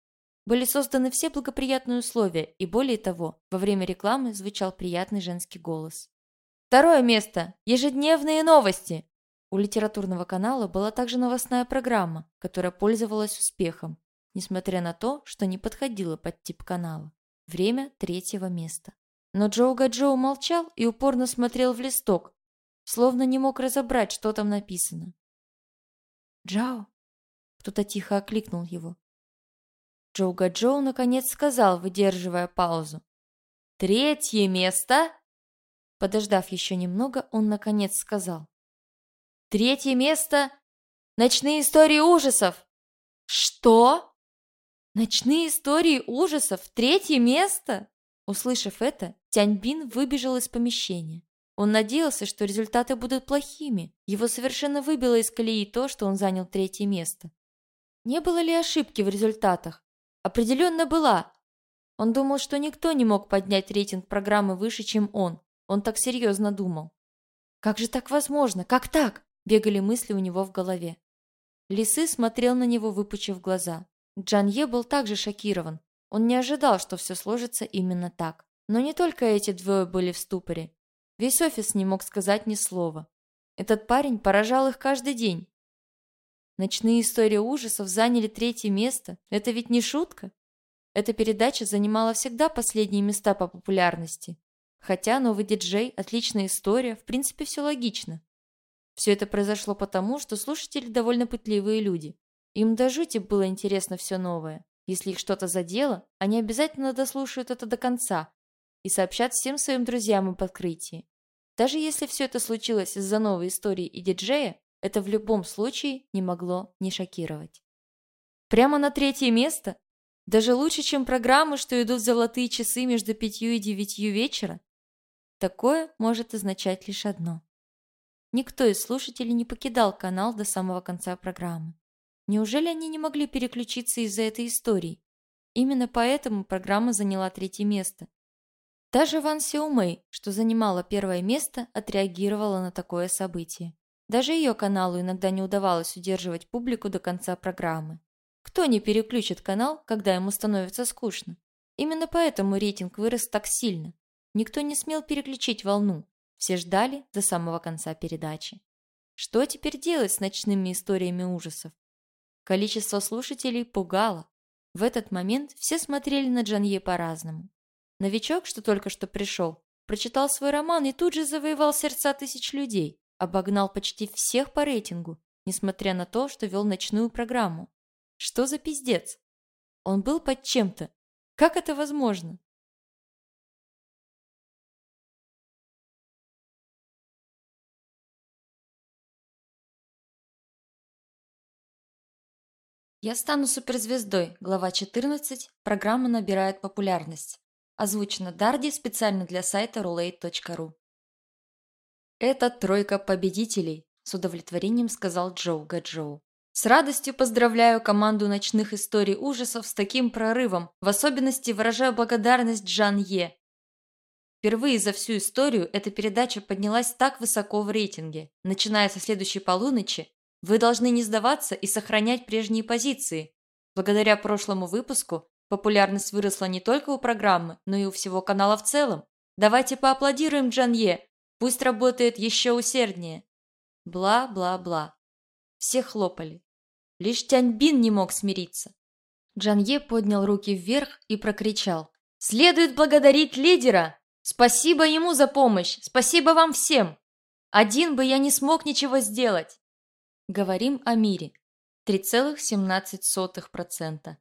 Были созданы все благоприятные условия, и более того, во время рекламы звучал приятный женский голос. Второе место. Ежедневные новости. У литературного канала была также новостная программа, которая пользовалась успехом, несмотря на то, что не подходила под тип канала. Время третьего места. Но Джоуга Джоу молчал и упорно смотрел в листок, словно не мог разобрать, что там написано. «Джао!» — кто-то тихо окликнул его. Джоуга Джоу наконец сказал, выдерживая паузу. «Третье место!» Подождав еще немного, он наконец сказал. «Третье место Ночные истории ужасов!» «Что? Ночные истории ужасов? Третье место?» Услышав это, Тяньбин выбежал из помещения. Он надеялся, что результаты будут плохими. Его совершенно выбило из колеи то, что он занял третье место. Не было ли ошибки в результатах? Определенно была. Он думал, что никто не мог поднять рейтинг программы выше, чем он. Он так серьезно думал. «Как же так возможно? Как так?» Бегали мысли у него в голове. Лисы смотрел на него, выпучив глаза. Джанье был также шокирован. Он не ожидал, что все сложится именно так. Но не только эти двое были в ступоре. Весь офис не мог сказать ни слова. Этот парень поражал их каждый день. Ночные истории ужасов заняли третье место. Это ведь не шутка. Эта передача занимала всегда последние места по популярности. Хотя новый диджей, отличная история, в принципе, все логично. Все это произошло потому, что слушатели довольно пытливые люди. Им до жути было интересно все новое. Если их что-то задело, они обязательно дослушают это до конца и сообщат всем своим друзьям об открытии. Даже если все это случилось из-за новой истории и диджея, это в любом случае не могло не шокировать. Прямо на третье место? Даже лучше, чем программы, что идут золотые часы между пятью и девятью вечера? Такое может означать лишь одно. Никто из слушателей не покидал канал до самого конца программы. Неужели они не могли переключиться из-за этой истории? Именно поэтому программа заняла третье место. Даже Ван Сиумэй, что занимала первое место, отреагировала на такое событие. Даже ее каналу иногда не удавалось удерживать публику до конца программы. Кто не переключит канал, когда ему становится скучно? Именно поэтому рейтинг вырос так сильно. Никто не смел переключить волну. Все ждали до самого конца передачи. Что теперь делать с ночными историями ужасов? Количество слушателей пугало. В этот момент все смотрели на Джанье по-разному. Новичок, что только что пришел, прочитал свой роман и тут же завоевал сердца тысяч людей, обогнал почти всех по рейтингу, несмотря на то, что вел ночную программу. Что за пиздец? Он был под чем-то. Как это возможно? «Я стану суперзвездой», глава 14, программа набирает популярность. Озвучено Дарди специально для сайта roulette.ru. «Это тройка победителей», с удовлетворением сказал Джоу Гаджоу. «С радостью поздравляю команду ночных историй ужасов с таким прорывом, в особенности выражаю благодарность Джан Е. Впервые за всю историю эта передача поднялась так высоко в рейтинге. Начиная со следующей полуночи, вы должны не сдаваться и сохранять прежние позиции. Благодаря прошлому выпуску популярность выросла не только у программы, но и у всего канала в целом. Давайте поаплодируем Джанье. Пусть работает еще усерднее. Бла-бла-бла. Все хлопали. Лишь Тяньбин не мог смириться. Джанье поднял руки вверх и прокричал. «Следует благодарить лидера! Спасибо ему за помощь! Спасибо вам всем! Один бы я не смог ничего сделать!» Говорим о мире. 3,17%.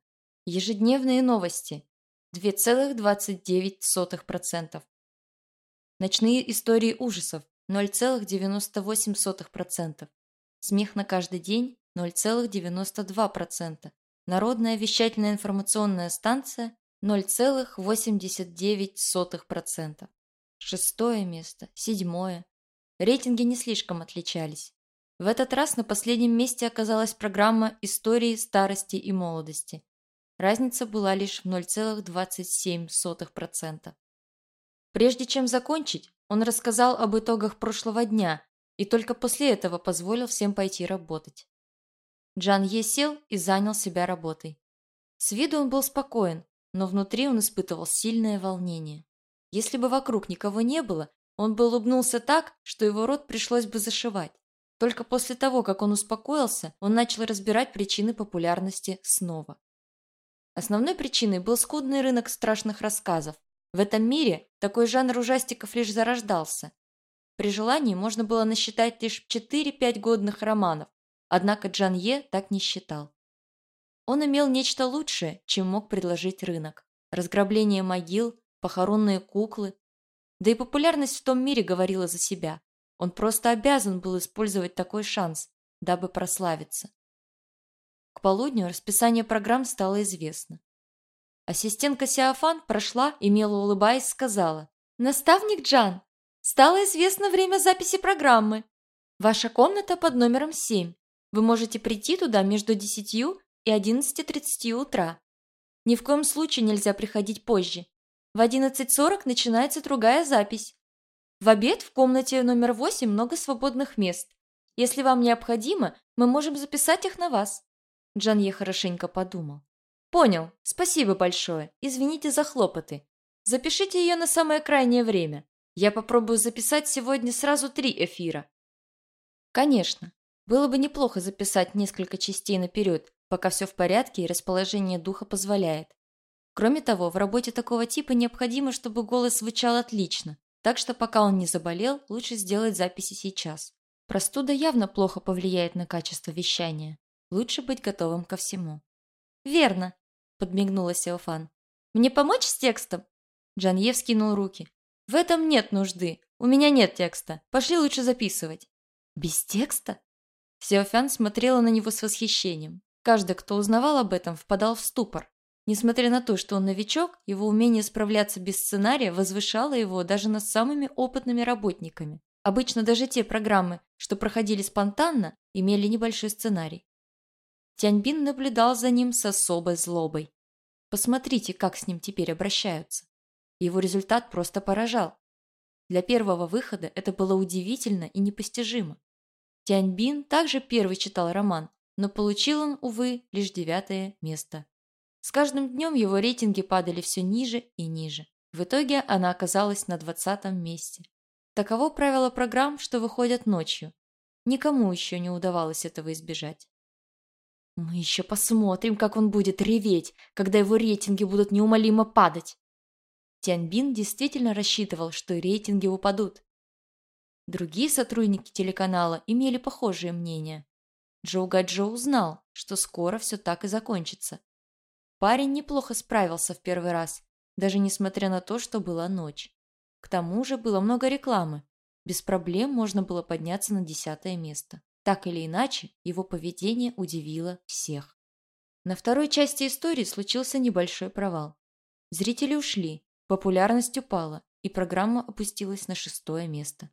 Ежедневные новости. 2,29%. Ночные истории ужасов. 0,98%. Смех на каждый день. 0,92%. Народная вещательная информационная станция. 0,89%. Шестое место. Седьмое. Рейтинги не слишком отличались. В этот раз на последнем месте оказалась программа «Истории старости и молодости». Разница была лишь в 0,27%. Прежде чем закончить, он рассказал об итогах прошлого дня и только после этого позволил всем пойти работать. Джан Е сел и занял себя работой. С виду он был спокоен, но внутри он испытывал сильное волнение. Если бы вокруг никого не было, он бы улыбнулся так, что его рот пришлось бы зашивать. Только после того, как он успокоился, он начал разбирать причины популярности снова. Основной причиной был скудный рынок страшных рассказов. В этом мире такой жанр ужастиков лишь зарождался. При желании можно было насчитать лишь 4-5 годных романов, однако Джан Е так не считал. Он имел нечто лучшее, чем мог предложить рынок. Разграбление могил, похоронные куклы. Да и популярность в том мире говорила за себя. Он просто обязан был использовать такой шанс. дабы прославиться. К полудню расписание программ стало известно. Ассистентка Сиафан прошла и, мило улыбаясь, сказала. «Наставник Джан, стало известно время записи программы. Ваша комната под номером 7. Вы можете прийти туда между 10 и 11.30 утра. Ни в коем случае нельзя приходить позже. В 11.40 начинается другая запись. В обед в комнате номер 8 много свободных мест. Если вам необходимо, мы можем записать их на вас». Джанье хорошенько подумал. «Понял. Спасибо большое. Извините за хлопоты. Запишите ее на самое крайнее время. Я попробую записать сегодня сразу три эфира». «Конечно. Было бы неплохо записать несколько частей наперед, пока все в порядке и расположение духа позволяет. Кроме того, в работе такого типа необходимо, чтобы голос звучал отлично, так что пока он не заболел, лучше сделать записи сейчас. Простуда явно плохо повлияет на качество вещания. Лучше быть готовым ко всему. «Верно», подмигнула Сеофан. «Мне помочь с текстом?» Джанье вскинул руки. «В этом нет нужды. У меня нет текста. Пошли лучше записывать». «Без текста?» Сеофян смотрела на него с восхищением. Каждый, кто узнавал об этом, впадал в ступор. Несмотря на то, что он новичок, его умение справляться без сценария возвышало его даже над самыми опытными работниками. Обычно даже те программы, что проходили спонтанно, имели небольшой сценарий. Тяньбин наблюдал за ним с особой злобой. Посмотрите, как с ним теперь обращаются. Его результат просто поражал. Для первого выхода это было удивительно и непостижимо. Тяньбин также первый читал роман, но получил он, увы, лишь девятое место. С каждым днем его рейтинги падали все ниже и ниже. В итоге она оказалась на двадцатом месте. Таково правило программ, что выходят ночью. Никому еще не удавалось этого избежать. Мы еще посмотрим, как он будет реветь, когда его рейтинги будут неумолимо падать. Тяньбин действительно рассчитывал, что рейтинги упадут. Другие сотрудники телеканала имели похожие мнения. Джоу Гаджоу знал, что скоро все так и закончится. Парень неплохо справился в первый раз, даже несмотря на то, что была ночь. К тому же было много рекламы. Без проблем можно было подняться на десятое место. Так или иначе, его поведение удивило всех. На второй части истории случился небольшой провал. Зрители ушли, популярность упала, и программа опустилась на шестое место.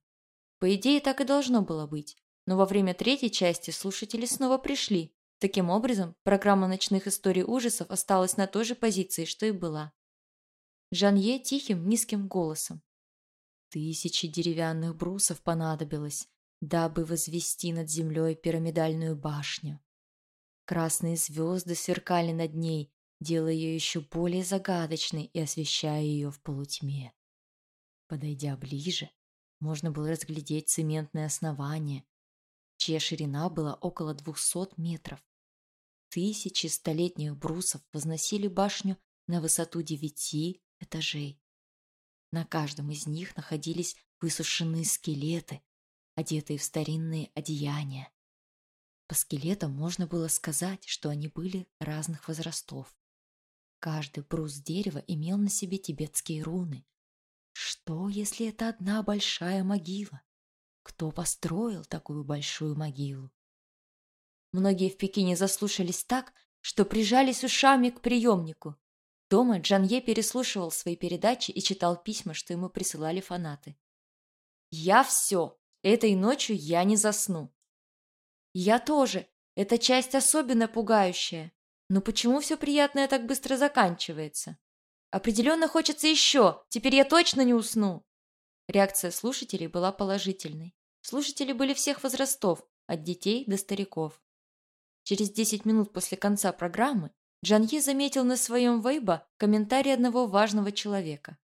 По идее, так и должно было быть, но во время третьей части слушатели снова пришли. Таким образом, программа ночных историй ужасов осталась на той же позиции, что и была. Жанье тихим, низким голосом. Тысячи деревянных брусов понадобилось, дабы возвести над землей пирамидальную башню. Красные звезды сверкали над ней, делая ее еще более загадочной и освещая ее в полутьме. Подойдя ближе, можно было разглядеть цементное основание, чья ширина была около двухсот метров. Тысячи столетних брусов возносили башню на высоту девяти этажей. На каждом из них находились высушенные скелеты, одетые в старинные одеяния. По скелетам можно было сказать, что они были разных возрастов. Каждый брус дерева имел на себе тибетские руны. Что, если это одна большая могила? Кто построил такую большую могилу? Многие в Пекине заслушались так, что прижались ушами к приемнику. Дома Джанье переслушивал свои передачи и читал письма, что ему присылали фанаты. «Я все! Этой ночью я не засну. Я тоже. Эта часть особенно пугающая. Но почему все приятное так быстро заканчивается? Определенно хочется еще. Теперь я точно не усну. Реакция слушателей была положительной. Слушатели были всех возрастов, от детей до стариков. Через 10 минут после конца программы Джанье заметил на своем вейбо комментарий одного важного человека.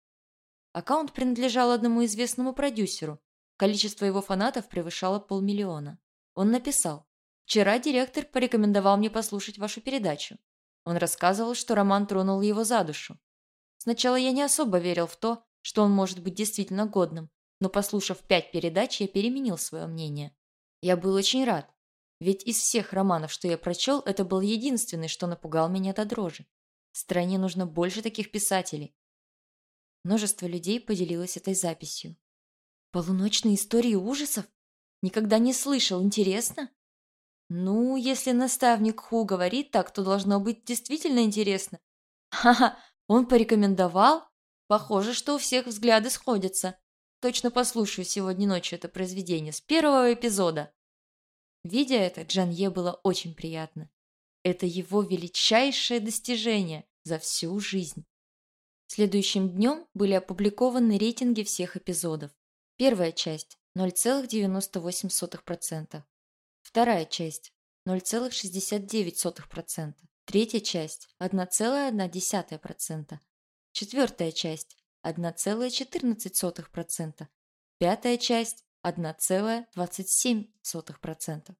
Аккаунт принадлежал одному известному продюсеру, Количество его фанатов превышало полмиллиона. Он написал «Вчера директор порекомендовал мне послушать вашу передачу. Он рассказывал, что роман тронул его за душу. Сначала я не особо верил в то, что он может быть действительно годным, но послушав пять передач, я переменил свое мнение. Я был очень рад, ведь из всех романов, что я прочел, это был единственный, что напугал меня до дрожи. Стране нужно больше таких писателей. Множество людей поделилось этой записью. Полуночные истории ужасов? Никогда не слышал, интересно? Ну, если наставник Ху говорит так, то должно быть действительно интересно. Ха-ха, он порекомендовал? Похоже, что у всех взгляды сходятся. Точно послушаю сегодня ночью это произведение с первого эпизода. Видя это, Джанье было очень приятно. Это его величайшее достижение за всю жизнь. Следующим днем были опубликованы рейтинги всех эпизодов. Первая часть – 0,98%. Вторая часть – 0,69%. Третья часть – 1,1%. Четвертая часть – 1,14%. Пятая часть – 1,27%.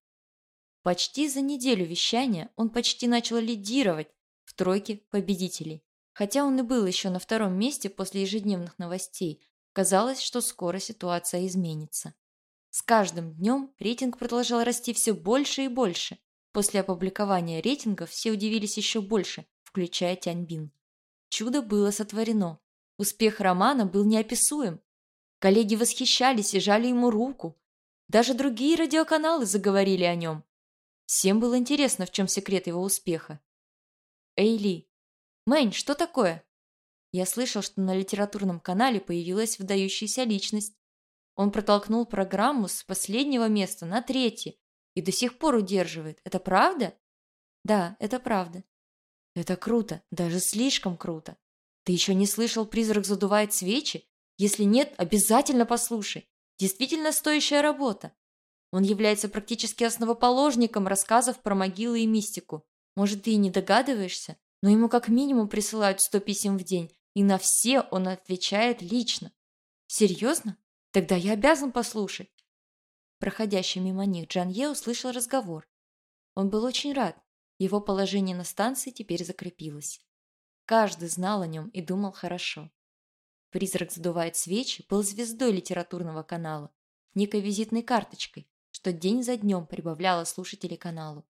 Почти за неделю вещания он почти начал лидировать в тройке победителей. Хотя он и был еще на втором месте после ежедневных новостей, казалось, что скоро ситуация изменится. С каждым днем рейтинг продолжал расти все больше и больше. После опубликования рейтингов все удивились еще больше, включая Тяньбин. Чудо было сотворено. Успех романа был неописуем. Коллеги восхищались и жали ему руку. Даже другие радиоканалы заговорили о нем. Всем было интересно, в чем секрет его успеха. Эйли. Мэнь, что такое? Я слышал, что на литературном канале появилась выдающаяся личность. Он протолкнул программу с последнего места на третье и до сих пор удерживает. Это правда? Да, это правда. Это круто, даже слишком круто. Ты еще не слышал «Призрак задувает свечи»? Если нет, обязательно послушай. Действительно стоящая работа. Он является практически основоположником рассказов про могилы и мистику. Может, ты и не догадываешься, но ему как минимум присылают 100 писем в день, и на все он отвечает лично. Серьезно? Тогда я обязан послушать. Проходящий мимо них Джанье услышал разговор. Он был очень рад. Его положение на станции теперь закрепилось. Каждый знал о нем и думал хорошо. «Призрак задувает свечи» был звездой литературного канала, некой визитной карточкой, что день за днем прибавляло слушателей каналу.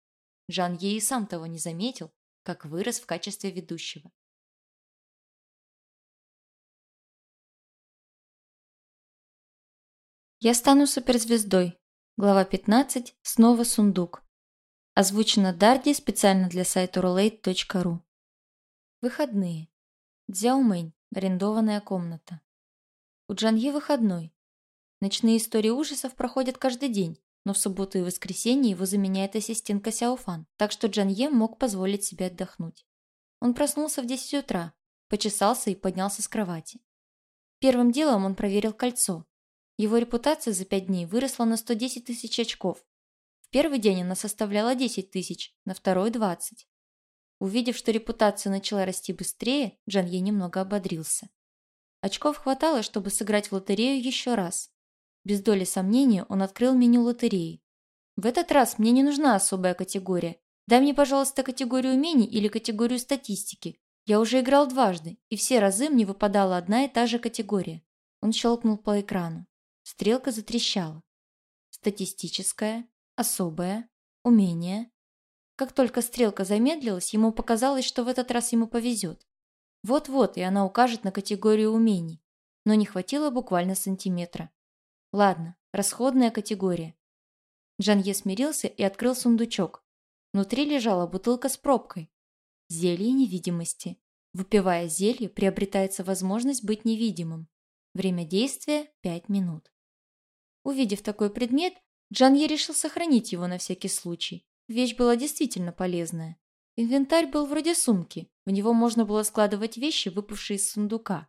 Жан Е и сам того не заметил, как вырос в качестве ведущего. Я стану суперзвездой. Глава 15. Снова сундук. Озвучено Дарди специально для сайта roulette.ru. Выходные. Дзяомэнь. Арендованная комната. У Джанье выходной. Ночные истории ужасов проходят каждый день, но в субботу и воскресенье его заменяет ассистентка Сяофан, так что Джанье мог позволить себе отдохнуть. Он проснулся в 10 утра, почесался и поднялся с кровати. Первым делом он проверил кольцо, его репутация за пять дней выросла на 110 тысяч очков. В первый день она составляла 10 тысяч, на второй – 20. Увидев, что репутация начала расти быстрее, Джанье немного ободрился. Очков хватало, чтобы сыграть в лотерею еще раз. Без доли сомнения он открыл меню лотереи. В этот раз мне не нужна особая категория. Дай мне, пожалуйста, категорию умений или категорию статистики. Я уже играл дважды, и все разы мне выпадала одна и та же категория. Он щелкнул по экрану. Стрелка затрещала. Статистическое, особое, умение. Как только стрелка замедлилась, ему показалось, что в этот раз ему повезет. Вот-вот, и она укажет на категорию умений. Но не хватило буквально сантиметра. Ладно, расходная категория. Жанье смирился и открыл сундучок. Внутри лежала бутылка с пробкой. Зелье невидимости. Выпивая зелье, приобретается возможность быть невидимым. Время действия – 5 минут. Увидев такой предмет, Джанье решил сохранить его на всякий случай. Вещь была действительно полезная. Инвентарь был вроде сумки, в него можно было складывать вещи, выпавшие из сундука.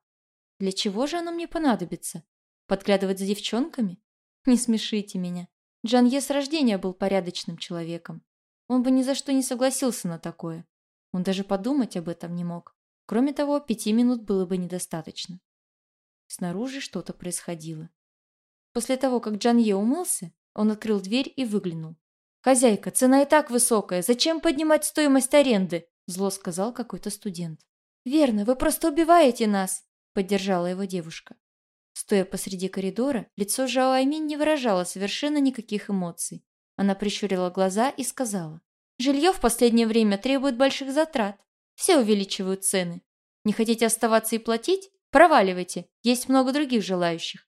Для чего же оно мне понадобится? Подглядывать за девчонками? Не смешите меня. Джанье с рождения был порядочным человеком. Он бы ни за что не согласился на такое. Он даже подумать об этом не мог. Кроме того, пяти минут было бы недостаточно. Снаружи что-то происходило. После того, как Джанье умылся, он открыл дверь и выглянул. «Хозяйка, цена и так высокая. Зачем поднимать стоимость аренды?» Зло сказал какой-то студент. «Верно, вы просто убиваете нас!» Поддержала его девушка. Стоя посреди коридора, лицо Жао Аймин не выражало совершенно никаких эмоций. Она прищурила глаза и сказала. «Жилье в последнее время требует больших затрат. Все увеличивают цены. Не хотите оставаться и платить? Проваливайте. Есть много других желающих».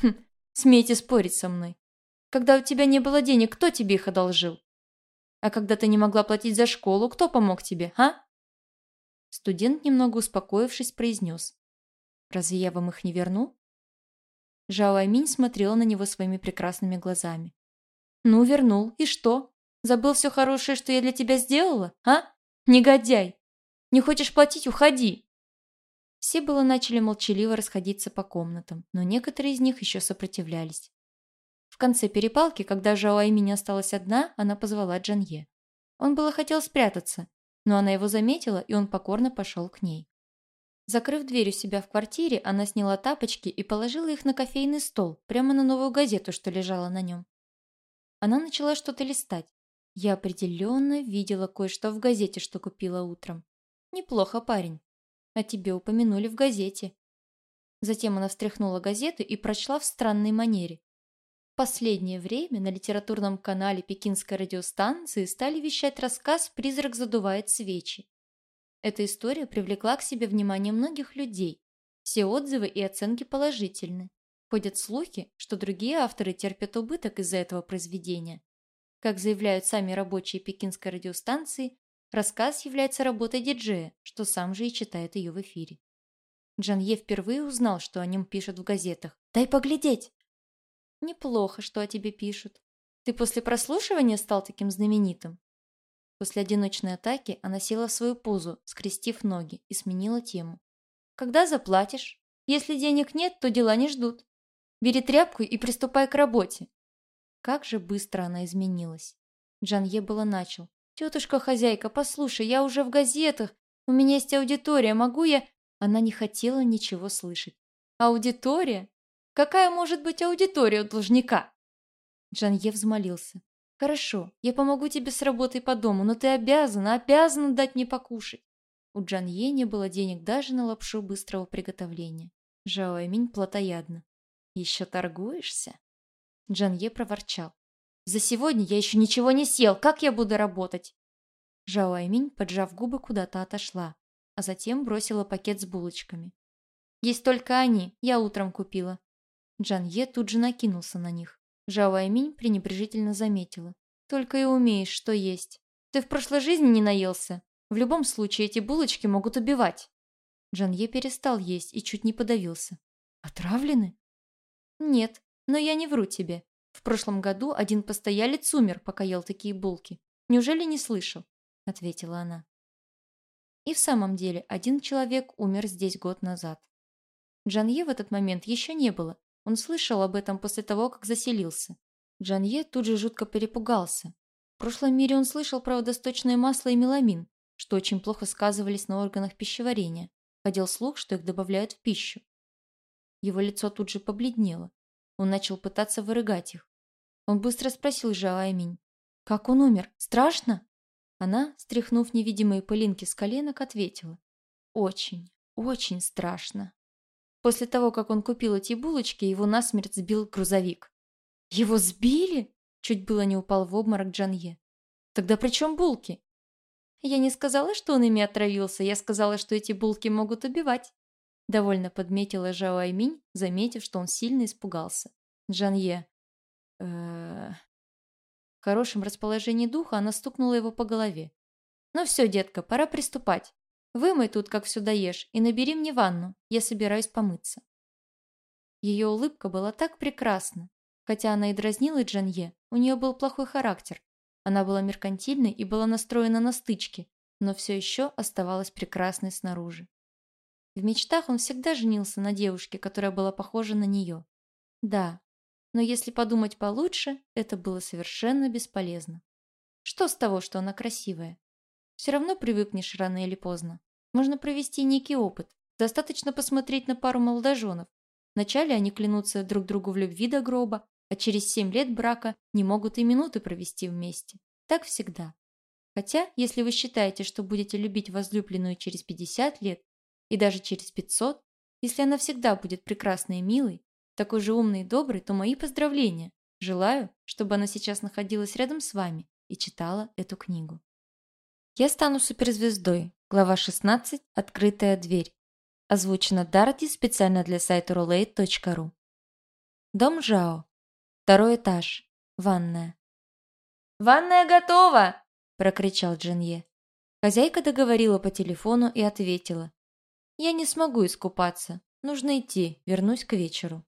«Хм, Смейте спорить со мной. Когда у тебя не было денег, кто тебе их одолжил? А когда ты не могла платить за школу, кто помог тебе, а?» Студент, немного успокоившись, произнес. «Разве я вам их не верну?» Жао Аминь смотрела на него своими прекрасными глазами. «Ну, вернул. И что? Забыл все хорошее, что я для тебя сделала, а? Негодяй! Не хочешь платить – уходи!» Все было начали молчаливо расходиться по комнатам, но некоторые из них еще сопротивлялись. В конце перепалки, когда Жао Айминь осталась одна, она позвала Джанье. Он было хотел спрятаться, но она его заметила, и он покорно пошел к ней. Закрыв дверь у себя в квартире, она сняла тапочки и положила их на кофейный стол, прямо на новую газету, что лежала на нем. Она начала что-то листать. Я определенно видела кое-что в газете, что купила утром. Неплохо, парень. А тебе упомянули в газете. Затем она встряхнула газету и прочла в странной манере. Последнее время на литературном канале Пекинской радиостанции стали вещать рассказ «Призрак задувает свечи». Эта история привлекла к себе внимание многих людей. Все отзывы и оценки положительны. Ходят слухи, что другие авторы терпят убыток из-за этого произведения. Как заявляют сами рабочие пекинской радиостанции, рассказ является работой диджея, что сам же и читает ее в эфире. Джанье впервые узнал, что о нем пишут в газетах. «Дай поглядеть!» «Неплохо, что о тебе пишут. Ты после прослушивания стал таким знаменитым?» После одиночной атаки она села в свою позу, скрестив ноги, и сменила тему. «Когда заплатишь? Если денег нет, то дела не ждут. Бери тряпку и приступай к работе». Как же быстро она изменилась. Джанье было начал. «Тетушка-хозяйка, послушай, я уже в газетах. У меня есть аудитория, могу я...» Она не хотела ничего слышать. «Аудитория? Какая может быть аудитория у должника?» Джанье взмолился. «Хорошо, я помогу тебе с работой по дому, но ты обязана, обязана дать мне покушать». У Джанье не было денег даже на лапшу быстрого приготовления. Жао Эминь плотоядно. «Еще торгуешься?» Джанье проворчал. «За сегодня я еще ничего не съел, как я буду работать?» Жао Эминь, поджав губы, куда-то отошла, а затем бросила пакет с булочками. «Есть только они, я утром купила». Джанье тут же накинулся на них. Жао пренебрежительно заметила. «Только и умеешь, что есть. Ты в прошлой жизни не наелся. В любом случае эти булочки могут убивать». Джанье перестал есть и чуть не подавился. «Отравлены?» «Нет, но я не вру тебе. В прошлом году один постоялец умер, пока ел такие булки. Неужели не слышал?» Ответила она. И в самом деле один человек умер здесь год назад. Джанье в этот момент еще не было, он слышал об этом после того, как заселился. Джанье тут же жутко перепугался. В прошлом мире он слышал про водосточное масло и меламин, что очень плохо сказывались на органах пищеварения. Ходил слух, что их добавляют в пищу. Его лицо тут же побледнело. Он начал пытаться вырыгать их. Он быстро спросил Жаайминь. «Как он умер? Страшно?» Она, стряхнув невидимые пылинки с коленок, ответила. «Очень, очень страшно». После того, как он купил эти булочки, его насмерть сбил грузовик. «Его сбили?» Чуть было не упал в обморок Джанье. «Тогда при чем булки?» «Я не сказала, что он ими отравился, я сказала, что эти булки могут убивать». Довольно подметила Жао Айминь, заметив, что он сильно испугался. Джанье. э В хорошем расположении духа она стукнула его по голове. «Ну все, детка, пора приступать. Вымой тут, как все даешь, и набери мне ванну. Я собираюсь помыться». Ее улыбка была так прекрасна. Хотя она и дразнила Джанье, у нее был плохой характер. Она была меркантильной и была настроена на стычки, но все еще оставалась прекрасной снаружи. В мечтах он всегда женился на девушке, которая была похожа на нее. Да, но если подумать получше, это было совершенно бесполезно. Что с того, что она красивая? Все равно привыкнешь рано или поздно. Можно провести некий опыт. Достаточно посмотреть на пару молодоженов. Вначале они клянутся друг другу в любви до гроба, а через семь лет брака не могут и минуты провести вместе. Так всегда. Хотя, если вы считаете, что будете любить возлюбленную через 50 лет и даже через 500, если она всегда будет прекрасной и милой, такой же умной и доброй, то мои поздравления. Желаю, чтобы она сейчас находилась рядом с вами и читала эту книгу. Я стану суперзвездой. Глава 16. Открытая дверь. Озвучено Дарти специально для сайта roulette.ru. Дом Жао. Второй этаж. Ванная. «Ванная готова!» прокричал Джанье. Хозяйка договорила по телефону и ответила. «Я не смогу искупаться. Нужно идти, вернусь к вечеру».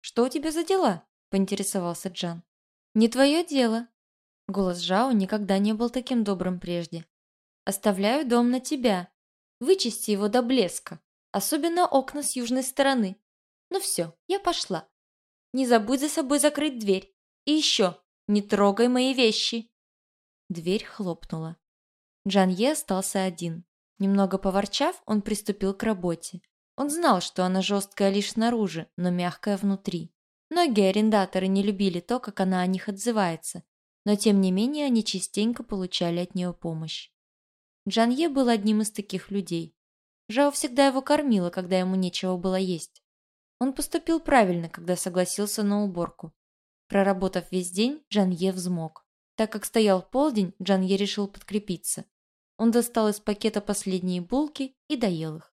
«Что у тебя за дела?» – поинтересовался Джан. «Не твое дело». Голос Жао никогда не был таким добрым прежде. «Оставляю дом на тебя. Вычисти его до блеска, особенно окна с южной стороны. Ну все, я пошла. Не забудь за собой закрыть дверь. И еще, не трогай мои вещи». Дверь хлопнула. Джанье остался один. Немного поворчав, он приступил к работе. Он знал, что она жесткая лишь снаружи, но мягкая внутри. Многие арендаторы не любили то, как она о них отзывается, но тем не менее они частенько получали от нее помощь. Джанье был одним из таких людей. Жао всегда его кормила, когда ему нечего было есть. Он поступил правильно, когда согласился на уборку. Проработав весь день, Джанье взмок. Так как стоял полдень, Джанье решил подкрепиться. Он достал из пакета последние булки и доел их.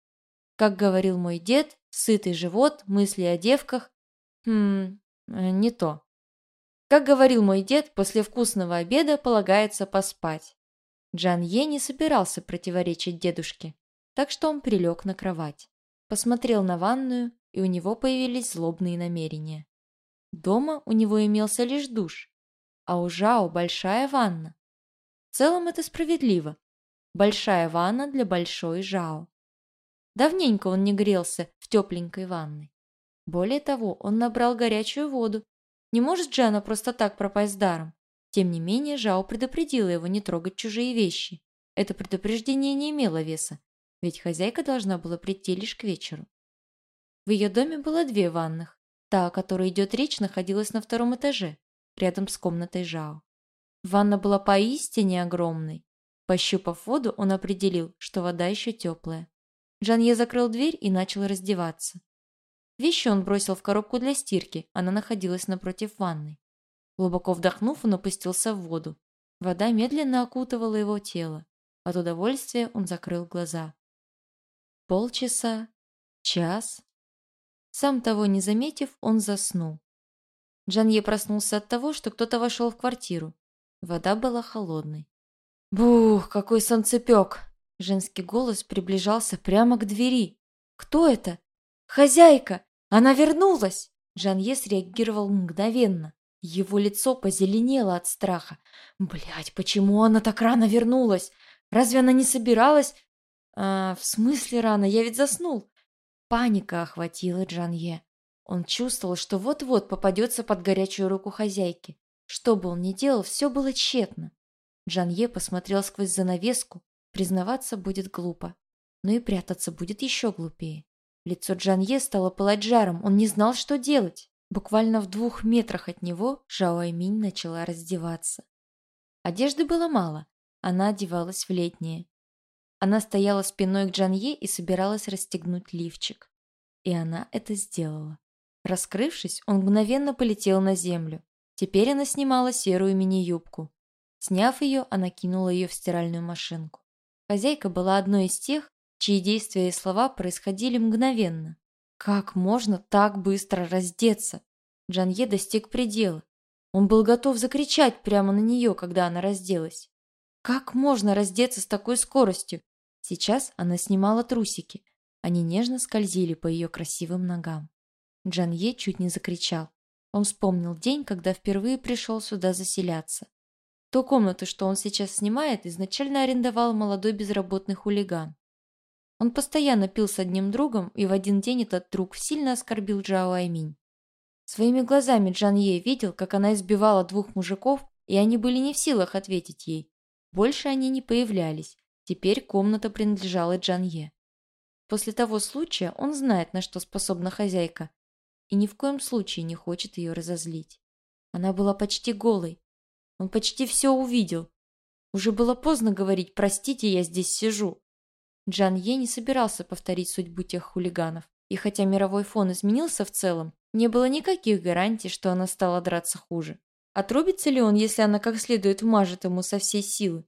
Как говорил мой дед, сытый живот, мысли о девках. Хм, э, не то. Как говорил мой дед, после вкусного обеда полагается поспать. Джан Е не собирался противоречить дедушке, так что он прилег на кровать. Посмотрел на ванную, и у него появились злобные намерения. Дома у него имелся лишь душ, а у Жао большая ванна. В целом это справедливо. Большая ванна для большой Жао. Давненько он не грелся в тепленькой ванной. Более того, он набрал горячую воду. Не может же просто так пропасть даром. Тем не менее, Жао предупредила его не трогать чужие вещи. Это предупреждение не имело веса, ведь хозяйка должна была прийти лишь к вечеру. В ее доме было две ванных. Та, о которой идет речь, находилась на втором этаже, рядом с комнатой Жао. Ванна была поистине огромной. Пощупав воду, он определил, что вода еще теплая. Джанье закрыл дверь и начал раздеваться. Вещи он бросил в коробку для стирки, она находилась напротив ванной. Глубоко вдохнув, он опустился в воду. Вода медленно окутывала его тело. От удовольствия он закрыл глаза. Полчаса, час. Сам того не заметив, он заснул. Джанье проснулся от того, что кто-то вошел в квартиру. Вода была холодной. «Бух, какой солнцепек!» Женский голос приближался прямо к двери. «Кто это?» «Хозяйка! Она вернулась!» Жанье среагировал мгновенно. Его лицо позеленело от страха. Блять, почему она так рано вернулась? Разве она не собиралась? А, в смысле рано? Я ведь заснул. Паника охватила Джанье. Он чувствовал, что вот-вот попадется под горячую руку хозяйки. Что бы он ни делал, все было тщетно. Джанье посмотрел сквозь занавеску, Признаваться будет глупо, но и прятаться будет еще глупее. Лицо Джанье стало пылать жаром, он не знал, что делать. Буквально в двух метрах от него Жао Айминь начала раздеваться. Одежды было мало, она одевалась в летнее. Она стояла спиной к Джанье и собиралась расстегнуть лифчик. И она это сделала. Раскрывшись, он мгновенно полетел на землю. Теперь она снимала серую мини-юбку. Сняв ее, она кинула ее в стиральную машинку. Хозяйка была одной из тех, чьи действия и слова происходили мгновенно. Как можно так быстро раздеться? Джанье достиг предела. Он был готов закричать прямо на нее, когда она разделась. Как можно раздеться с такой скоростью? Сейчас она снимала трусики. Они нежно скользили по ее красивым ногам. Джанье чуть не закричал. Он вспомнил день, когда впервые пришел сюда заселяться. Ту комнату, что он сейчас снимает, изначально арендовал молодой безработный хулиган. Он постоянно пил с одним другом, и в один день этот друг сильно оскорбил Джао Айминь. Своими глазами Джан Е видел, как она избивала двух мужиков, и они были не в силах ответить ей. Больше они не появлялись. Теперь комната принадлежала Джан Е. После того случая он знает, на что способна хозяйка, и ни в коем случае не хочет ее разозлить. Она была почти голой, он почти все увидел. Уже было поздно говорить «простите, я здесь сижу». Джан Е не собирался повторить судьбу тех хулиганов. И хотя мировой фон изменился в целом, не было никаких гарантий, что она стала драться хуже. Отрубится ли он, если она как следует вмажет ему со всей силы?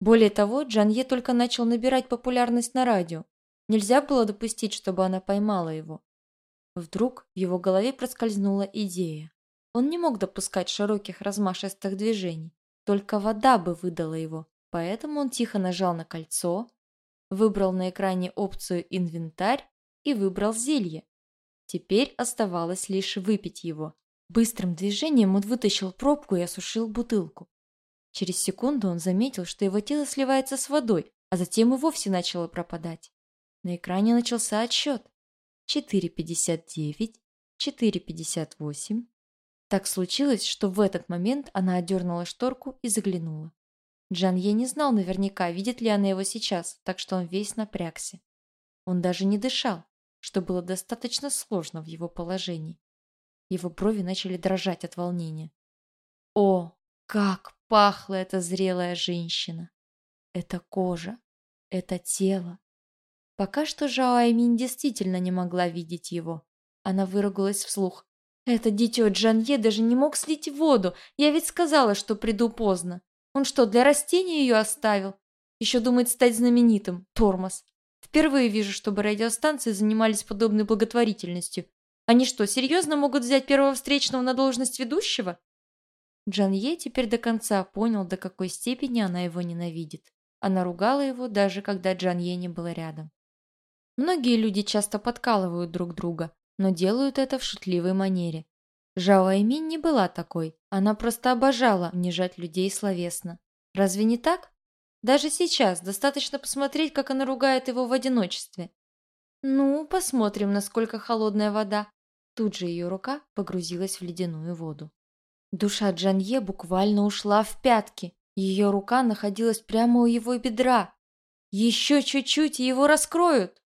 Более того, Джан Е только начал набирать популярность на радио. Нельзя было допустить, чтобы она поймала его. Вдруг в его голове проскользнула идея. Он не мог допускать широких размашистых движений. Только вода бы выдала его. Поэтому он тихо нажал на кольцо, выбрал на экране опцию «Инвентарь» и выбрал зелье. Теперь оставалось лишь выпить его. Быстрым движением он вытащил пробку и осушил бутылку. Через секунду он заметил, что его тело сливается с водой, а затем и вовсе начало пропадать. На экране начался отсчет. 4.59, 4.58. Так случилось, что в этот момент она отдернула шторку и заглянула. Джан Е не знал наверняка, видит ли она его сейчас, так что он весь напрягся. Он даже не дышал, что было достаточно сложно в его положении. Его брови начали дрожать от волнения. О, как пахла эта зрелая женщина! Это кожа, это тело. Пока что Жао Аймин действительно не могла видеть его. Она выругалась вслух. «Это дитё Джанье даже не мог слить воду. Я ведь сказала, что приду поздно. Он что, для растения ее оставил? Еще думает стать знаменитым. Тормоз. Впервые вижу, чтобы радиостанции занимались подобной благотворительностью. Они что, серьезно могут взять первого встречного на должность ведущего? Джан Е теперь до конца понял, до какой степени она его ненавидит. Она ругала его, даже когда Джан Е не было рядом. Многие люди часто подкалывают друг друга, но делают это в шутливой манере. Жао Аймин не была такой, она просто обожала унижать людей словесно. Разве не так? Даже сейчас достаточно посмотреть, как она ругает его в одиночестве. Ну, посмотрим, насколько холодная вода. Тут же ее рука погрузилась в ледяную воду. Душа Джанье буквально ушла в пятки. Ее рука находилась прямо у его бедра. Еще чуть-чуть, и его раскроют.